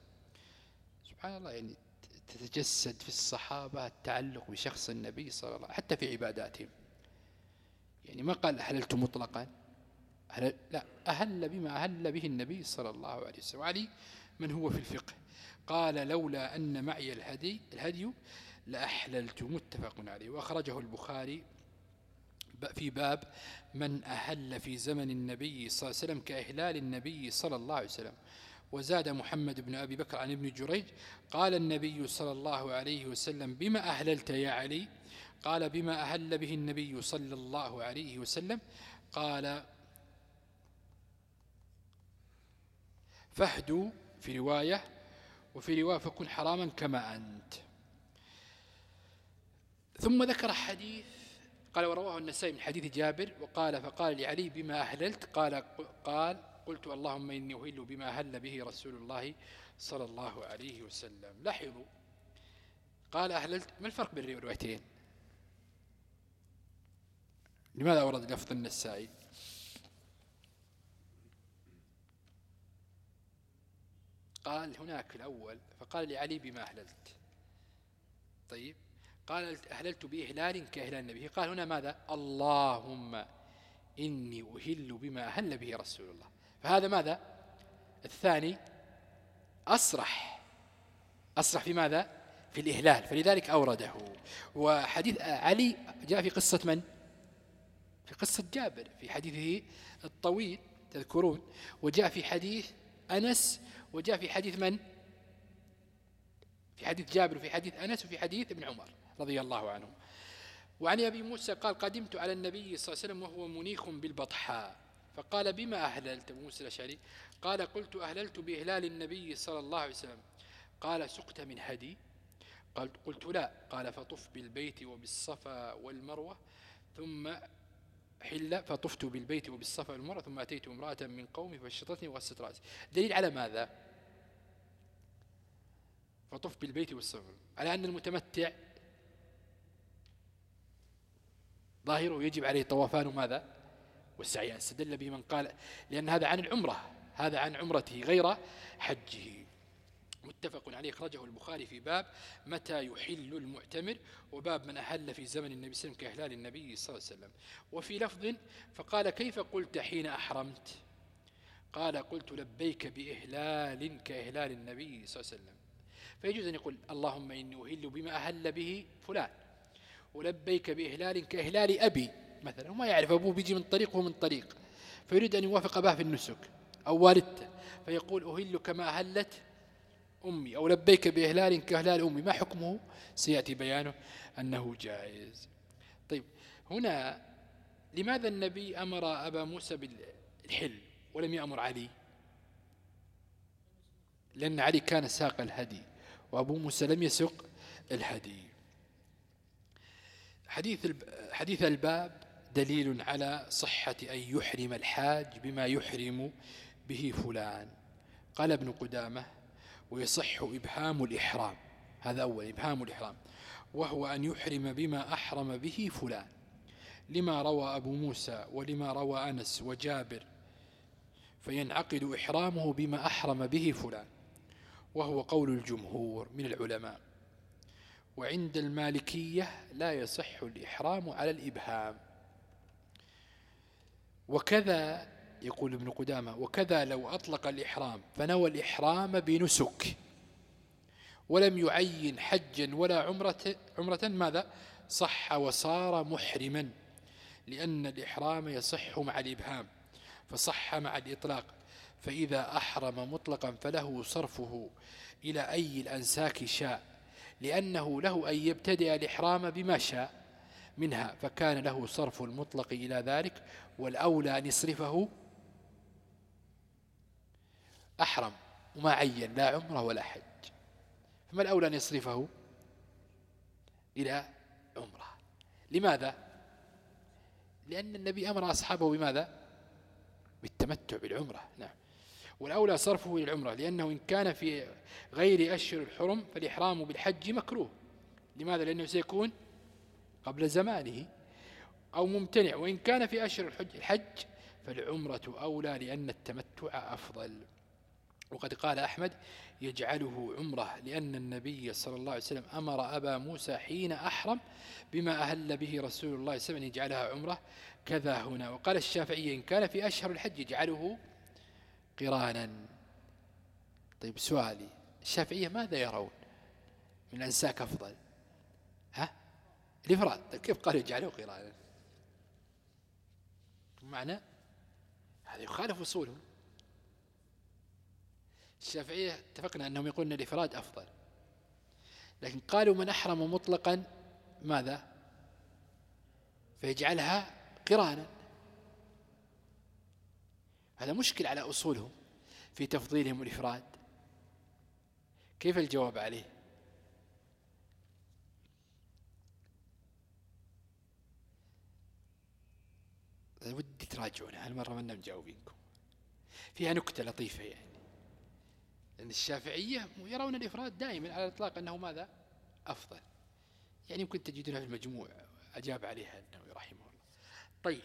سبحان الله يعني تتجسد في الصحابة التعلق بشخص النبي صلى الله عليه وسلم حتى في عباداتهم. يعني ما قال أهللت مطلقا. أهل لا أهل بما أهل به النبي صلى الله عليه وسلم. وعلي من هو في الفقه؟ قال لولا أن معي الهدي الهدي لأحللت متفق عليه. وأخرجه البخاري في باب من أهل في زمن النبي صلى الله عليه وسلم كإهلال النبي صلى الله عليه وسلم. وزاد محمد بن أبي بكر عن ابن جريج قال النبي صلى الله عليه وسلم بما أهللت يا علي؟ قال بما أهل به النبي صلى الله عليه وسلم. قال فاهدوا في رواية وفي رواية فكن حراما كما أنت. ثم ذكر حديث قال ورواه النسائي من حديث جابر وقال فقال لعلي بما أهللت؟ قال قال قلت اللهم إني أهل بما أهل به رسول الله صلى الله عليه وسلم. لاحظوا قال أهللت ما الفرق بين الروايتين؟ لماذا ورد لفظ النسائي؟ قال هناك الأول فقال لعلي بما أهللت. طيب قال أهللت بإهلال كإهلال النبي قال هنا ماذا؟ اللهم إني أهل بما أهل به رسول الله. فهذا ماذا؟ الثاني أصرح. أصرح في ماذا؟ في الإهلال. فلذلك أورده. وحديث علي جاء في قصة من؟ في قصة جابر في حديثه الطويل تذكرون. وجاء في حديث أنس وجاء في حديث من؟ في حديث جابر وفي حديث أنس وفي حديث ابن عمر رضي الله عنهم وعن أبي موسى قال قدمت على النبي صلى الله عليه وسلم وهو منيخ بالبطحاء. فقال بما أهللت؟ موسى الأشعري قال قلت أهللت بإهلال النبي صلى الله عليه وسلم. قال سقت من هدي؟ قلت لا. قال فطف بالبيت وبالصفا والمروة ثم حل فطفت بالبيت وبالصفا والمروة ثم أتيت امرأة من قومي فشطتني وغسلت رأسي. دليل على ماذا؟ فطف بالبيت والصفا على أن المتمتع ظاهره يجب عليه طوافان ماذا؟ والسعي. استدل به من قال لأن هذا عن العمرة هذا عن عمرته غير حجه. متفق عليه أخرجه البخاري في باب متى يحل المعتمر وباب من أحل في زمن النبي صلى الله عليه وسلم كإهلال النبي صلى الله عليه وسلم. وفي لفظ فقال كيف قلت حين أحرمت؟ قال قلت لبيك بإهلال كإهلال النبي صلى الله عليه وسلم. فيجوز أن يقول اللهم إني أهل بما أهل به فلان. ولبيك بإهلال كإهلال أبي. مثلا وما يعرف أبوه بيجي من طريق من طريق. فيريد أن يوافق أباه في النسك أو والدته فيقول أهل كما أهلت أمي أو لبيك بإهلال كإهلال أمي. ما حكمه؟ سيأتي بيانه أنه جائز. طيب هنا لماذا النبي أمر أبا موسى بالحل ولم يأمر علي؟ لأن علي كان ساق الهدي وأبو موسى لم يسق الهدي. حديث حديث الباب دليل على صحة أن يحرم الحاج بما يحرم به فلان. قال ابن قدامة ويصح إبهام الإحرام. هذا أول إبهام الإحرام. وهو أن يحرم بما أحرم به فلان. لما روى أبو موسى ولما روى أنس وجابر فينعقد إحرامه بما أحرم به فلان. وهو قول الجمهور من العلماء. وعند المالكية لا يصح الإحرام على الإبهام. وكذا يقول ابن قدامة وكذا لو أطلق الإحرام فنوى الإحرام بنسك. ولم يعين حجا ولا عمرة, عمرة ماذا؟ صح وصار محرما لأن الإحرام يصح مع الإبهام فصح مع الإطلاق. فإذا أحرم مطلقا فله صرفه إلى أي الأنساك شاء لأنه له أن يبتدئ الإحرام بما شاء منها فكان له صرف المطلق إلى ذلك والأولى أن يصرفه أحرم وما عين لا عمره ولا حج. فما الأولى أن يصرفه؟ إلى عمره. لماذا؟ لأن النبي أمر أصحابه بماذا؟ بالتمتع بالعمرة. نعم. والأولى صرفه إلى العمرة لأنه إن كان في غير أشهر الحرم فالإحرام بالحج مكروه. لماذا؟ لأنه سيكون قبل زمانه أو ممتنع. وإن كان في أشهر الحج فالعمرة أولى لأن التمتع أفضل. وقد قال أحمد يجعله عمرة لأن النبي صلى الله عليه وسلم أمر أبا موسى حين أحرم بما أهل به رسول الله صلى الله عليه وسلم يجعلها عمرة. كذا هنا. وقال الشافعي إن كان في أشهر الحج يجعله قرانا. طيب سؤالي الشافعية ماذا يرون؟ من أنساك أفضل؟ ها؟ الإفراد. طيب كيف قالوا يجعله قرانا؟ معنى؟ هذا يخالف أصولهم. الشافعية اتفقنا أنهم يقولون الإفراد أفضل. لكن قالوا من أحرم مطلقا ماذا؟ فيجعلها قرانا. هذا مشكل على أصولهم في تفضيلهم الإفراد. كيف الجواب عليه؟ ودي تراجعونها هالمرة ما مجاوبينكم فيها نكتة لطيفة يعني. الشافعية يرون الإفراد دائما على الإطلاق أنه ماذا؟ أفضل. يعني يمكن تجدونها في المجموع أجاب عليها النووي رحمه الله. طيب.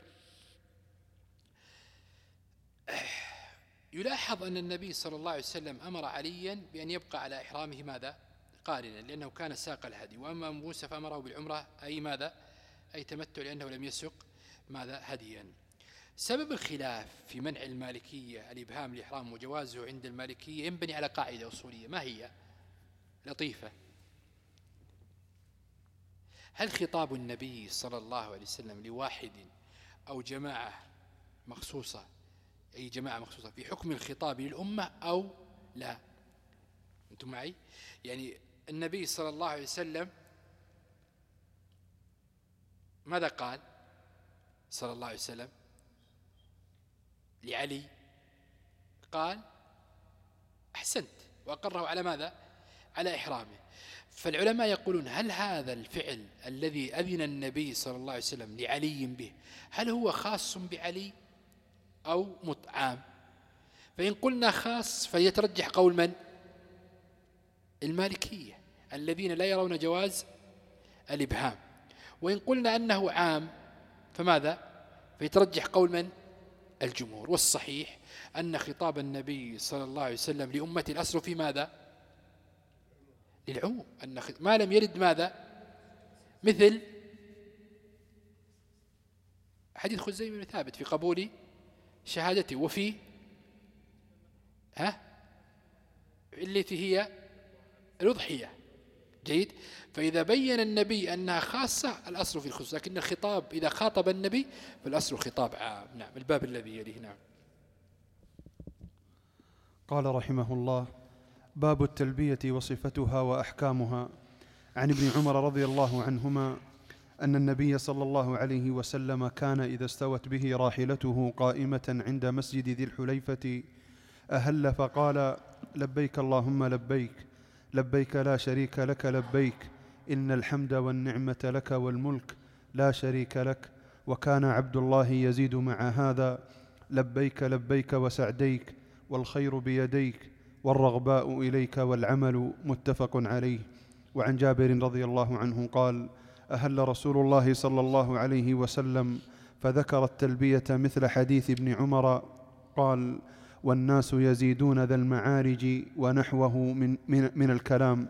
يلاحظ أن النبي صلى الله عليه وسلم أمر عليا بأن يبقى على إحرامه ماذا؟ قارنا لأنه كان ساق الهدي. وأما موسى فأمره بالعمرة أي ماذا؟ أي تمتع لأنه لم يسق ماذا؟ هديا. سبب الخلاف في منع المالكية الإبهام الإحرام وجوازه عند المالكية ينبني على قاعدة أصولية. ما هي؟ لطيفة. هل خطاب النبي صلى الله عليه وسلم لواحد أو جماعة مخصوصة أي جماعة مخصوصة في حكم الخطاب للأمة أو لا؟ أنتم معي؟ يعني النبي صلى الله عليه وسلم ماذا قال صلى الله عليه وسلم؟ لعلي قال أحسنت. وأقره على ماذا؟ على إحرامه. فالعلماء يقولون هل هذا الفعل الذي أذن النبي صلى الله عليه وسلم لعلي به هل هو خاص بعلي أو مطعام فإن قلنا خاص فيترجح قول من؟ المالكية الذين لا يرون جواز الإبهام. وإن قلنا أنه عام فماذا؟ فيترجح قول من؟ الجمهور. والصحيح أن خطاب النبي صلى الله عليه وسلم لأمة الأسر في ماذا؟ للعموم. أن ما لم يرد ماذا؟ مثل حديث خزيمة بن ثابت في قبول شهادته. وفي ها؟ التي هي الأضحية. جيد. فإذا بين النبي أنها خاصة الأصل في الخصوص لكن الخطاب إذا خاطب النبي فالأصل خطاب عام. نعم الباب الذي يليه. نعم. قال رحمه الله باب التلبية وصفتها وأحكامها. عن ابن عمر رضي الله عنهما أن النبي صلى الله عليه وسلم كان إذا استوت به راحلته قائمة عند مسجد ذي الحليفة أهل فقال لبيك اللهم لبيك. لبيك لا شريك لك لبيك إن الحمد والنعمة لك والملك لا شريك لك. وكان عبد الله يزيد مع هذا لبيك لبيك وسعديك والخير بيديك والرغباء إليك والعمل متفق عليه. وعن جابر رضي الله عنه قال أهل رسول الله صلى الله عليه وسلم فذكر التلبية مثل حديث ابن عمر قال والناس يزيدون ذا المعارج ونحوه من, من, من الكلام.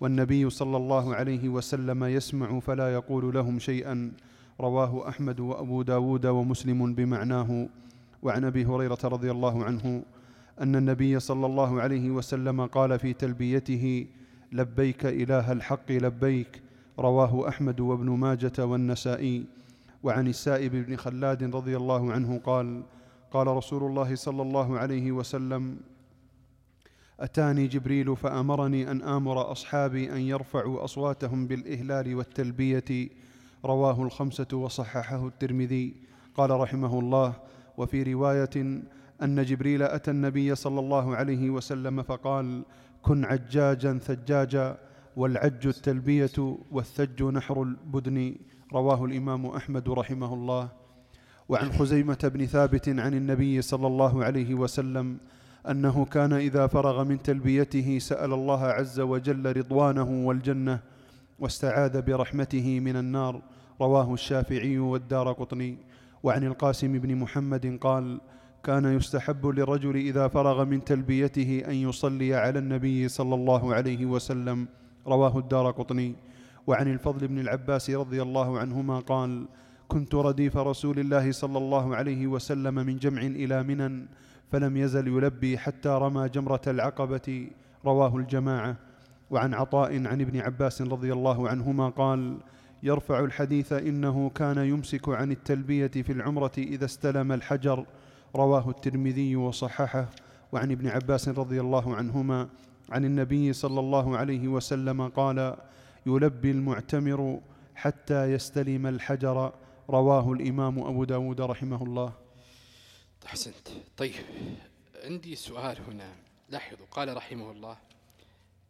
والنبي صلى الله عليه وسلم يسمع فلا يقول لهم شيئا. رواه أحمد وأبو داود ومسلم بمعناه. وعن أبي هريرة رضي الله عنه أن النبي صلى الله عليه وسلم قال في تلبيته لبيك إله الحق لبيك. رواه أحمد وابن ماجة والنسائي. وعن السائب بن خلاد رضي الله عنه قال قال رسول الله صلى الله عليه وسلم أتاني جبريل فأمرني أن آمر أصحابي أن يرفعوا أصواتهم بالإهلال والتلبية. رواه الخمسة وصححه الترمذي. قال رحمه الله وفي رواية أن جبريل أتى النبي صلى الله عليه وسلم فقال كن عجاجا ثجاجا والعج التلبية والثج نحر البدن رواه الإمام أحمد رحمه الله. وعن خزيمة بن ثابت عن النبي صلى الله عليه وسلم أنه كان إذا فرغ من تلبيته سأل الله عز وجل رضوانه والجنة واستعاذ برحمته من النار. رواه الشافعي والدار قطني. وعن القاسم بن محمد قال كان يستحب للرجل إذا فرغ من تلبيته أن يصلي على النبي صلى الله عليه وسلم. رواه الدار قطني. وعن الفضل بن العباس رضي الله عنهما قال كنت رديف رسول الله صلى الله عليه وسلم من جمع إلى منى فلم يزل يلبي حتى رمى جمرة العقبة. رواه الجماعة. وعن عطاء عن ابن عباس رضي الله عنهما قال يرفع الحديث إنه كان يمسك عن التلبية في العمرة إذا استلم الحجر رواه الترمذي وصححه. وعن ابن عباس رضي الله عنهما عن النبي صلى الله عليه وسلم قال يلبي المعتمر حتى يستلم الحجر رواه الإمام أبو داود رحمه الله. أحسنت. طيب عندي سؤال هنا. لاحظوا قال رحمه الله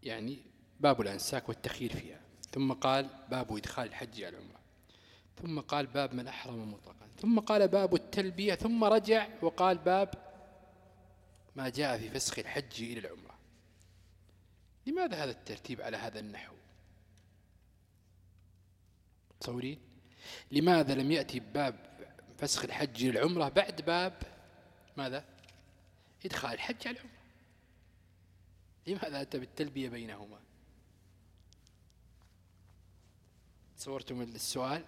يعني باب الأنساك والتخيير فيها. ثم قال باب إدخال الحج على العمرة. ثم قال باب من أحرم مطلقا. ثم قال باب التلبية. ثم رجع وقال باب ما جاء في فسخ الحج إلى العمرة. لماذا هذا الترتيب على هذا النحو؟ تصورين؟ لماذا لم يأتي باب فسخ الحج للعمرة بعد باب ماذا؟ إدخال الحج على العمرة. لماذا أتى بالتلبية بينهما؟ تصورتم السؤال.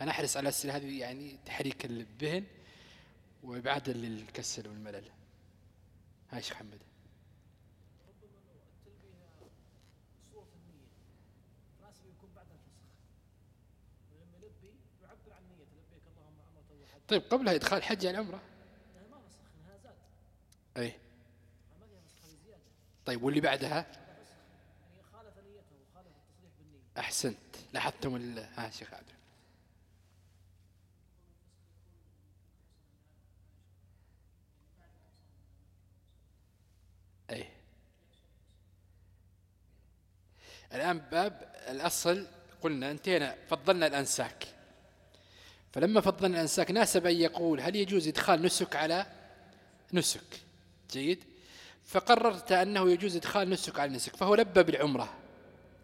أنا أحرص على الأسئلة هذه يعني تحريك الذهن وإبعادا للكسل والملل. هاي شيخ محمد. طيب قبلها إدخال حج على يعني عمرة؟ أي. طيب واللي بعدها؟ أحسنت. لاحظتم ها شيخ عبد. أي. الآن باب الأصل قلنا انتهينا فضلنا الأنساك فلما فضلنا الأنساك ناسب أن يقول هل يجوز إدخال نسك على نسك؟ جيد. فقررت أنه يجوز إدخال نسك على نسك فهو لبى بالعمرة.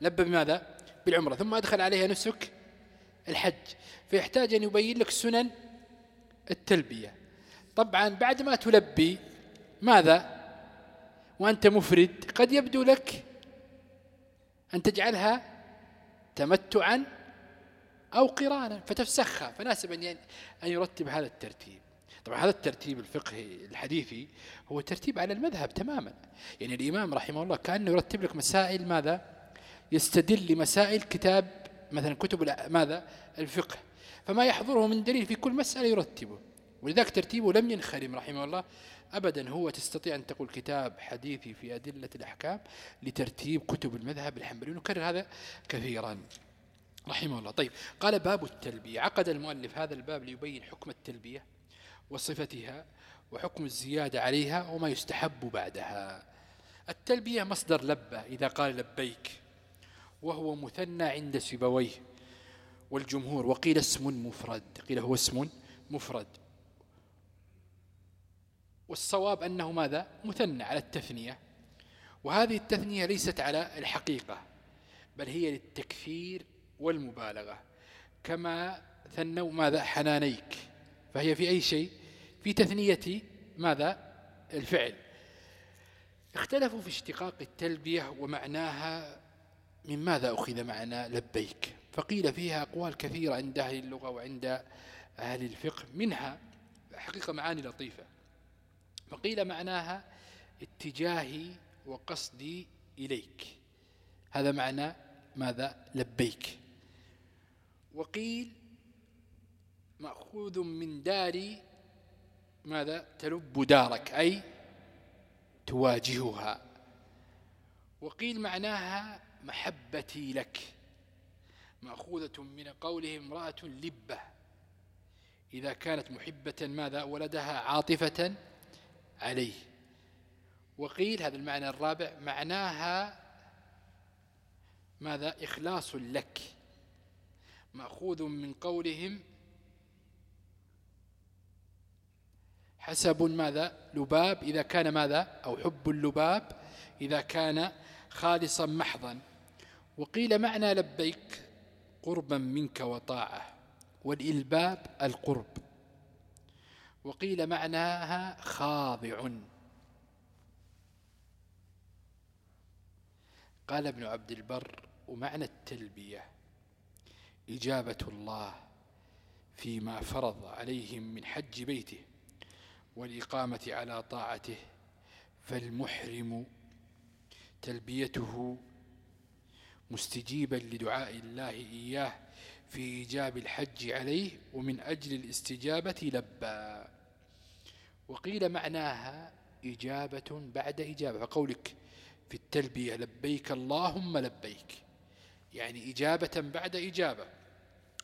لبى بماذا؟ بالعمرة ثم أدخل عليها نسك الحج. فيحتاج أن يبين لك سنن التلبية. طبعا بعد ما تلبي ماذا؟ وأنت مفرد قد يبدو لك أن تجعلها تمتعا أو قرانا فتفسخها. فناسب أن يرتب هذا الترتيب. طبعا هذا الترتيب الفقهي الحديثي هو ترتيب على المذهب تماما. يعني الإمام رحمه الله كأنه يرتب لك مسائل ماذا؟ يستدل لمسائل كتاب مثلا كتب ماذا؟ الفقه. فما يحضره من دليل في كل مسألة يرتبه. ولذلك ترتيبه لم ينخرم رحمه الله أبدا. هو تستطيع أن تقول كتاب حديثي في أدلة الأحكام لترتيب كتب المذهب الحنبلي. ونكرر هذا كثيرا. رحمه الله. طيب قال باب التلبية. عقد المؤلف هذا الباب ليبين حكم التلبية وصفتها وحكم الزيادة عليها وما يستحب بعدها. التلبية مصدر لبة إذا قال لبيك وهو مثنى عند سبويه والجمهور وقيل اسم مفرد قيل هو اسم مفرد. والصواب أنه ماذا؟ مثنى على التثنية. وهذه التثنية ليست على الحقيقة بل هي للتكثير والمبالغة. كما ثنوا ماذا؟ حنانيك. فهي في أي شيء؟ في تثنية ماذا؟ الفعل. اختلفوا في اشتقاق التلبية ومعناها من ماذا أخذ معنى لبيك؟ فقيل فيها أقوال كثيرة عند أهل اللغة وعند أهل الفقه منها حقيقة معاني لطيفة. فقيل معناها اتجاهي وقصدي إليك. هذا معنى ماذا؟ لبيك. وقيل مأخوذ من داري ماذا؟ تلب دارك أي تواجهها. وقيل معناها محبتي لك. مأخوذة من قوله امرأة لبة. إذا كانت محبة ماذا؟ ولدها عاطفة عليه. وقيل هذا المعنى الرابع معناها ماذا؟ إخلاص لك. مأخوذ من قولهم. حسب ماذا؟ لباب. إذا كان ماذا؟ أو حب اللباب. إذا كان خالصا محضا. وقيل معنى لبيك قربا منك وطاعة. والإلباب القرب. وقيل معناها خاضع. قال ابن عبد البر ومعنى التلبية. إجابة الله فيما فرض عليهم من حج بيته والإقامة على طاعته فالمحرم تلبيته مستجيبا لدعاء الله إياه في إيجاب الحج عليه ومن أجل الاستجابة لبى. وقيل معناها إجابة بعد إجابة. فقولك في التلبية لبيك اللهم لبيك يعني إجابة بعد إجابة.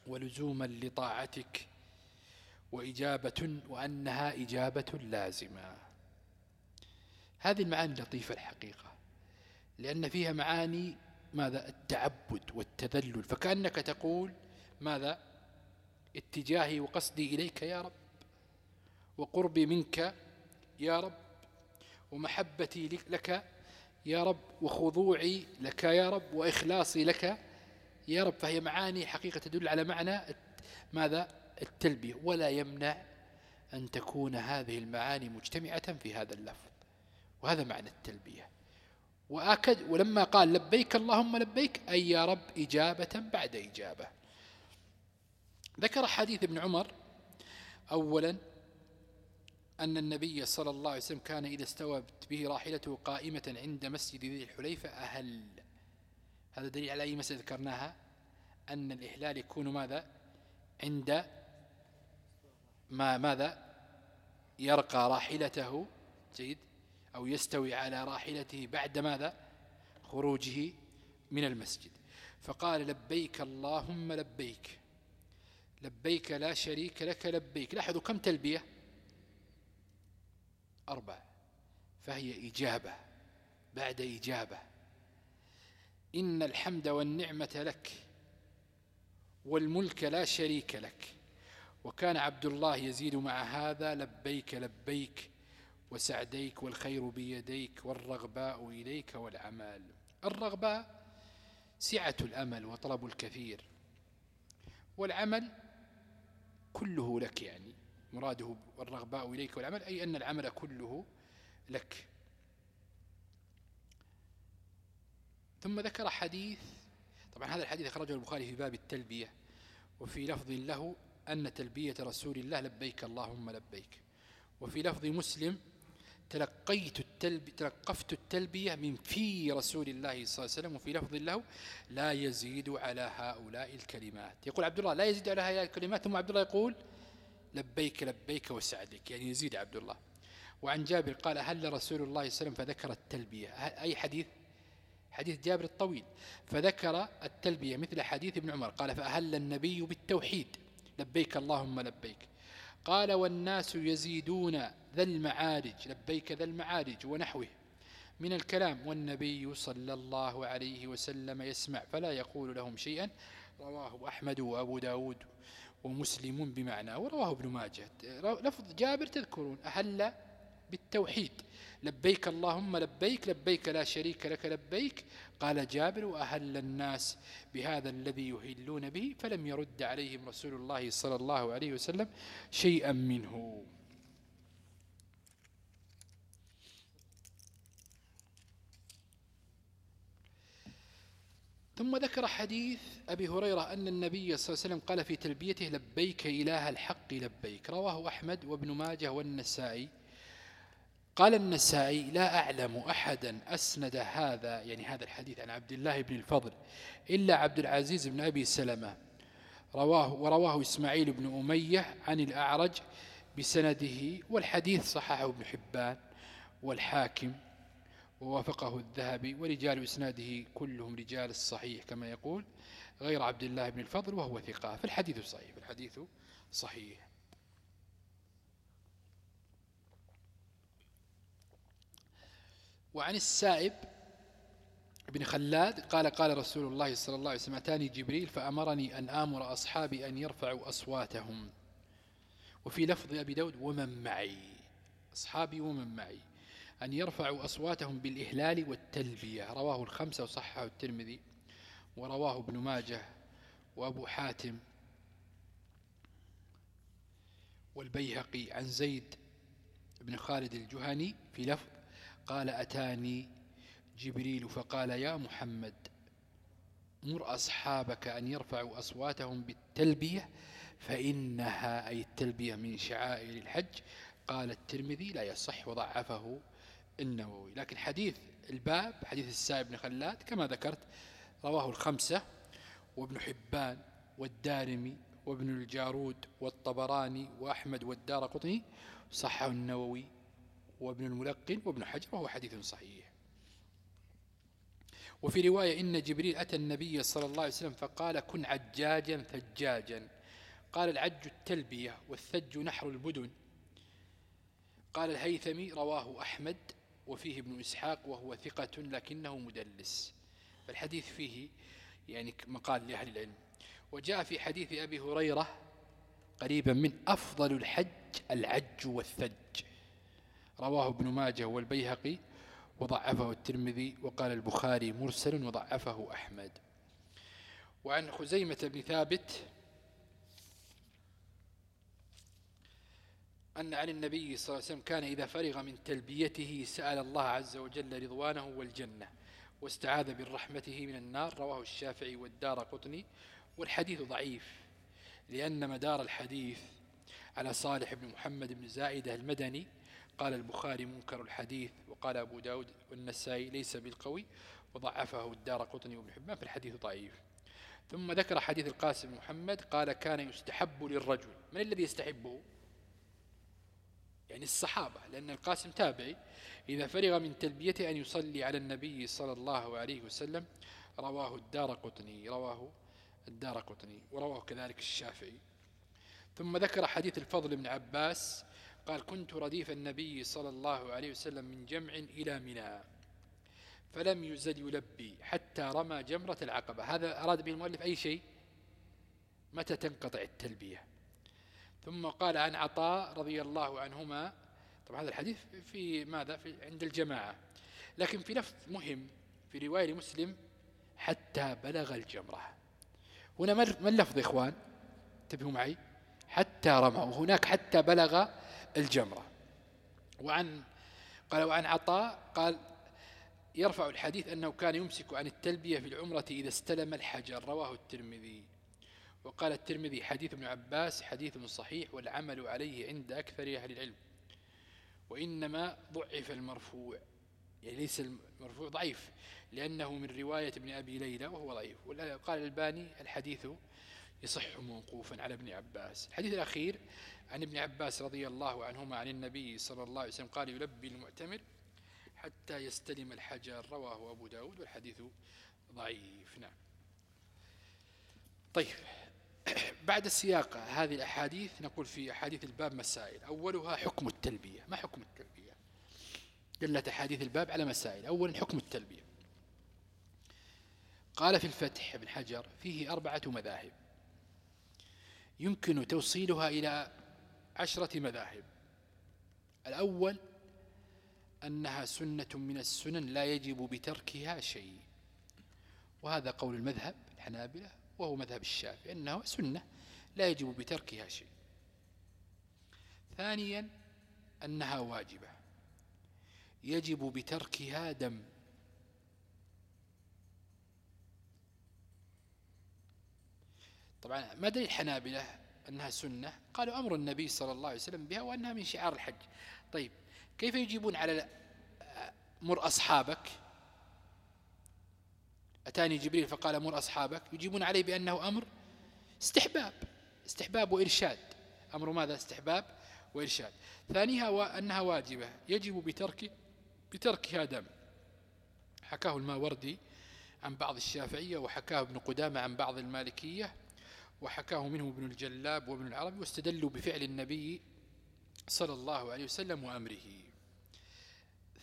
ولزوما لطاعتك وإجابة وأنها إجابة لازمة. هذه المعاني لطيفة الحقيقة لأن فيها معاني ماذا؟ التعبد والتذلل. فكأنك تقول ماذا؟ اتجاهي وقصدي إليك يا رب وقربي منك يا رب ومحبتي لك يا رب وخضوعي لك يا رب وإخلاصي لك يا رب فهي معاني حقيقة تدل على معنى ماذا؟ التلبية. ولا يمنع أن تكون هذه المعاني مجتمعة في هذا اللفظ. وهذا معنى التلبية. وأكد ولما قال لبيك اللهم لبيك أي يا رب إجابة بعد إجابة. ذكر حديث ابن عمر أولا أن النبي صلى الله عليه وسلم كان إذا استوت به راحلته قائمة عند مسجد ذي الحليفة أهل. هذا دليل على أي مسألة ذكرناها؟ أن الإحلال يكون ماذا؟ عند ما ماذا؟ يرقى راحلته جيد أو يستوي على راحلته بعد ماذا؟ خروجه من المسجد. فقال لبيك اللهم لبيك لبيك لا شريك لك لبيك. لاحظوا كم تلبية؟ أربع فهي إجابة بعد إجابة. إن الحمد والنعمة لك والملك لا شريك لك. وكان عبد الله يزيد مع هذا لبيك لبيك وسعديك والخير بيديك والرغباء إليك والعمال الرغباء سعة الأمل وطلب الكثير. والعمل كله لك يعني. مراده الرغباء إليك والعمل أي أن العمل كله لك. ثم ذكر حديث طبعا هذا الحديث أخرجه البخاري في باب التلبية وفي لفظ له أن تلبية رسول الله لبيك اللهم لبيك وفي لفظ مسلم تلقيت التلبي تلقفت التلبية من في رسول الله صلى الله عليه وسلم وفي لفظ له لا يزيد على هؤلاء الكلمات. يقول عبد الله لا يزيد على هؤلاء الكلمات ثم عبد الله يقول لبيك لبيك وسعدك يعني يزيد عبد الله. وعن جابر قال هل رسول الله صلى الله عليه وسلم فذكر التلبية؟ أي حديث؟ حديث جابر الطويل فذكر التلبية مثل حديث ابن عمر قال فأهل النبي بالتوحيد لبيك اللهم لبيك. قال والناس يزيدون ذا المعارج لبيك ذا المعارج ونحوه من الكلام والنبي صلى الله عليه وسلم يسمع فلا يقول لهم شيئا. رواه أحمد وأبو داود ومسلم بمعنى ورواه ابن ماجه. لفظ جابر تذكرون أهل بالتوحيد. لبيك اللهم لبيك لبيك لا شريك لك لبيك. قال جابر وأهل الناس بهذا الذي يهلون به؟ فلم يرد عليهم رسول الله صلى الله عليه وسلم شيئا منه. ثم ذكر حديث أبي هريرة أن النبي صلى الله عليه وسلم قال في تلبيته لبيك إله الحق لبيك. رواه أحمد وابن ماجه والنسائي. قال النسائي لا أعلم أحدا أسند هذا يعني هذا الحديث عن عبد الله بن الفضل إلا عبد العزيز بن أبي سلمة. رواه ورواه إسماعيل بن أمية عن الأعرج بسنده والحديث صححه ابن حبان والحاكم ووافقه الذهبي ورجال إسناده كلهم رجال الصحيح كما يقول غير عبد الله بن الفضل وهو ثقة. فالحديث صحيح الحديث صحيح. وعن السائب بن خلاد قال قال رسول الله صلى الله عليه وسلم أتاني جبريل فأمرني أن آمر أصحابي أن يرفعوا أصواتهم. وفي لفظ أبي داود ومن معي أصحابي ومن معي أن يرفعوا أصواتهم بالإهلال والتلبية. رواه الخمسة وصححه الترمذي ورواه ابن ماجه وأبو حاتم والبيهقي عن زيد بن خالد الجهني في لفظ قال أتاني جبريل فقال يا محمد مر أصحابك أن يرفعوا أصواتهم بالتلبية فإنها أي التلبية من شعائر الحج. قال الترمذي لا يصح وضعفه النووي. لكن حديث الباب حديث السائب بن خلاد كما ذكرت رواه الخمسة وابن حبان والدارمي وابن الجارود والطبراني وأحمد والدار قطني صحه النووي وابن الملقن وابن حجر وهو حديث صحيح. وفي رواية إن جبريل أتى النبي صلى الله عليه وسلم فقال كن عجاجا ثجاجا. قال العج التلبية والثج نحر البدن. قال الهيثمي رواه أحمد وفيه ابن إسحاق وهو ثقة لكنه مدلس. فالحديث فيه يعني مقال لأهل العلم. وجاء في حديث أبي هريرة قريبا من أفضل الحج العج والثج. رواه ابن ماجه والبيهقي وضعفه الترمذي وقال البخاري مرسل وضعفه أحمد. وعن خزيمة بن ثابت أن عن النبي صلى الله عليه وسلم كان إذا فرغ من تلبيته سأل الله عز وجل رضوانه والجنة واستعاذ بالرحمته من النار. رواه الشافعي والدار قطني والحديث ضعيف لأن مدار الحديث على صالح بن محمد بن زائدة المدني قال البخاري منكر الحديث وقال أبو داود والنسائي ليس بالقوي وضعفه الدار قطني وابن حبان فالحديث ضعيف. ثم ذكر حديث القاسم محمد قال كان يستحب للرجل. من الذي يستحبه؟ يعني الصحابة لأن القاسم تابعي. إذا فرغ من تلبيته أن يصلي على النبي صلى الله عليه وسلم رواه الدار قطني رواه الدار قطني ورواه كذلك الشافعي. ثم ذكر حديث الفضل بن عباس قال كنت رديف النبي صلى الله عليه وسلم من جمع إلى منى فلم يزل يلبي حتى رمى جمرة العقبة. هذا أراد به المؤلف أي شيء؟ متى تنقطع التلبية؟ ثم قال عن عطاء رضي الله عنهما. طبعا هذا الحديث في ماذا؟ في عند الجماعة. لكن في لفظ مهم في رواية لمسلم حتى بلغ الجمرة. هنا ما اللفظ إخوان؟ انتبهوا معي. حتى رمى وهناك حتى بلغ الجمرة. وعن قال وعن عطاء قال يرفع الحديث أنه كان يمسك عن التلبية في العمرة إذا استلم الحجر. رواه الترمذي. وقال الترمذي حديث ابن عباس حديث صحيح والعمل عليه عند أكثر أهل العلم. وإنما ضعف المرفوع. يعني ليس المرفوع ضعيف لأنه من رواية ابن أبي ليلى وهو ضعيف. قال الباني الحديث يصح موقوفا على ابن عباس. الحديث الأخير عن ابن عباس رضي الله عنهما عن النبي صلى الله عليه وسلم قال يلبي المعتمر حتى يستلم الحجر. رواه أبو داود والحديث ضعيف. نعم. طيب. <clears throat> بعد السياق هذه الأحاديث نقول في أحاديث الباب مسائل. أولها حكم التلبية. ما حكم التلبية؟ دلت أحاديث الباب على مسائل. أولا حكم التلبية. قال في الفتح ابن حجر فيه أربعة مذاهب. يمكن توصيلها إلى عشرة مذاهب. الأول أنها سنة من السنن لا يجب بتركها شيء. وهذا قول المذهب الحنابلة وهو مذهب الشافعي أنه سنة لا يجب بتركها شيء. ثانيا أنها واجبة. يجب بتركها دم. طبعا ما دليل الحنابلة أنها سنة قالوا أمر النبي صلى الله عليه وسلم بها وأنها من شعار الحج. طيب كيف يجيبون على مر أصحابك؟ أتاني جبريل فقال مر أصحابك يجيبون عليه بأنه أمر استحباب استحباب وإرشاد. أمر ماذا؟ استحباب وإرشاد. ثانيها وأنها واجبة يجب بترك بتركها دم. حكاه الماوردي عن بعض الشافعية وحكاه ابن قدامة عن بعض المالكية. وحكاه منه ابن الجلاب وابن العربي واستدلوا بفعل النبي صلى الله عليه وسلم وأمره.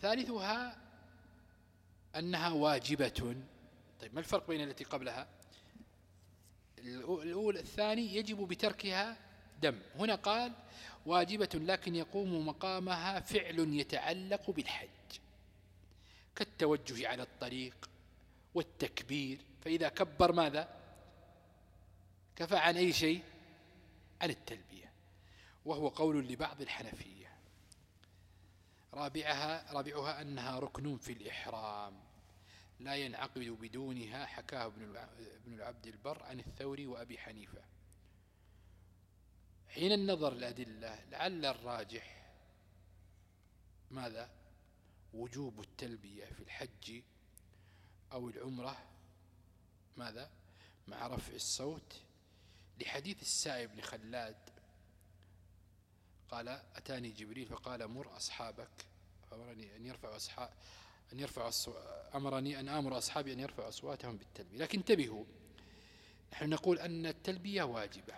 ثالثها أنها واجبة. طيب ما الفرق بين التي قبلها؟ الأولى الثاني يجب بتركها دم. هنا قال واجبة لكن يقوم مقامها فعل يتعلق بالحج كالتوجه على الطريق والتكبير. فإذا كبر ماذا؟ كفى عن أي شيء؟ عن التلبية. وهو قول لبعض الحنفية. رابعها رابعها أنها ركن في الإحرام. لا ينعقد بدونها حكاه ابن العبد البر عن الثوري وأبي حنيفة. حين النظر الأدلة لعل الراجح ماذا؟ وجوب التلبية في الحج أو العمرة. ماذا؟ مع رفع الصوت لحديث السائب بن خلاد قال أتاني جبريل فقال مر أصحابك أمرني أن يرفع أصحاب أن يرفع أمرني أن آمر أصحابي أن يرفعوا أصواتهم بالتلبية. لكن انتبهوا نحن نقول أن التلبية واجبة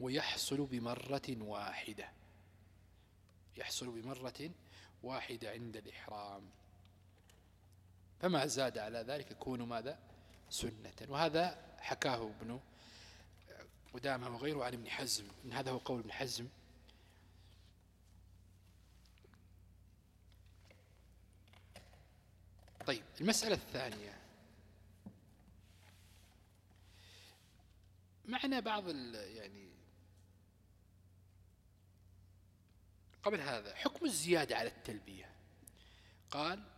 ويحصل بمرة واحدة. يحصل بمرة واحدة عند الإحرام. فما زاد على ذلك يكون ماذا؟ سنة. وهذا حكاه ابن قدامه وغيره عن ابن حزم إن هذا هو قول ابن حزم. طيب المسألة الثانية. معنا بعض يعني قبل هذا حكم الزيادة على التلبية. قال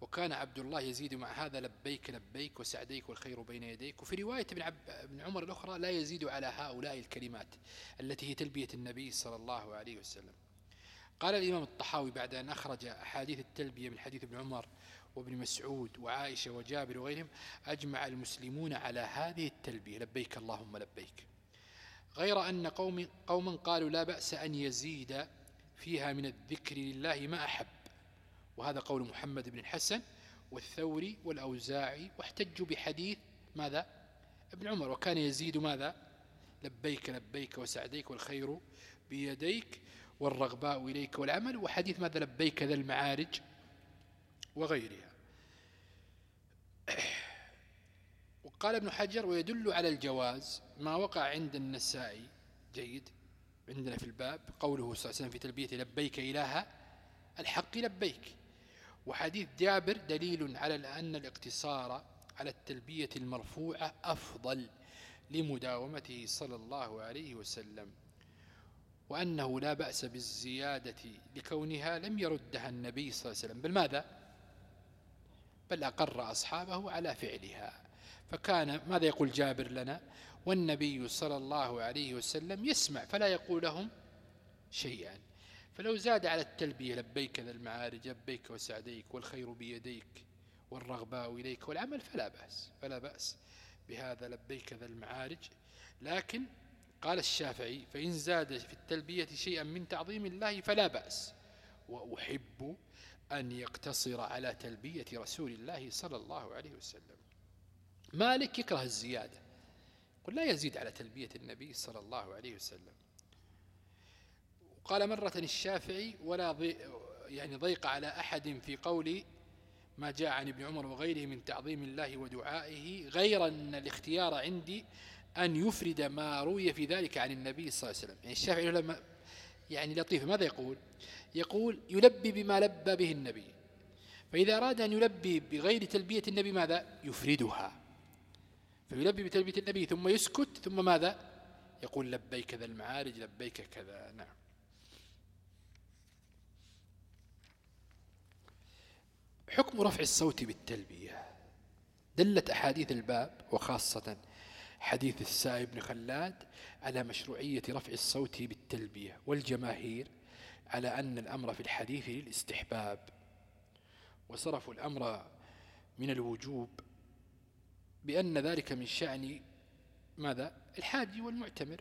وكان عبد الله يزيد مع هذا لبيك لبيك وسعديك والخير بين يديك. وفي رواية ابن, عب ابن عمر الأخرى لا يزيد على هؤلاء الكلمات التي هي تلبية النبي صلى الله عليه وسلم. قال الإمام الطحاوي بعد أن أخرج أحاديث التلبية من حديث ابن عمر وابن مسعود وعائشة وجابر وغيرهم أجمع المسلمون على هذه التلبية لبيك اللهم لبيك. غير أن قوم قوما قالوا لا بأس أن يزيد فيها من الذكر لله ما أحب. وهذا قول محمد بن الحسن والثوري والأوزاعي واحتجوا بحديث ماذا؟ ابن عمر وكان يزيد ماذا؟ لبيك لبيك وسعديك والخير بيديك والرغباء إليك والعمل وحديث ماذا؟ لبيك ذا المعارج وغيرها. قال ابن حجر ويدل على الجواز ما وقع عند النسائي جيد عندنا في الباب قوله صلى الله عليه وسلم في تلبية لبيك إله الحق لبيك. وحديث جابر دليل على أن الاقتصار على التلبية المرفوعة أفضل لمداومته صلى الله عليه وسلم وأنه لا بأس بالزيادة لكونها لم يردها النبي صلى الله عليه وسلم. بل ماذا؟ بل أقر أصحابه على فعلها. فكان ماذا يقول جابر لنا؟ والنبي صلى الله عليه وسلم يسمع فلا يقول لهم شيئا. فلو زاد على التلبية لبيك ذا المعارج لبيك وسعديك والخير بيديك والرغباء إليك والعمل فلا بأس فلا بأس بهذا لبيك ذا المعارج. لكن قال الشافعي فإن زاد في التلبية شيئا من تعظيم الله فلا بأس. وأحب أن يقتصر على تلبية رسول الله صلى الله عليه وسلم. مالك يكره الزيادة. قل لا يزيد على تلبية النبي صلى الله عليه وسلم. قال مرة الشافعي ولا ضي يعني ضيق على أحد في قول ما جاء عن ابن عمر وغيره من تعظيم الله ودعائه غير أن الاختيار عندي أن يفرد ما روي في ذلك عن النبي صلى الله عليه وسلم. يعني الشافعي لما يعني لطيف ماذا يقول؟ يقول يلبي بما لبى به النبي. فإذا أراد أن يلبي بغير تلبية النبي ماذا؟ يفردها. فيلبي بتلبية النبي ثم يسكت ثم ماذا؟ يقول لبيك ذا المعارج لبيك كذا. نعم. حكم رفع الصوت بالتلبية. دلت أحاديث الباب وخاصة حديث السائب بن خلاد على مشروعية رفع الصوت بالتلبية والجماهير على أن الأمر في الحديث للاستحباب. وصرفوا الأمر من الوجوب بأن ذلك من شأن ماذا؟ الحاج والمعتمر.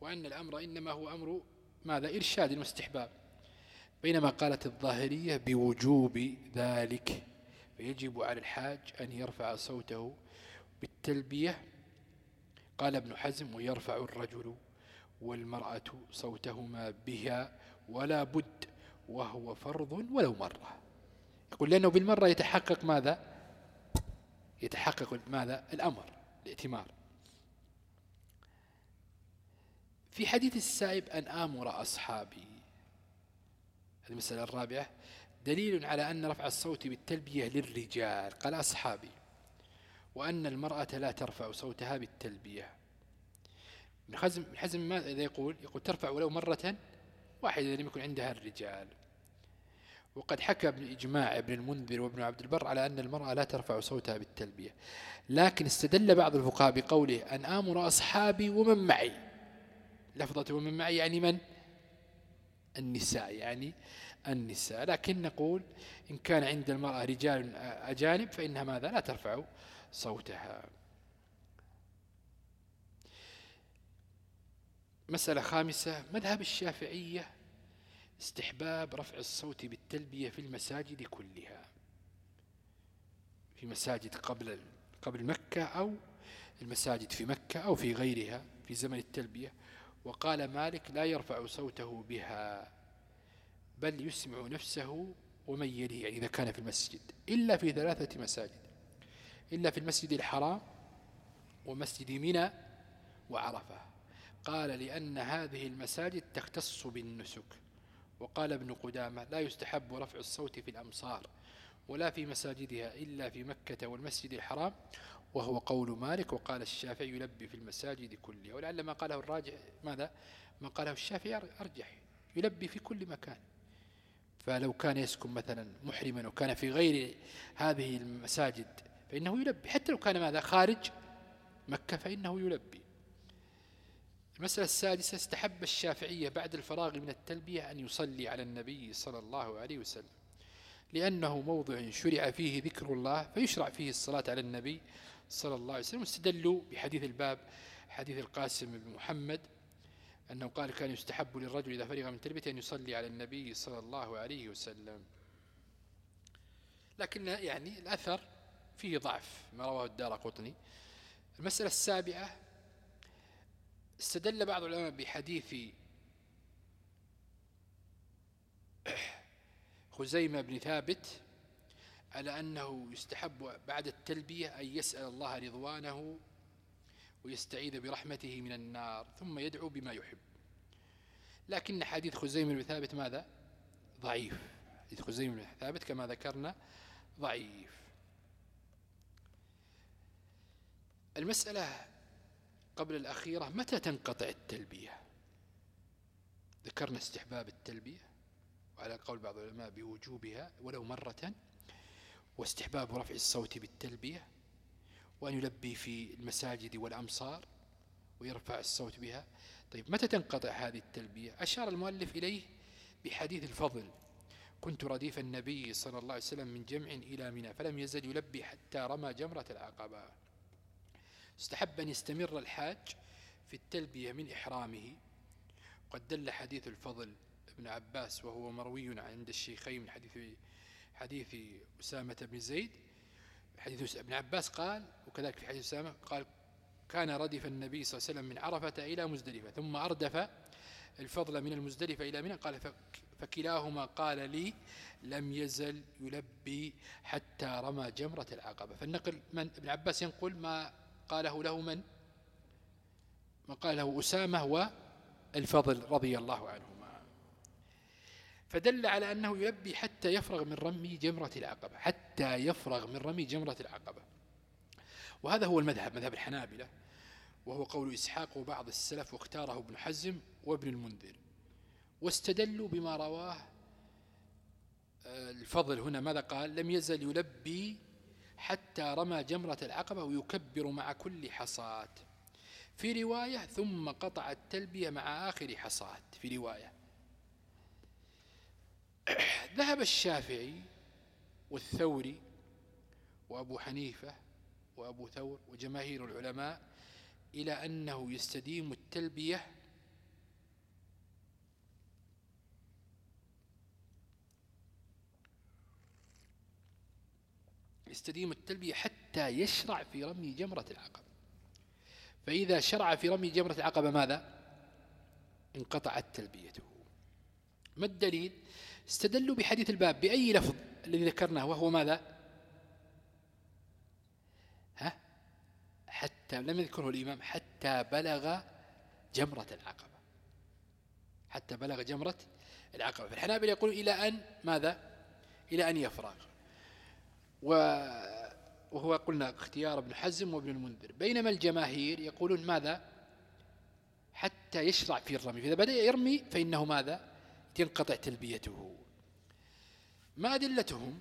وأن الأمر إنما هو أمر ماذا؟ إرشاد واستحباب. بينما قالت الظاهرية بوجوب ذلك فيجب على الحاج أن يرفع صوته بالتلبية. قال ابن حزم ويرفع الرجل والمرأة صوتهما بها ولا بد وهو فرض ولو مرة. يقول لأنه بالمرة يتحقق ماذا؟ يتحقق ماذا؟ الأمر الائتمار في حديث السائب أن آمر أصحابي المسألة الرابعة دليل على أن رفع الصوت بالتلبية للرجال قال أصحابي وأن المرأة لا ترفع صوتها بالتلبية. من حزم, من حزم ماذا يقول؟ يقول ترفع ولو مرة واحدة لم يكن عندها الرجال. وقد حكى ابن إجماع ابن المنذر وابن عبد البر على أن المرأة لا ترفع صوتها بالتلبية. لكن استدل بعض الفقهاء بقوله أن آمر أصحابي ومن معي. لفظة ومن معي يعني من؟ النساء يعني النساء. لكن نقول إن كان عند المرأة رجال أجانب فإنها ماذا؟ لا ترفع صوتها. مسألة خامسة مذهب الشافعية استحباب رفع الصوت بالتلبية في المساجد كلها. في مساجد قبل قبل مكة أو المساجد في مكة أو في غيرها في زمن التلبية. وقال مالك لا يرفع صوته بها بل يسمع نفسه ومن يليه يعني إذا كان في المسجد إلا في ثلاثة مساجد إلا في المسجد الحرام ومسجد منى وعرفة. قال لأن هذه المساجد تختص بالنسك. وقال ابن قدامة لا يستحب رفع الصوت في الأمصار ولا في مساجدها إلا في مكة والمسجد الحرام وهو قول مالك وقال الشافعي يلبي في المساجد كلها. ولعل ما قاله الراجع ماذا؟ ما قاله الشافعي أرجح. يلبي في كل مكان. فلو كان يسكن مثلا محرما وكان في غير هذه المساجد فإنه يلبي. حتى لو كان ماذا؟ خارج مكة فإنه يلبي. المسألة السادسة استحب الشافعية بعد الفراغ من التلبية أن يصلي على النبي صلى الله عليه وسلم. لأنه موضع شرع فيه ذكر الله فيشرع فيه الصلاة على النبي صلى الله عليه وسلم واستدلوا بحديث الباب حديث القاسم بن محمد أنه قال كان يستحب للرجل إذا فرغ من تلبيته أن يصلي على النبي صلى الله عليه وسلم. لكن يعني الأثر فيه ضعف ما رواه الدار قطني. المسألة السابعة استدل بعض العلماء بحديث خزيمة بن ثابت على أنه يستحب بعد التلبية أن يسأل الله رضوانه ويستعيذ برحمته من النار ثم يدعو بما يحب. لكن حديث خزيم بن ثابت ماذا؟ ضعيف. حديث خزيم بن ثابت كما ذكرنا ضعيف. المسألة قبل الأخيرة متى تنقطع التلبية؟ ذكرنا استحباب التلبية وعلى قول بعض العلماء بوجوبها ولو مرة واستحباب رفع الصوت بالتلبية وأن يلبي في المساجد والأمصار ويرفع الصوت بها. طيب متى تنقطع هذه التلبية؟ أشار المؤلف إليه بحديث الفضل. كنت رديف النبي صلى الله عليه وسلم من جمع إلى منى فلم يزل يلبي حتى رمى جمرة العقبة. استحب أن يستمر الحاج في التلبية من إحرامه. قد دل حديث الفضل ابن عباس وهو مروي عند الشيخين من حديث حديث أسامة بن زيد حديث ابن عباس قال وكذلك في حديث أسامة قال كان ردف النبي صلى الله عليه وسلم من عرفة إلى مزدلفة ثم أردف الفضل من المزدلفة إلى منى. قال فكلاهما قال لي لم يزل يلبي حتى رمى جمرة العقبة. فالنقل من ابن عباس ينقل ما قاله له من؟ ما قاله أسامة والفضل رضي الله عنهما فدل على أنه يلبي حتى يفرغ من رمي جمرة العقبة حتى يفرغ من رمي جمرة العقبة. وهذا هو المذهب مذهب الحنابلة وهو قول إسحاق وبعض السلف واختاره ابن حزم وابن المنذر. واستدلوا بما رواه آه، الفضل هنا ماذا قال؟ لم يزل يلبي حتى رمى جمرة العقبة ويكبر مع كل حصاة. في رواية ثم قطع التلبية مع آخر حصاة في رواية. <coughs> ذهب الشافعي والثوري وأبو حنيفة وأبو ثور وجماهير العلماء إلى أنه يستديم التلبية يستديم التلبية حتى يشرع في رمي جمرة العقبة. فإذا شرع في رمي جمرة العقبة ماذا؟ انقطعت تلبيته. ما الدليل؟ استدلوا بحديث الباب بأي لفظ الذي ذكرناه وهو ماذا؟ ها؟ حتى لم يذكره الإمام حتى بلغ جمرة العقبة. حتى بلغ جمرة العقبة. فالحنابل يقول إلى أن ماذا؟ إلى أن يفرغ. وهو قلنا اختيار ابن حزم وابن المنذر. بينما الجماهير يقولون ماذا؟ حتى يشرع في الرمي. فإذا بدأ يرمي فإنه ماذا؟ تنقطع تلبيته. ما أدلتهم؟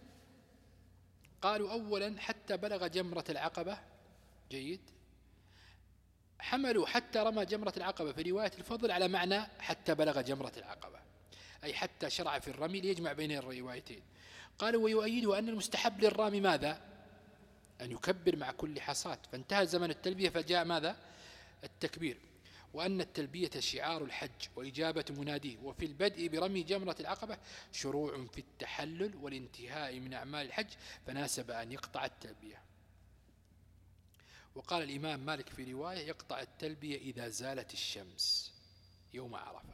قالوا أولا حتى بلغ جمرة العقبة. جيد. حملوا حتى رمى جمرة العقبة في رواية الفضل على معنى حتى بلغ جمرة العقبة. أي حتى شرع في الرمي ليجمع بين الروايتين. قالوا ويؤيدوا أن المستحب للرامي ماذا؟ أن يكبر مع كل حصاة فانتهى زمن التلبية فجاء ماذا؟ التكبير. وأن التلبية شعار الحج وإجابة مناديه وفي البدء برمي جمرة العقبة شروع في التحلل والانتهاء من أعمال الحج فناسب أن يقطع التلبية. وقال الإمام مالك في رواية يقطع التلبية إذا زالت الشمس. يوم عرفة.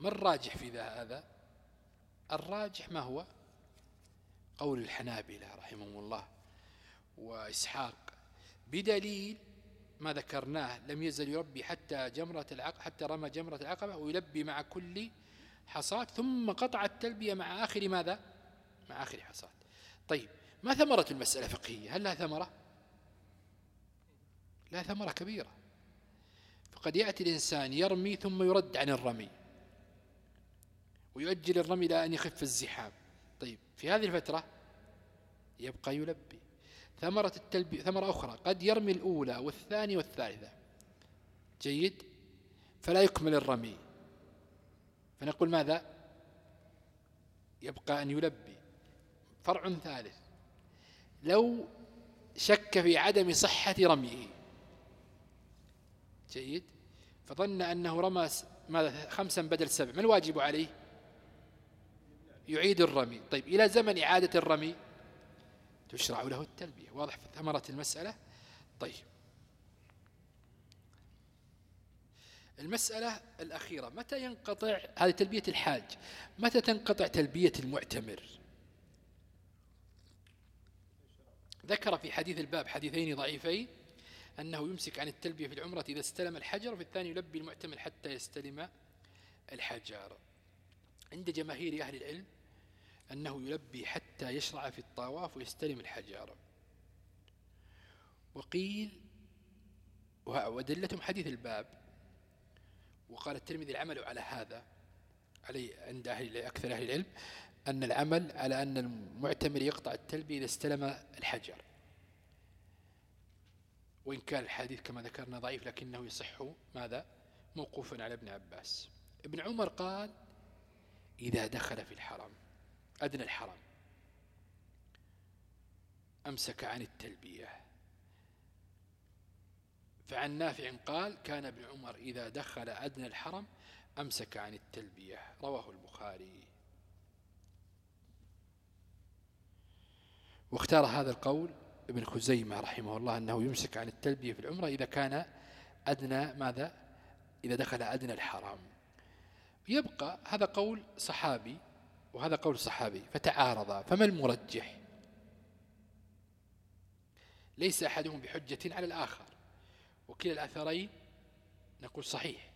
ما الراجح في هذا؟ الراجح ما هو؟ قول الحنابلة رحمهم الله وإسحاق بدليل ما ذكرناه لم يزل يربي حتى جمرة العقبة حتى رمى جمرة العقبة ويلبي مع كل حصاد ثم قطع التلبية مع آخر ماذا؟ مع آخر حصاد. طيب ما ثمرة المسألة فقهية؟ هل لها ثمرة؟ لا ثمرة كبيرة. فقد يأتي الإنسان يرمي ثم يرد عن الرمي. ويؤجل الرمي إلى أن يخف الزحام. طيب في هذه الفترة يبقى يلبي. ثمرة التلبي ثمرة أخرى. قد يرمي الأولى والثانية والثالثة. جيد؟ فلا يكمل الرمي. فنقول ماذا؟ يبقى أن يلبي. فرع ثالث. لو شك في عدم صحة رميه. جيد؟ فظن أنه رمى ماذا؟ خمسا بدل سبع. ما الواجب عليه؟ يعيد الرمي. طيب إلى زمن إعادة الرمي؟ تشرع له التلبية. واضح في ثمرة المسألة؟ طيب. المسألة الأخيرة متى ينقطع هذه تلبية الحاج؟ متى تنقطع تلبية المعتمر؟ ذكر في حديث الباب حديثين ضعيفين أنه يمسك عن التلبية في العمرة إذا استلم الحجر وفي الثاني يلبي المعتمر حتى يستلم الحجر. عند جماهير أهل العلم أنه يلبي حتى يشرع في الطواف ويستلم الحجر وقيل ودلتهم حديث الباب وقال الترمذي العمل على هذا علي عند أهل أكثر أهل العلم أن العمل على أن المعتمر يقطع التلبية إذا استلم الحجر. وإن كان الحديث كما ذكرنا ضعيف لكنه يصح ماذا؟ موقوفا على ابن عباس. ابن عمر قال إذا دخل في الحرم أدنى الحرم أمسك عن التلبية. فعن نافع قال كان ابن عمر إذا دخل أدنى الحرم أمسك عن التلبية. رواه البخاري. واختار هذا القول ابن خزيمة رحمه الله أنه يمسك عن التلبية في العمرة إذا كان أدنى ماذا؟ إذا دخل أدنى الحرام. يبقى هذا قول صحابي وهذا قول صحابي فتعارضا فما المرجح؟ ليس أحدهم بحجة على الآخر. وكلا الأثرين نقول صحيح.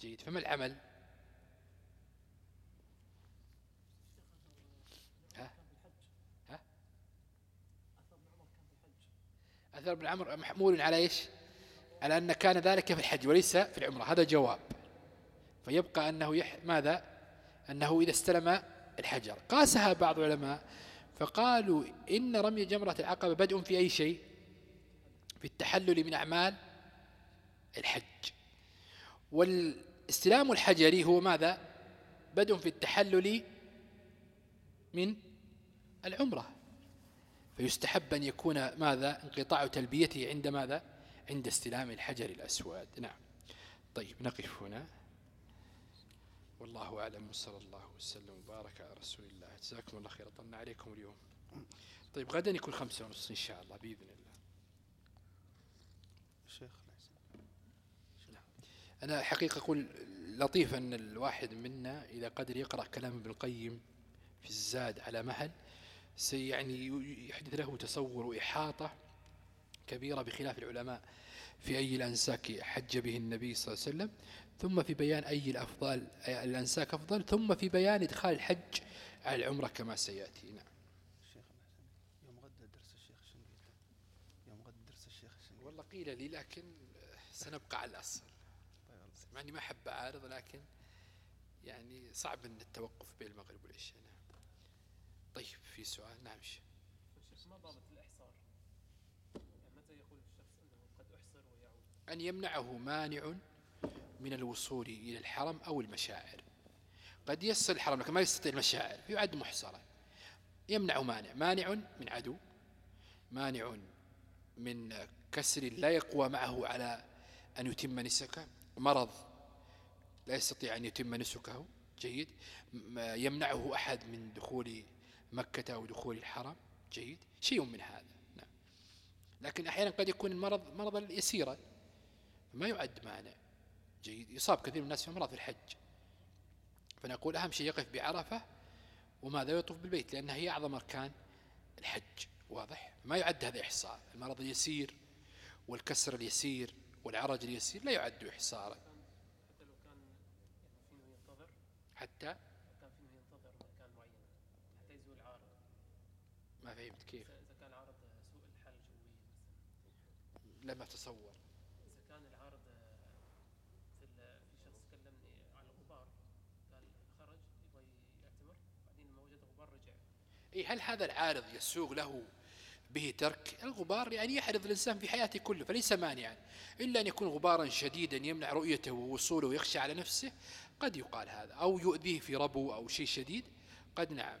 جيد. فما العمل؟ ها؟ ها؟ أثر ابن عمر محمول على إيش؟ على أن كان ذلك في الحج وليس في العمرة. هذا جواب. فيبقى أنه يح ماذا؟ أنه إذا استلم الحجر. قاسها بعض العلماء فقالوا إن رمي جمرة العقبة بدء في أي شيء؟ في التحلل من أعمال الحج. والاستلام الحجري هو ماذا؟ بدء في التحلل من العمرة. فيستحب أن يكون ماذا؟ انقطاع تلبيته عند ماذا؟ عند استلام الحجر الأسود. نعم. طيب نقف هنا. والله أعلم وصلى الله وسلم وبارك على رسول الله. جزاكم الله خير. طلنا عليكم اليوم. طيب غدا يكون خمسة ونص إن شاء الله بإذن الله. الشيخ نعم. أنا حقيقة أقول لطيف أن الواحد منا إذا قدر يقرأ كلام ابن القيم في الزاد على مهل سيعني يحدث له تصور وإحاطة كبيرة بخلاف العلماء في أي الأنساك حج به النبي صلى الله عليه وسلم. ثم في بيان أي الأفضل الأنساك أفضل ثم في بيان إدخال الحج على العمرة كما سيأتي. نعم. الشيخ يوم غدا درس الشيخ الشنقيطي يوم غدا درس الشيخ الشنقيطي والله قيل لي لكن سنبقى على الأصل. مع أني ما أحب أعارض لكن يعني صعب أن التوقف بين المغرب والعشاء. نعم. طيب في سؤال؟ نعم شيخ ما ضابط الإحصار؟ يعني متى يقول الشخص أنه قد أحصر ويعود؟ أن يمنعه مانع من الوصول إلى الحرم أو المشاعر. قد يصل الحرم لكن ما يستطيع المشاعر يعد محصرا. يمنع مانع مانع من عدو مانع من كسر لا يقوى معه على أن يتم نسكه. مرض لا يستطيع أن يتم نسكه جيد. يمنعه أحد من دخول مكة أو دخول الحرم جيد. شيء من هذا. نعم. لكن أحيانا قد يكون المرض مرضا يسيرا ما يعد مانع. جيد يصاب كثير من الناس في أمراض الحج. فنقول أهم شيء يقف بعرفة وماذا يطوف بالبيت لأنها هي أعظم أركان الحج. واضح؟ ما يعد هذا إحصار المرض اليسير والكسر اليسير والعرج اليسير لا يعد إحصارا حتى لو كان فيه ينتظر؟ حتى؟ لو كان فيه ينتظر مكان معين حتى يزول عارض. ما فهمت كيف. إذا كان عارض سوء لم أتصور إذا كان العارض في ال- في شخص كلمني عن الغبار قال خرج يبغى يعتمر بعدين لما وجد غبار رجع إيه هل هذا العارض يسوغ له به ترك الغبار؟ يعني يحرض الإنسان في حياته كله فليس مانعا. إلا أن يكون غبارا شديدا يمنع رؤيته ووصوله ويخشى على نفسه قد يقال هذا. أو يؤذيه في ربو أو شيء شديد قد نعم.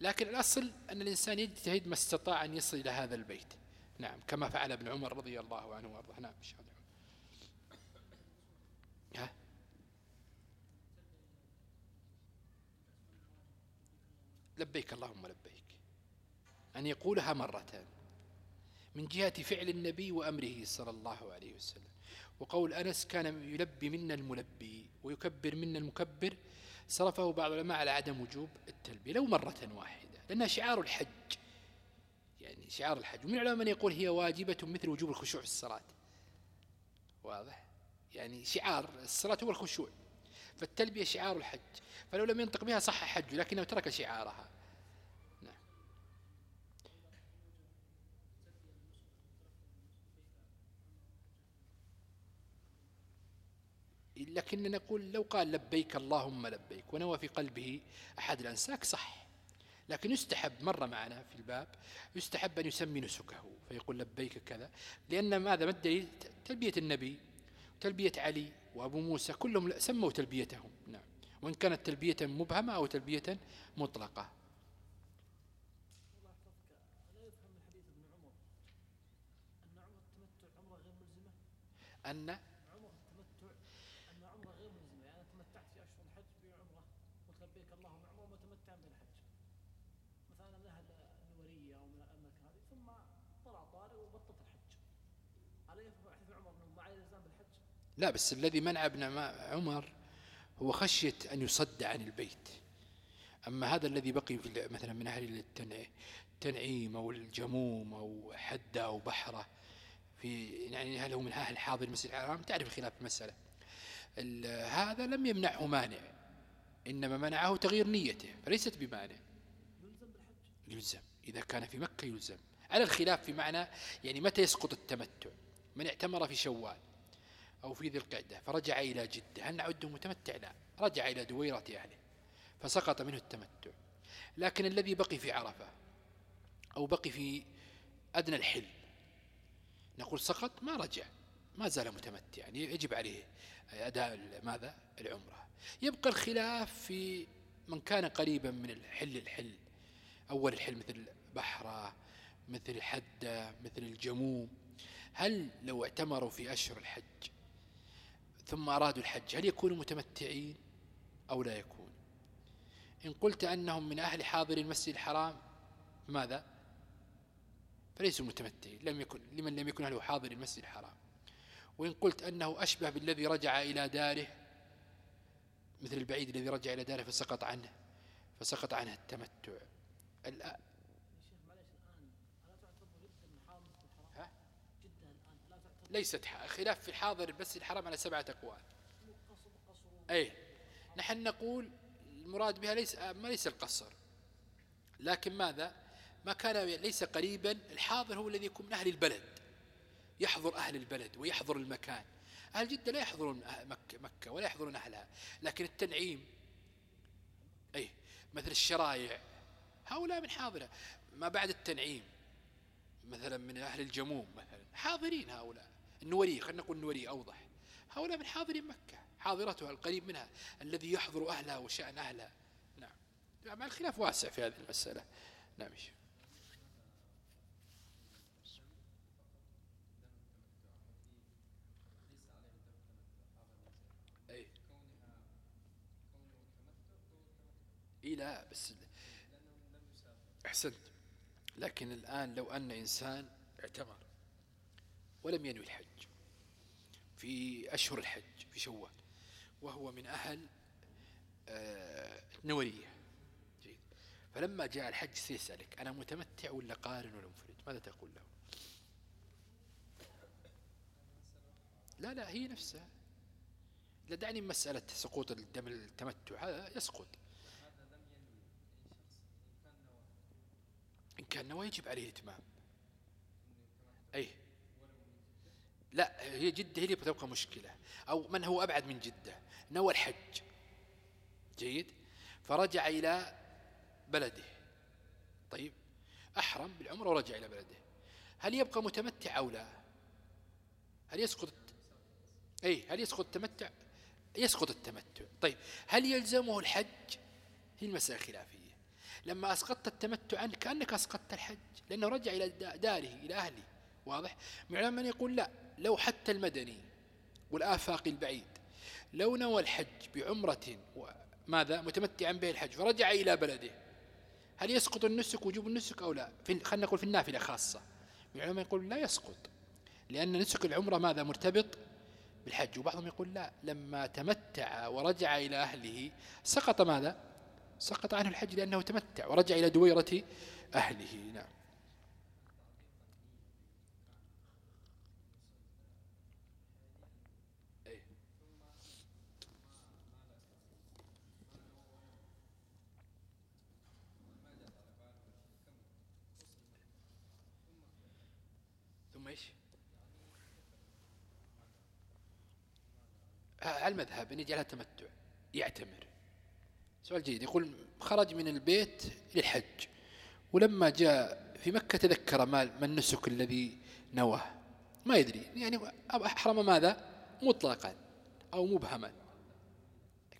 لكن الأصل أن الإنسان يجتهد ما استطاع أن يصل إلى هذا البيت. نعم كما فعل ابن عمر رضي الله عنه وأرضاه. نعم إن شاء الله ها لبيك اللهم لبيك. أن يقولها مرتان. من جهة فعل النبي وأمره صلى الله عليه وسلم. وقول أنس كان يلبي منا الملبي ويكبر منا المكبر صرفه بعض العلماء على عدم وجوب التلبية. لو مرة واحدة لأنها شعار الحج يعني شعار الحج. ومن العلماء من يقول هي واجبة مثل وجوب الخشوع في الصلاة. واضح؟ يعني شعار الصلاة هو الخشوع. فالتلبية شعار الحج. فلو لم ينطق بها صح حج لكنه ترك شعارها. نعم. لكن نقول لو قال لبيك اللهم لبيك ونوى في قلبه أحد الأنساك صح. لكن يستحب مرة معنا في الباب يستحب أن يسمي نسكه فيقول لبيك كذا. لأن ماذا؟ ما الدليل؟ تلبية النبي تلبية علي وأبو موسى كلهم سموا تلبيتهم. نعم. وإن كانت تلبية مبهمة أو تلبية مطلقة. أن عمره التمتع ان عمره غير ملزمه يعني تمتعت في اشهر الحج بعمره قلت لبيك اللهم عمره متمتعا بالحج مثلا من أهل النوريه أو من الاماكن هذه ثم طلع طارئ وبطلت الحج عليه حديث عمر انه ما عليه الالزام بالحج لا بس الذي منع ابن عمر هو خشية أن يصد عن البيت. أما هذا الذي بقي في مثلا من أهل التنع- التنعيم أو الجموم أو حدة أو بحرة في يعني هل هو من أهل حاضر المسجد الحرام؟ تعرف خلاف المسألة. ال- هذا لم يمنعه مانع إنما منعه تغيير نيته فليست بمانع. يلزم. إذا كان في مكة يلزم. على الخلاف في معنى يعني متى يسقط التمتع؟ من اعتمر في شوال. أو في ذي القعدة فرجع إلى جدة. هل نعده متمتع؟ لا. رجع إلى دويرة أهله فسقط منه التمتع. لكن الذي بقي في عرفة أو بقي في أدنى الحل. نقول سقط ما رجع. ما زال متمتع. يعني يجب عليه أداء ماذا؟ العمرة. يبقى الخلاف في من كان قريبا من الحل الحل أول الحل مثل بحرة مثل حدة مثل الجموم. هل لو اعتمروا في أشهر الحج ثم أرادوا الحج. هل يكونوا متمتعين أو لا يكون؟ إن قلت أنهم من أهل حاضر المسجد الحرام ماذا؟ فليسوا متمتعين. لم يكن لمن لم يكن أهله حاضر المسجد الحرام. وإن قلت أنه أشبه بالذي رجع إلى داره مثل البعيد الذي رجع إلى داره فسقط عنه فسقط عنه التمتع الآن ها؟ ليست خلاف في حاضر المسجد الحرام على سبعة أقوال. أي نحن نقول المراد بها ليس ما ليس القصر. لكن ماذا؟ ما كان ليس قريبا الحاضر هو الذي يكون من أهل البلد. يحضر أهل البلد ويحضر المكان. أهل جدة لا يحضرون أهل مكة, مكة ولا يحضرون أهلها. لكن التنعيم أي مثل الشرايع هؤلاء من حاضرة. ما بعد التنعيم مثلا من أهل الجموم مثلا حاضرين هؤلاء. النوري خلينا نقول النوري أوضح. هؤلاء من حاضرين مكة حاضرتها القريب منها الذي يحضر أهلها وشأن أهلها. نعم. مع الخلاف واسع في هذه المسألة. نعم. أي. إيه لا بس أحسنت. لكن الآن لو أن إنسان اعتمر. ولم ينوي الحج. في أشهر الحج في شوال. وهو من أهل آه، نورية فلما جاء الحج سيسألك أنا متمتع ولا قارن ولا مفرد ماذا تقول له؟ لا لا هي نفسها. لا دعني مسألة سقوط الدم التمتع هذا يسقط. إن كان نوى يجب عليه الإتمام أي. لا هي جدة هي اللي بتبقى مشكلة. أو من هو أبعد من جدة؟ نوى الحج. جيد؟ فرجع إلى بلده. طيب أحرم بالعمرة ورجع إلى بلده. هل يبقى متمتع أو لا؟ هل يسقط أي هل يسقط التمتع؟ يسقط التمتع. طيب هل يلزمه الحج؟ هي المسألة خلافية. لما أسقطت التمتع عنه كأنك أسقطت الحج لأنه رجع إلى دا- داره إلى أهله. واضح؟ العلماء من يقول لا لو حتى المدني والآفاق البعيد لو نوى الحج بعمرة ماذا؟ متمتعا به الحج فرجع إلى بلده هل يسقط النسك وجوب النسك أو لا؟ خلينا نقول في النافلة خاصة. العلماء يقول لا يسقط لأن نسك العمرة ماذا؟ مرتبط بالحج. وبعضهم يقول لا لما تمتع ورجع إلى أهله سقط ماذا؟ سقط عنه الحج لأنه تمتع ورجع إلى دويرة أهله. نعم على المذهب أن يجعلها تمتع يعتمر. سؤال جيد يقول خرج من البيت للحج ولما جاء في مكة تذكر ما النسك الذي نواه. ما يدري يعني أحرم ماذا؟ مطلقا أو مبهما.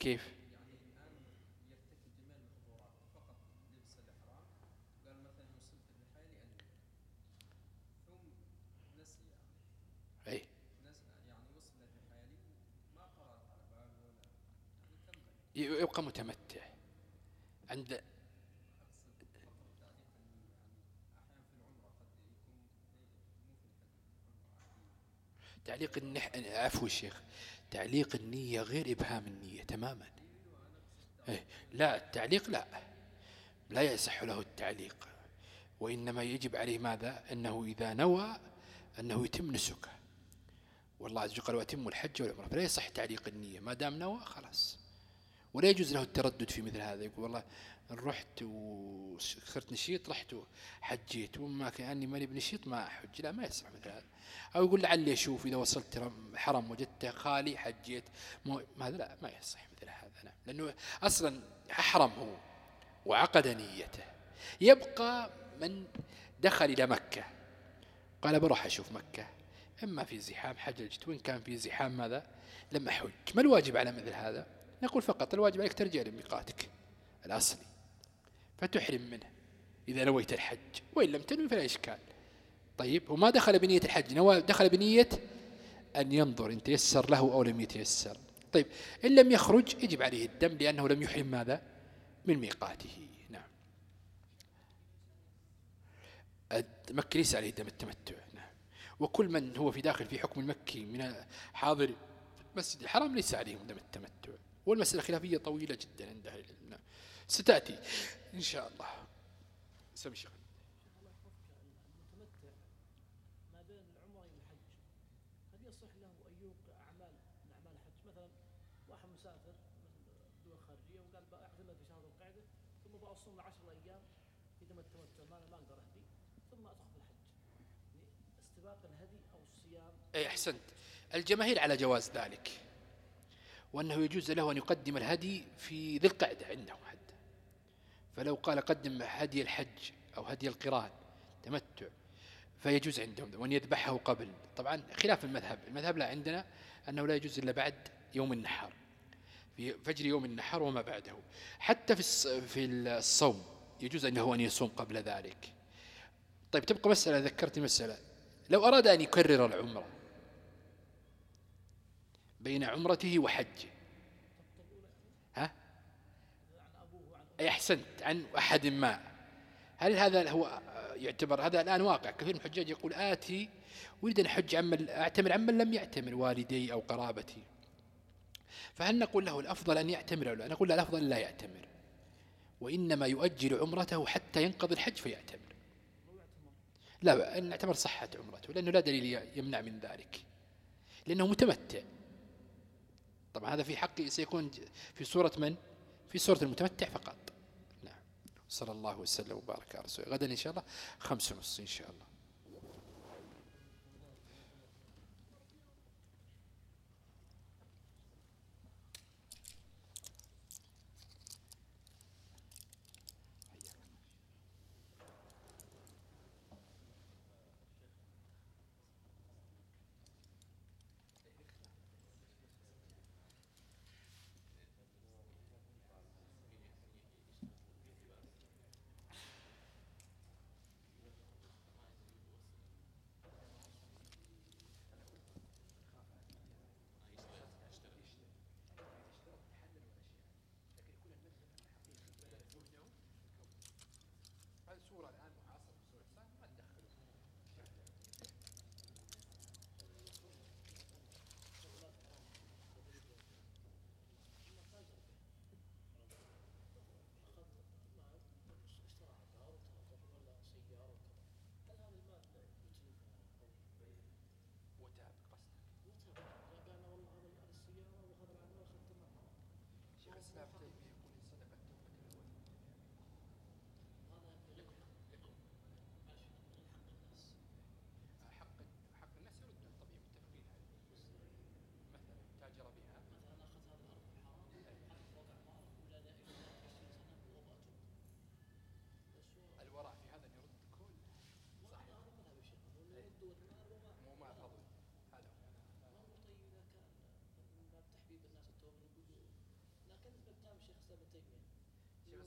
كيف أي يبقى متمتع. عند تعليق النح... عفو الشيخ تعليق النية غير إبهام النية تماما. إيه؟ لا التعليق لا. لا يصح له التعليق. وإنما يجب عليه ماذا؟ أنه إذا نوى أنه يتم نسكه. والله عز وجل قال وأتم الحج والعمرة. فلا يصح تعليق النية. ما دام نوى خلاص. ولا يجوز له التردد في مثل هذا يقول والله رحت وصرت نشيط رحت وحجيت وما كأني ماني بنشيط ما أحج لا ما يصح مثل هذا. أو يقول لعلي أشوف إذا وصلت حرم وجدته خالي حجيت مو هذا لا ما يصح مثل هذا نعم. لأنه أصلا أحرم هو وعقد نيته. يبقى من دخل إلى مكة قال بروح أشوف مكة. إما في زحام حججت وإن كان في زحام ماذا؟ لم أحج. ما الواجب على مثل هذا؟ نقول فقط الواجب عليك ترجع لميقاتك الأصلي فتحرم منه إذا نويت الحج وإن لم تنوي فلا إشكال. طيب وما دخل بنية الحج؟ نوى دخل بنية أن ينظر إن تيسر له أو لم يتيسر. طيب إن لم يخرج يجب عليه الدم لأنه لم يحرم ماذا؟ من ميقاته. نعم. مكة ليس عليه دم التمتع. نعم. وكل من هو في داخل في حكم المكي من حاضر مسجد الحرام ليس عليهم دم التمتع. والمسألة خلافية طويلة جدا عند أهل العلم. نعم. ستأتي إن شاء الله. سمي شيخ. المتمتع ما بين العمرة والحج هل يصح له أن يوقع أعمال من أعمال الحج مثلا واحد مسافر من دول خارجية وقال بأعتمد في شهر القعدة ثم بأصوم عشر أيام في دم التمتع ما ما أقدر أهدي ثم أدخل في الحج يعني استباق الهدي أو الصيام أي أحسنت. الجماهير على جواز ذلك. وأنه يجوز له أن يقدم الهدي في ذي القعدة عندهم حتى. فلو قال قدم هدي الحج أو هدي القران تمتع. فيجوز عندهم وأن يذبحه قبل. طبعا خلاف المذهب. المذهب لا عندنا أنه لا يجوز إلا بعد يوم النحر. في فجر يوم النحر وما بعده. حتى في في الصوم يجوز أنه أن يصوم قبل ذلك. طيب تبقى مسألة ذكرت مسألة. لو أراد أن يكرر العمرة بين عمرته وحجه. ها؟ أي أحسنت عن أحد ما. هل هذا هو يعتبر هذا الآن واقع؟ كثير من الحجاج يقول آتي أريد أن أحج عمن أعتمر عمن لم يعتمر والدي أو قرابتي. فهل نقول له الأفضل أن يعتمر أو لا؟ نقول له الأفضل لا يعتمر. وإنما يؤجل عمرته حتى ينقضي الحج فيعتمر. لا نعتبر صحة عمرته لأنه لا دليل يمنع من ذلك. لأنه متمتع. طبعا هذا في حقه سيكون في صورة من؟ في صورة المتمتع فقط. نعم. صلى الله وسلم وبارك على رسوله. غدا إن شاء الله خمس ونص إن شاء الله.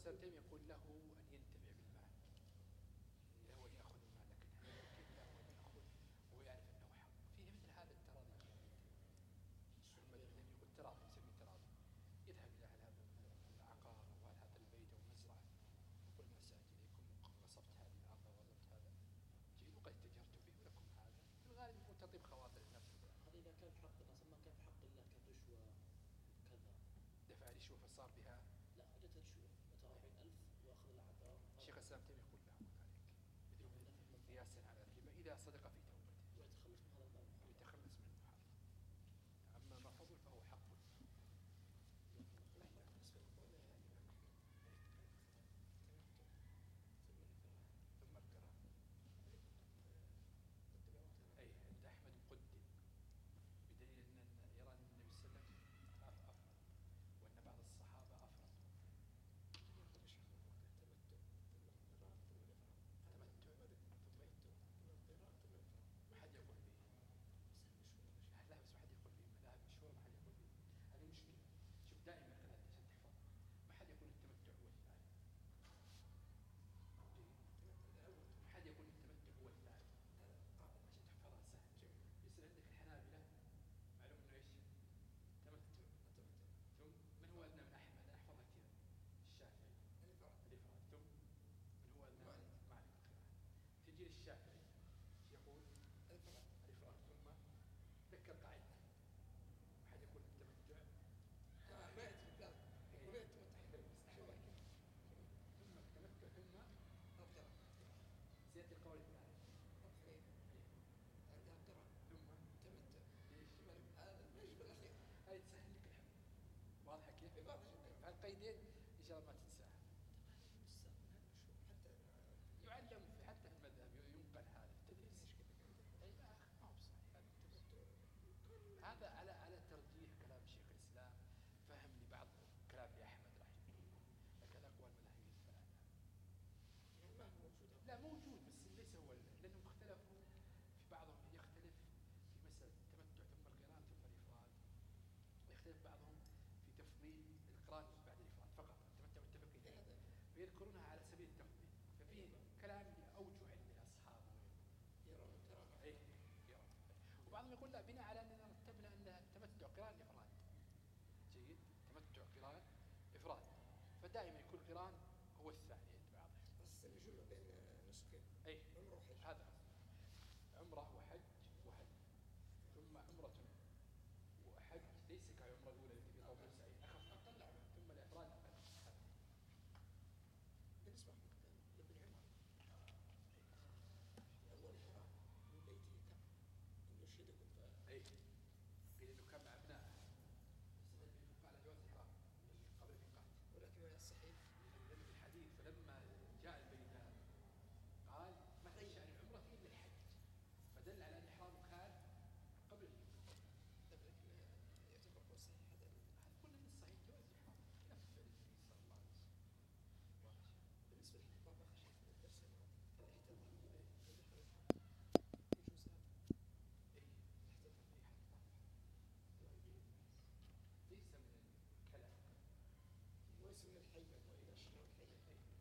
وسلم يقول له أن ينتفع بالمال. هو يأخذ المال لكن له أن يأخذ؟ ويعرف أنه حق. في مثل هذا التراضي ثم لم يقول؟ تراضي نسميه تراضي. يذهب إلى هذا العقار أو هذا البيت أو المزرعة يقول مساء إليكم؟ غصبت هذه الأرض وغصبت هذا. جيد وقد تجرت به ولكم هذا. في الغالب يكون تطيب خواطر النفس. هذا إذا كان حق الناس ما كان حق الله كرشوة كذا. دفع رشوة فصار بها también